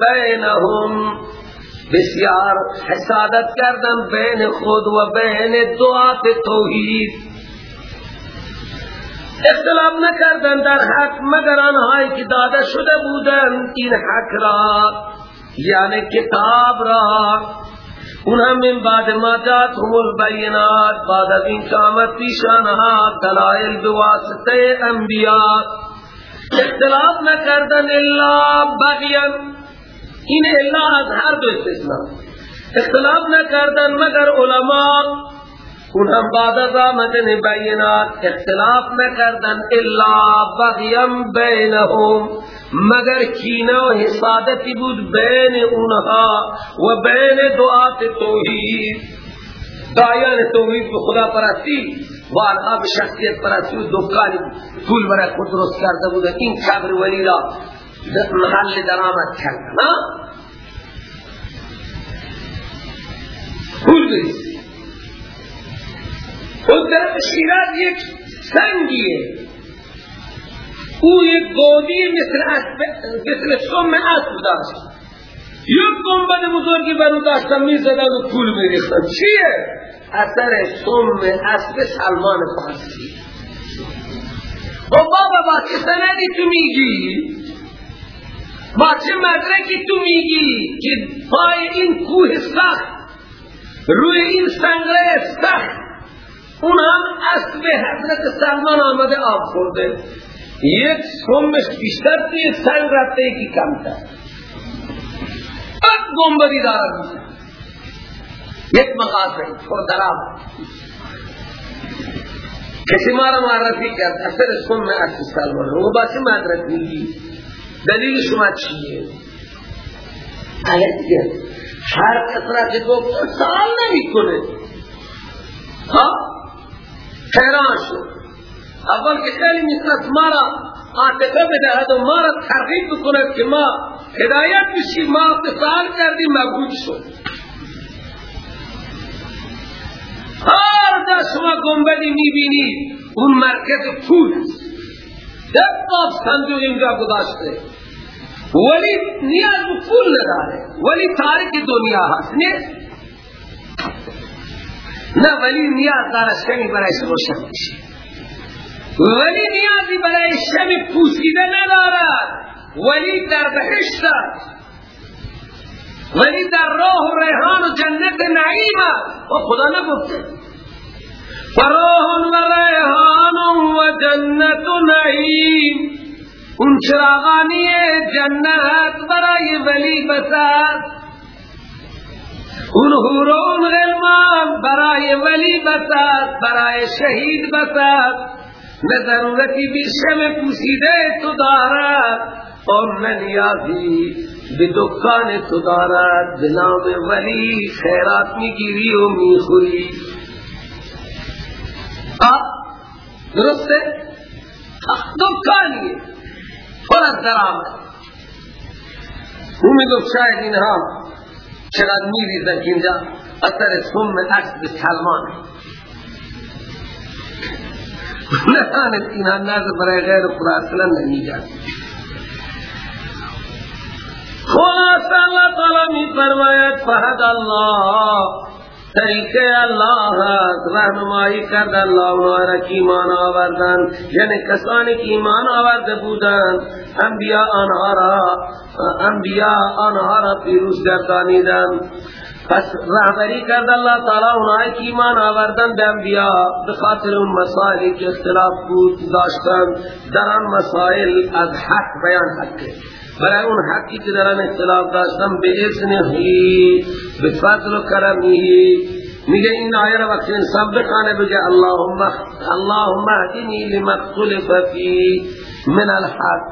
بینهم. بسیار حسادت کردن بین خود و بین دعات توحید. اختلاف نکردن در حق مگر آنهایی که داده شده بودن این حق را یعنی کتاب را. اونها من بعد ما جات هم البینات بعد از این کامت پیشانها دلائل بواسطه انبیاء. اختلاف نکردن الا بغیان این الا از هر دو استثناء اختلاف نکردن مگر علماء اونها بعد از آمدن بینات اختلاف نکردن الا بغیم بینهم مگر کینه و حسادتی بود بین اونها و بین دعات توحید دعایان توحید به خدا پرستی و آنها شخصیت پرستی و دکانی پول برای خود درست کرده بود این کبر ولی را محل درآمد کرده نا پول بریسی خود در شیراز یک سنگیه او یک گودی مثل مثل سم اسب داشت یک گنبد بزرگی برو داشتن می زدن و پول می ریختن چیه؟ اثر سم اسب سلمان فارسی و بابا با چه سندی تو میگی؟ با چه مدرکی تو میگی که پای این کوه سخت روی این سنگره سخت اون هم اسب حضرت سلمان آمده آب خورده. یک سومش بیشتر توی سنگ رفته یکی کمتر. بعد گنبدی دارد میشه یک مقاصد پردرام کسی ما را معرفی کرد. اثر سم اصل سلمان. او با چه مدرک میگی دلیل شما چیه؟ که هر کسرت گفت سوال نمی کنه ها؟ حیران شد اول که خیلی می‌خواست ما را عاطفه بدهد و ما را ترغیب بکند که ما هدایت بشیم ما اتصال کردیم مبهوت شد. هر جا شما گنبدی می‌بینید اون مرکز پول است. ده باب صندوق اینجا گذاشته. ولی نیاز به پول نداره. ولی تارک دنیا هست. نه نه ولی نیاز داره شمی برای روشن میشه. ولی نیازی برای شمی پوسیده ندارد. ولی در بهشت ولی در راه و ریحان و جنت نعیم و خدا نگفته. فراح و ریحان و جنت نعیم. اون چراغانی جنت برای ولی بسد اون حورون غلمان برای ولی بسد برای شهید بسد نه ضرورتی بیشم پوسیده تو دارد. اور نیازی به دکان تو دارد. به ولی خیرات می‌گیری و می‌خوری. درسته؟ دکانیه پر از درآمد او می‌گفت شاید اینها چقدر میریزن که اینجا اثر سم عکس سلمان. نه اینها نظر برای غیر خدا اصلا نمیجاز خلاص اللہ تعالی می فرماید فهد اللہ طریقه اللہ هست رحمائی کرد اللہ اونها که ایمان آوردن. یعنی کسانی که ایمان آورده بودن انبیاء آنها را انبیاء آنها را پیروز گردانیدن پس رهبری کرد اللہ تعالی اونهایی که ایمان آوردن به انبیاء. به خاطر اون مسائلی که اختلاف بود داشتن در مسائل از حق بیان حقه برای اون حقی که در اختلاف داشتن به اذنهی به فضل و کرمی. میگه این آیه را وقتی انسان بخانه بگه اللهم اللهم اهدنی لما اختلف فی من الحق.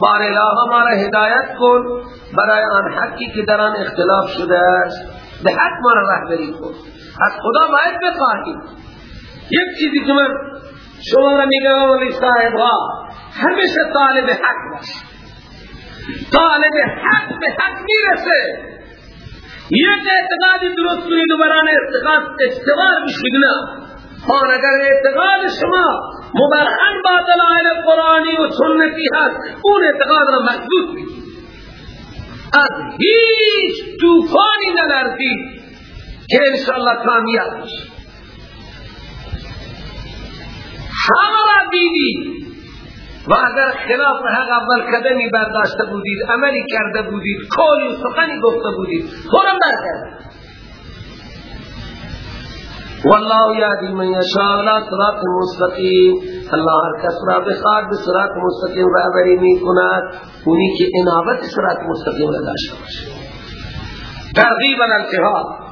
بار اله ہمارا ہدایت کن برای آن حقی که در آن اختلاف شده است. به حق ما را رهبری کن. از خدا باید بخواهیم. یک چیزی که من شما را میگم ولی صاحب ها همیشه طالب حق باش. طالب حق به حق می‌رسه. یک اعتقادی درست کنید و بران اعتقاد استوار بشید نه. آن اگر اعتقاد شما مبرهن با دلائل قرآنی و سنتی هست اون اعتقاد را مضبوط بید از هیچ توفانی نلرزید که انشاءالله کامیاب بشید. همه را و اگر خلاف حق اول قدمی برداشته بودید عملی کرده بودید کولی و سخنی گفته بودید فورا برکرد والله یادی من یشاء لا صراط مستقیم. الله هر کس را بخواد به صراط مستقیم رهبری می کند اونی که انابت صراط مستقیم را داشته باشه. ترغیب الالتحاد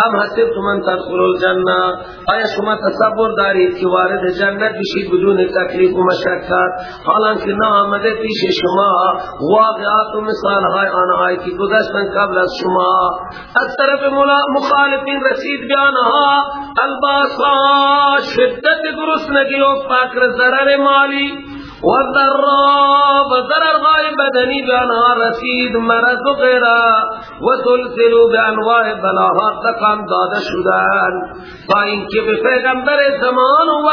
ام حسبت من تدخل الجنه آیا شما تصور دارید که وارد جنت بشید بدون تکلیف و مشقت؟ حالانکه نه آمده پیش شما واقعات و مثال های آنهایی که گذشتن قبل از شما. از طرف مخالفین رسید به آنها الباسا شدت گرسنگی و فقر ضرر مالی. و ذرا و ضرر غای بدنی به آنها رسید مرض و غیره و سلسلو به انواع بلاها تکان داده شدن. تا اینکه به پیغمبر زمان و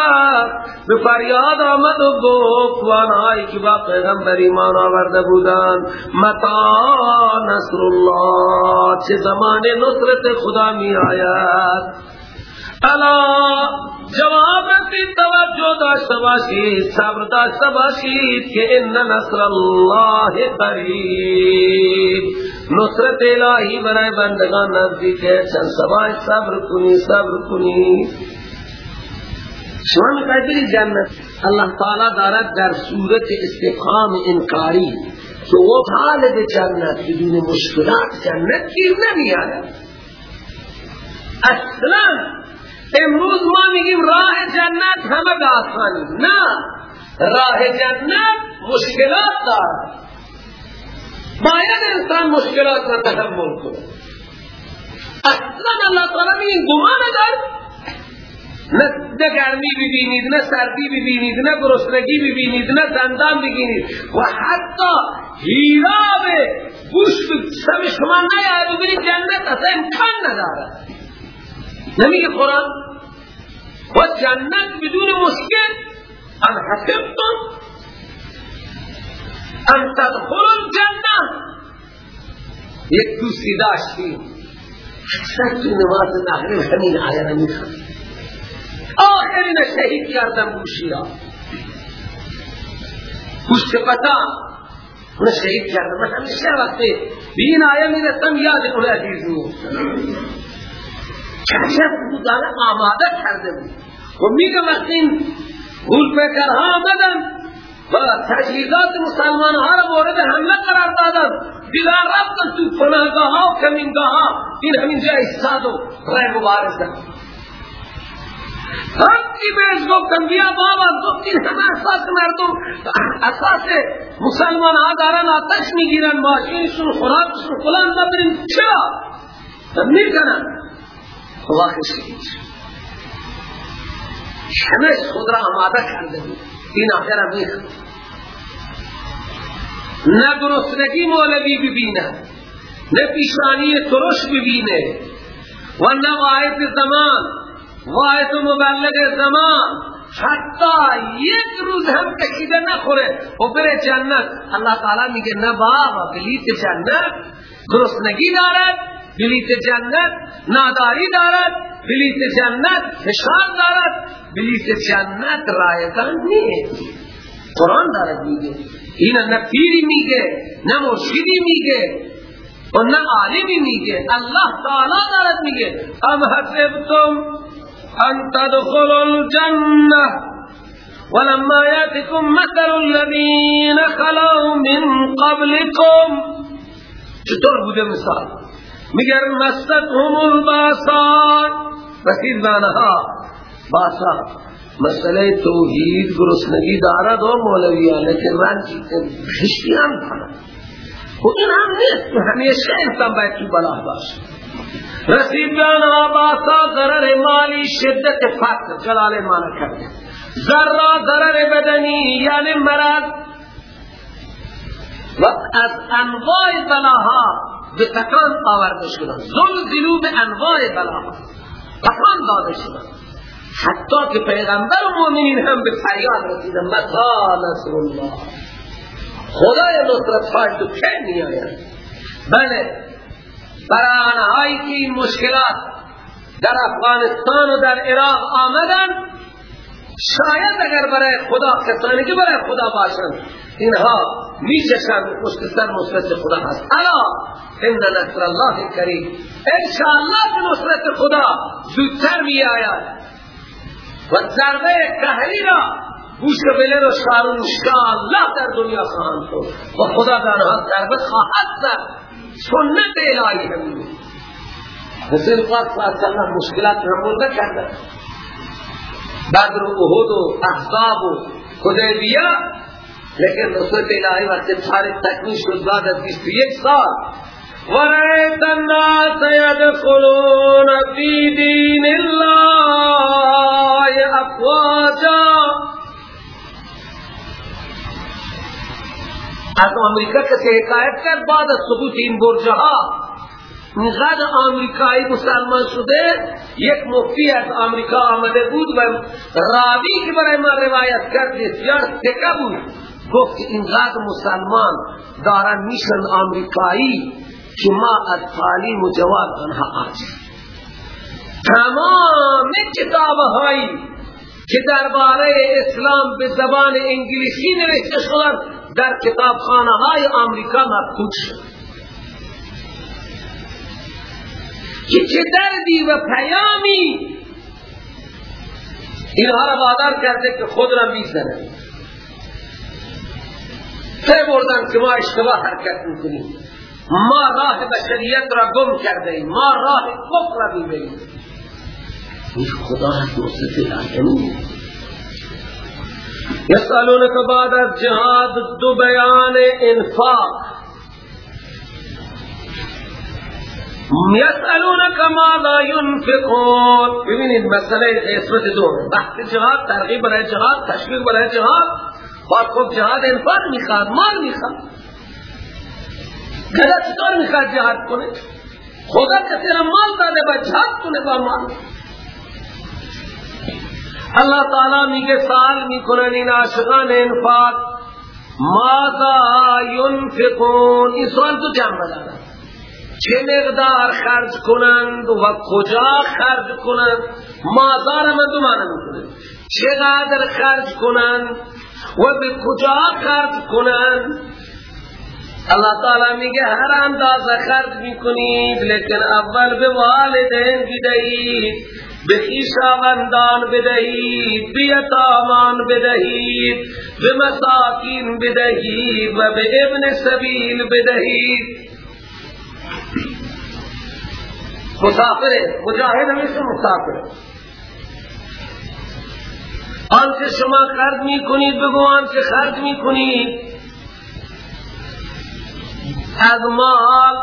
به فریاد آمد و گفت و آنهایی که با پیغمبر ایمان آورده بودند متا نصر الله چه زمان نصرت خدا می آید الا جواب رسید توجه داشته باشید صبر داشته باشید که ان نصر الله قریب نصرت الهی برای بندگان نزدیک ہے چند سبای صبر کنی صبر کنی. شما می‌خواید جنت؟ اللہ تعالی دارد در صورت استفهام انکاری که وہ طالب جنت بدون مشکلات جنت گیر نمیاد اصلا امروز ما میگیم راه جنت همه به آسانی نه. راه جنت مشکلات دارد. باید انسان مشکلات را تحمل کنه اصلا اللہ تعالی میگه گمان اگر نه گرمی ببینید نه سردی ببینید نه گرسنگی ببینید نه دندان ببینید و حتی هیراب گوشت سم شما نیاد ببینید جنت اصلا امکان نداره نمیگه قرآن و جنت بدون مشکل. ان حسبتم. ان تدخل الجنه یک دوستی داشتیم اکثر تو نماز مغرب همین آیه را آخرین شهید کردم گوشی گوشت پتا. اون شهید کردم. من همیشه وقتی به این آیه می‌رسم یاد اون چشم بودانه آماده کرده بود. و میگه وقتی این گول پیکرها آمدن و تجهیزات مسلمان ها را مورد حمله قرار دادن دیگر رفتن تو پناهگاه ها و کمینگاه ها این همینجا ایستاد و رای مبارزه. وقتی بهش گفتم بیا بابا. گفتین همه اساس مردم اساس مسلمان ها دارن آتش می‌گیرن. ماشینشون خوراکشون فلان. نبرین چرا؟ می‌کنن واقع شدید همه خود را آماده کرده بود این آخر هم می‌خواد نه گرسنگی مولوی ببینه نه پیشانی ترش ببینه. و نه واحد زمان واحد مبلغ زمان. حتی یک روز هم کشیده نخوره. و بره جنت. اللہ تعالی میگه نه بابا بلیت جنت گرسنگی دارد. بلیت جنت ناداری دارد بلیت جنت فشار دارد بلیت جنت رایگان نیست. قرآن دارد میگه. این نه پیری میگه نه مرشدی میگه و نه عالمی میگه. الله تعالی دارد میگه. ام حسبتم ان تدخلوا الجنه ولما ياتكم مثل الذين خلوا من قبلكم. چطور بوده مثال؟ میگر مستهم الباسان رسید بانها باسا مسئله توحید گرسنگی دارد و مولویان لیکن رنجی خشتی هم دارد. و این هم نیست. همیشه انسان باید تو بلاه باشه. رسید بانها باسا ضرر مالی شدت فقر جلال مانا کرده ذرا ضرر بدنی یعنی مرض. و از انواع بلاها به تکان آورده شدن. زلزلو به انواع بلاها تکان داده شدن. حتی که پیغمبر و مؤمنین هم به فریاد رسیدن. متا نصر الله خدای نصرت خواهد تو که می آید بله برای که این مشکلات در افغانستان و در عراق آمدن شاید اگر برای خدا کسانی که برای خدا باشند اینها میچشند پشت سر نصرت خدا هست. الا ان نصر الله کریم انشاءالله که نصرت خدا زودتر می آید و ضربه قهری را گوش بله را شارون الله در دنیا خواهند شد. و خدا در آنها ضربه خواهد زد. سنت الهی همین. رسول پاک صلی اللہ علیہ وسلم مشکلات رمونده کرده. بدر و احد و احزاب و حدیبیه. لیکن رسول الهی وقت سارے تکمیل شد بعد از 21 سال ورأيت الناس يدخلون في دين الله افواجا. از امریکا کسی حکایت کرد بعد از سقوط این برجها؟ اینقدر آمریکایی مسلمان شده یک مفتی از آمریکا آمده بود و راوی که برای ما روایت کرد بسیار تکه بود. گفت اینقدر مسلمان دارن میشن آمریکایی که ما از تعلیم و جواب آنها آجز تمام کتاب هایی که درباره اسلام به زبان انگلیسی نوشته شدن در کتاب خانه های آمریکا مفقود شد. که چه دردی و پیامی. اینها را وادار کرده که خود را می‌زنه. سه بردن که ما اشتباه حرکت می‌کنیم. ما راه بشریت را گم کرده ایم. ما راه کفر را بیبینیم این خدا از نصف الهی یسالونک بعد از جهاد دو بیان انفاق. یسالونک ماذا ينفقون ببینید مسئله قسمت دو. بحث جهاد ترغیب برای جهاد تشویق برای جهاد باید خب جهاد انفاق می‌خواد مال می‌خواد. گله چطور می‌خواد جهاد کنه؟ خدا کسی را مال داده با جهاد کنه با مال. اللہ تعالی میگه سال می‌کنن این عاشقان انفاق ماذا ينفقون این سوال تو جمع دارن چه مقدار خرج کنند و کجا خرج کنند ماذا را من دو معنی می‌کنه. چقدر خرج کنند و به کجا خرج کنند. اللہ تعالی میگه هر اندازه خرج می‌کنید لیکن اول به والدین بدهید به خیشاوندان بدهید به یتامان بدهید به مساکین بدهید و به ابن سبیل بدهید. مسافر مجاهد همیشه مسافر آنچه شما خرج می کنید بگو آنچه خرج می کنید۔ از مال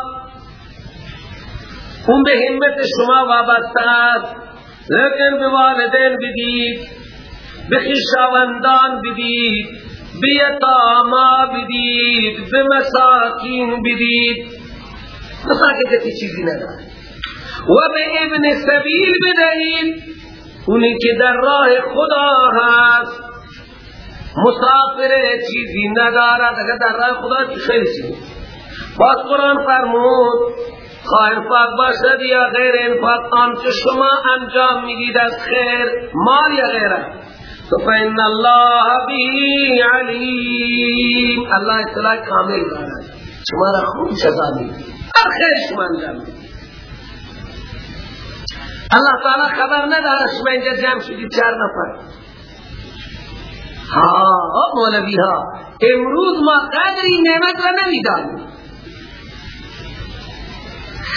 اون به همت شما وابسته است۔ لیکن به والدین بدید به خیشاوندان بدید به یتاما بدید به مساکین بدید۔ مساکین کسی چیزی نداره۔ و به ابن سبیل بدهید. اونی که در راه خدا هست. مسافر چیزی ندارد. اگر در راه خدا خیلی چیزی. باز قرآن فرمود خواهر پاک باشد یا غیر انفاق آن که شما انجام می‌دید از خیر مال یا غیره. تو فین الله بی علیم. الله اطلاع کامل دارد. شما را خوب سزا می‌دید خیر شما انجام می‌دید اللہ تعالی خبر نداره شما اینجا جمع چهار نفر. ها مولوی ها امروز ما قدری نعمت را نمی‌دانیم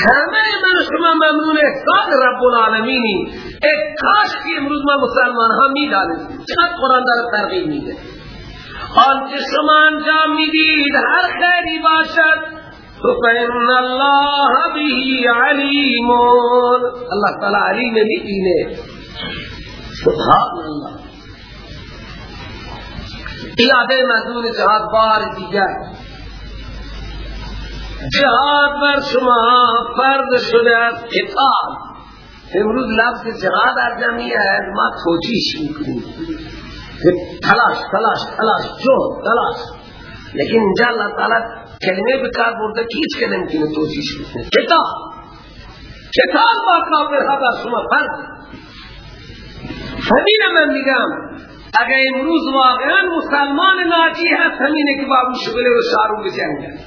همه من شما ممنون احسان رب العالمینی ایک کاش که امروز ما مسلمان ها می‌دانیم چقدر قرآن داره ترغیب میده. آنچه شما انجام می‌دید هر خیری باشد فإن الله به علیم اللہ تعالی علیم بھی سبحان اللہ یاد مزون جهاد بار دیگر جهاد بر شما فرد شده. از قتال امروز لفظ جهاد در جمعی ہے ما توجیش میکنیم. تلاش تلاش تلاش. جو تلاش. لیکن انجا اللہ تعالی کلمه بکار برده که هیچ که نمی‌تونه توجیش بکنه کتاب. کتاب با کافر ها بر شما فرد همین من میگم اگر امروز واقعا مسلمان ناجی هست همینه که بابو شغل رو شارو بجنگن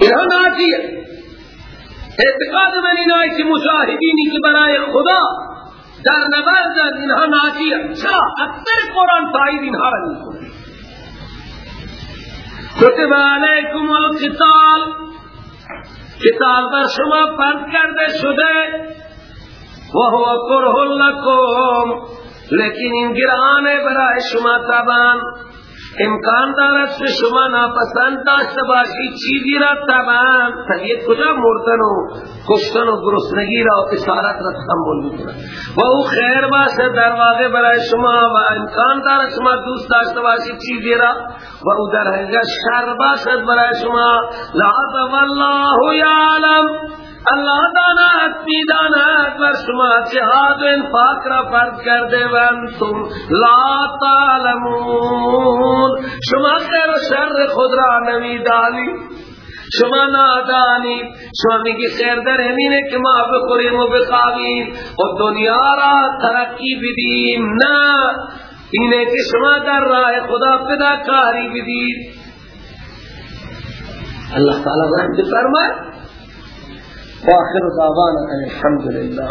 اینها ناجی اعتقاد من اینایی که مجاهدینی که برای خدا در نبرد اینها ناجی چرا؟ اکثر قرآن تایید اینها را می‌کنه کتب علیکم القتال. قتال بر شما فرض کرده شده و هو کرہ لکم لیکن این گرانه برای شما تبان امکان دارد که شما ناپسند داشته باشی چیزی را تمام طبیعت کجا مردن و کشتن و گرسنگی را و اسارت را تحمل می‌کنه و او خیر باشه در واقع برای شما. و امکان دارد شما دوست داشته باشی چیزی را و او در حقیقت شر باشد برای شما. لعظم الله یعلم. اللہ دانا دانا بر شما جہاد و انفاق را فرض کرده و انتم لا تعلمون۔ شما خیر و شر خود را نمی دانی شما نادانی۔ شما میگی خیر در همینه که ما بخوریم و بخوابیم۔ و دنیا را ترقی بدیم نه۔ اینه که شما در راه خدا فداکاری بدید۔ اللہ تعالی رحمت فرمائے وآخر دعوانا الحمد لله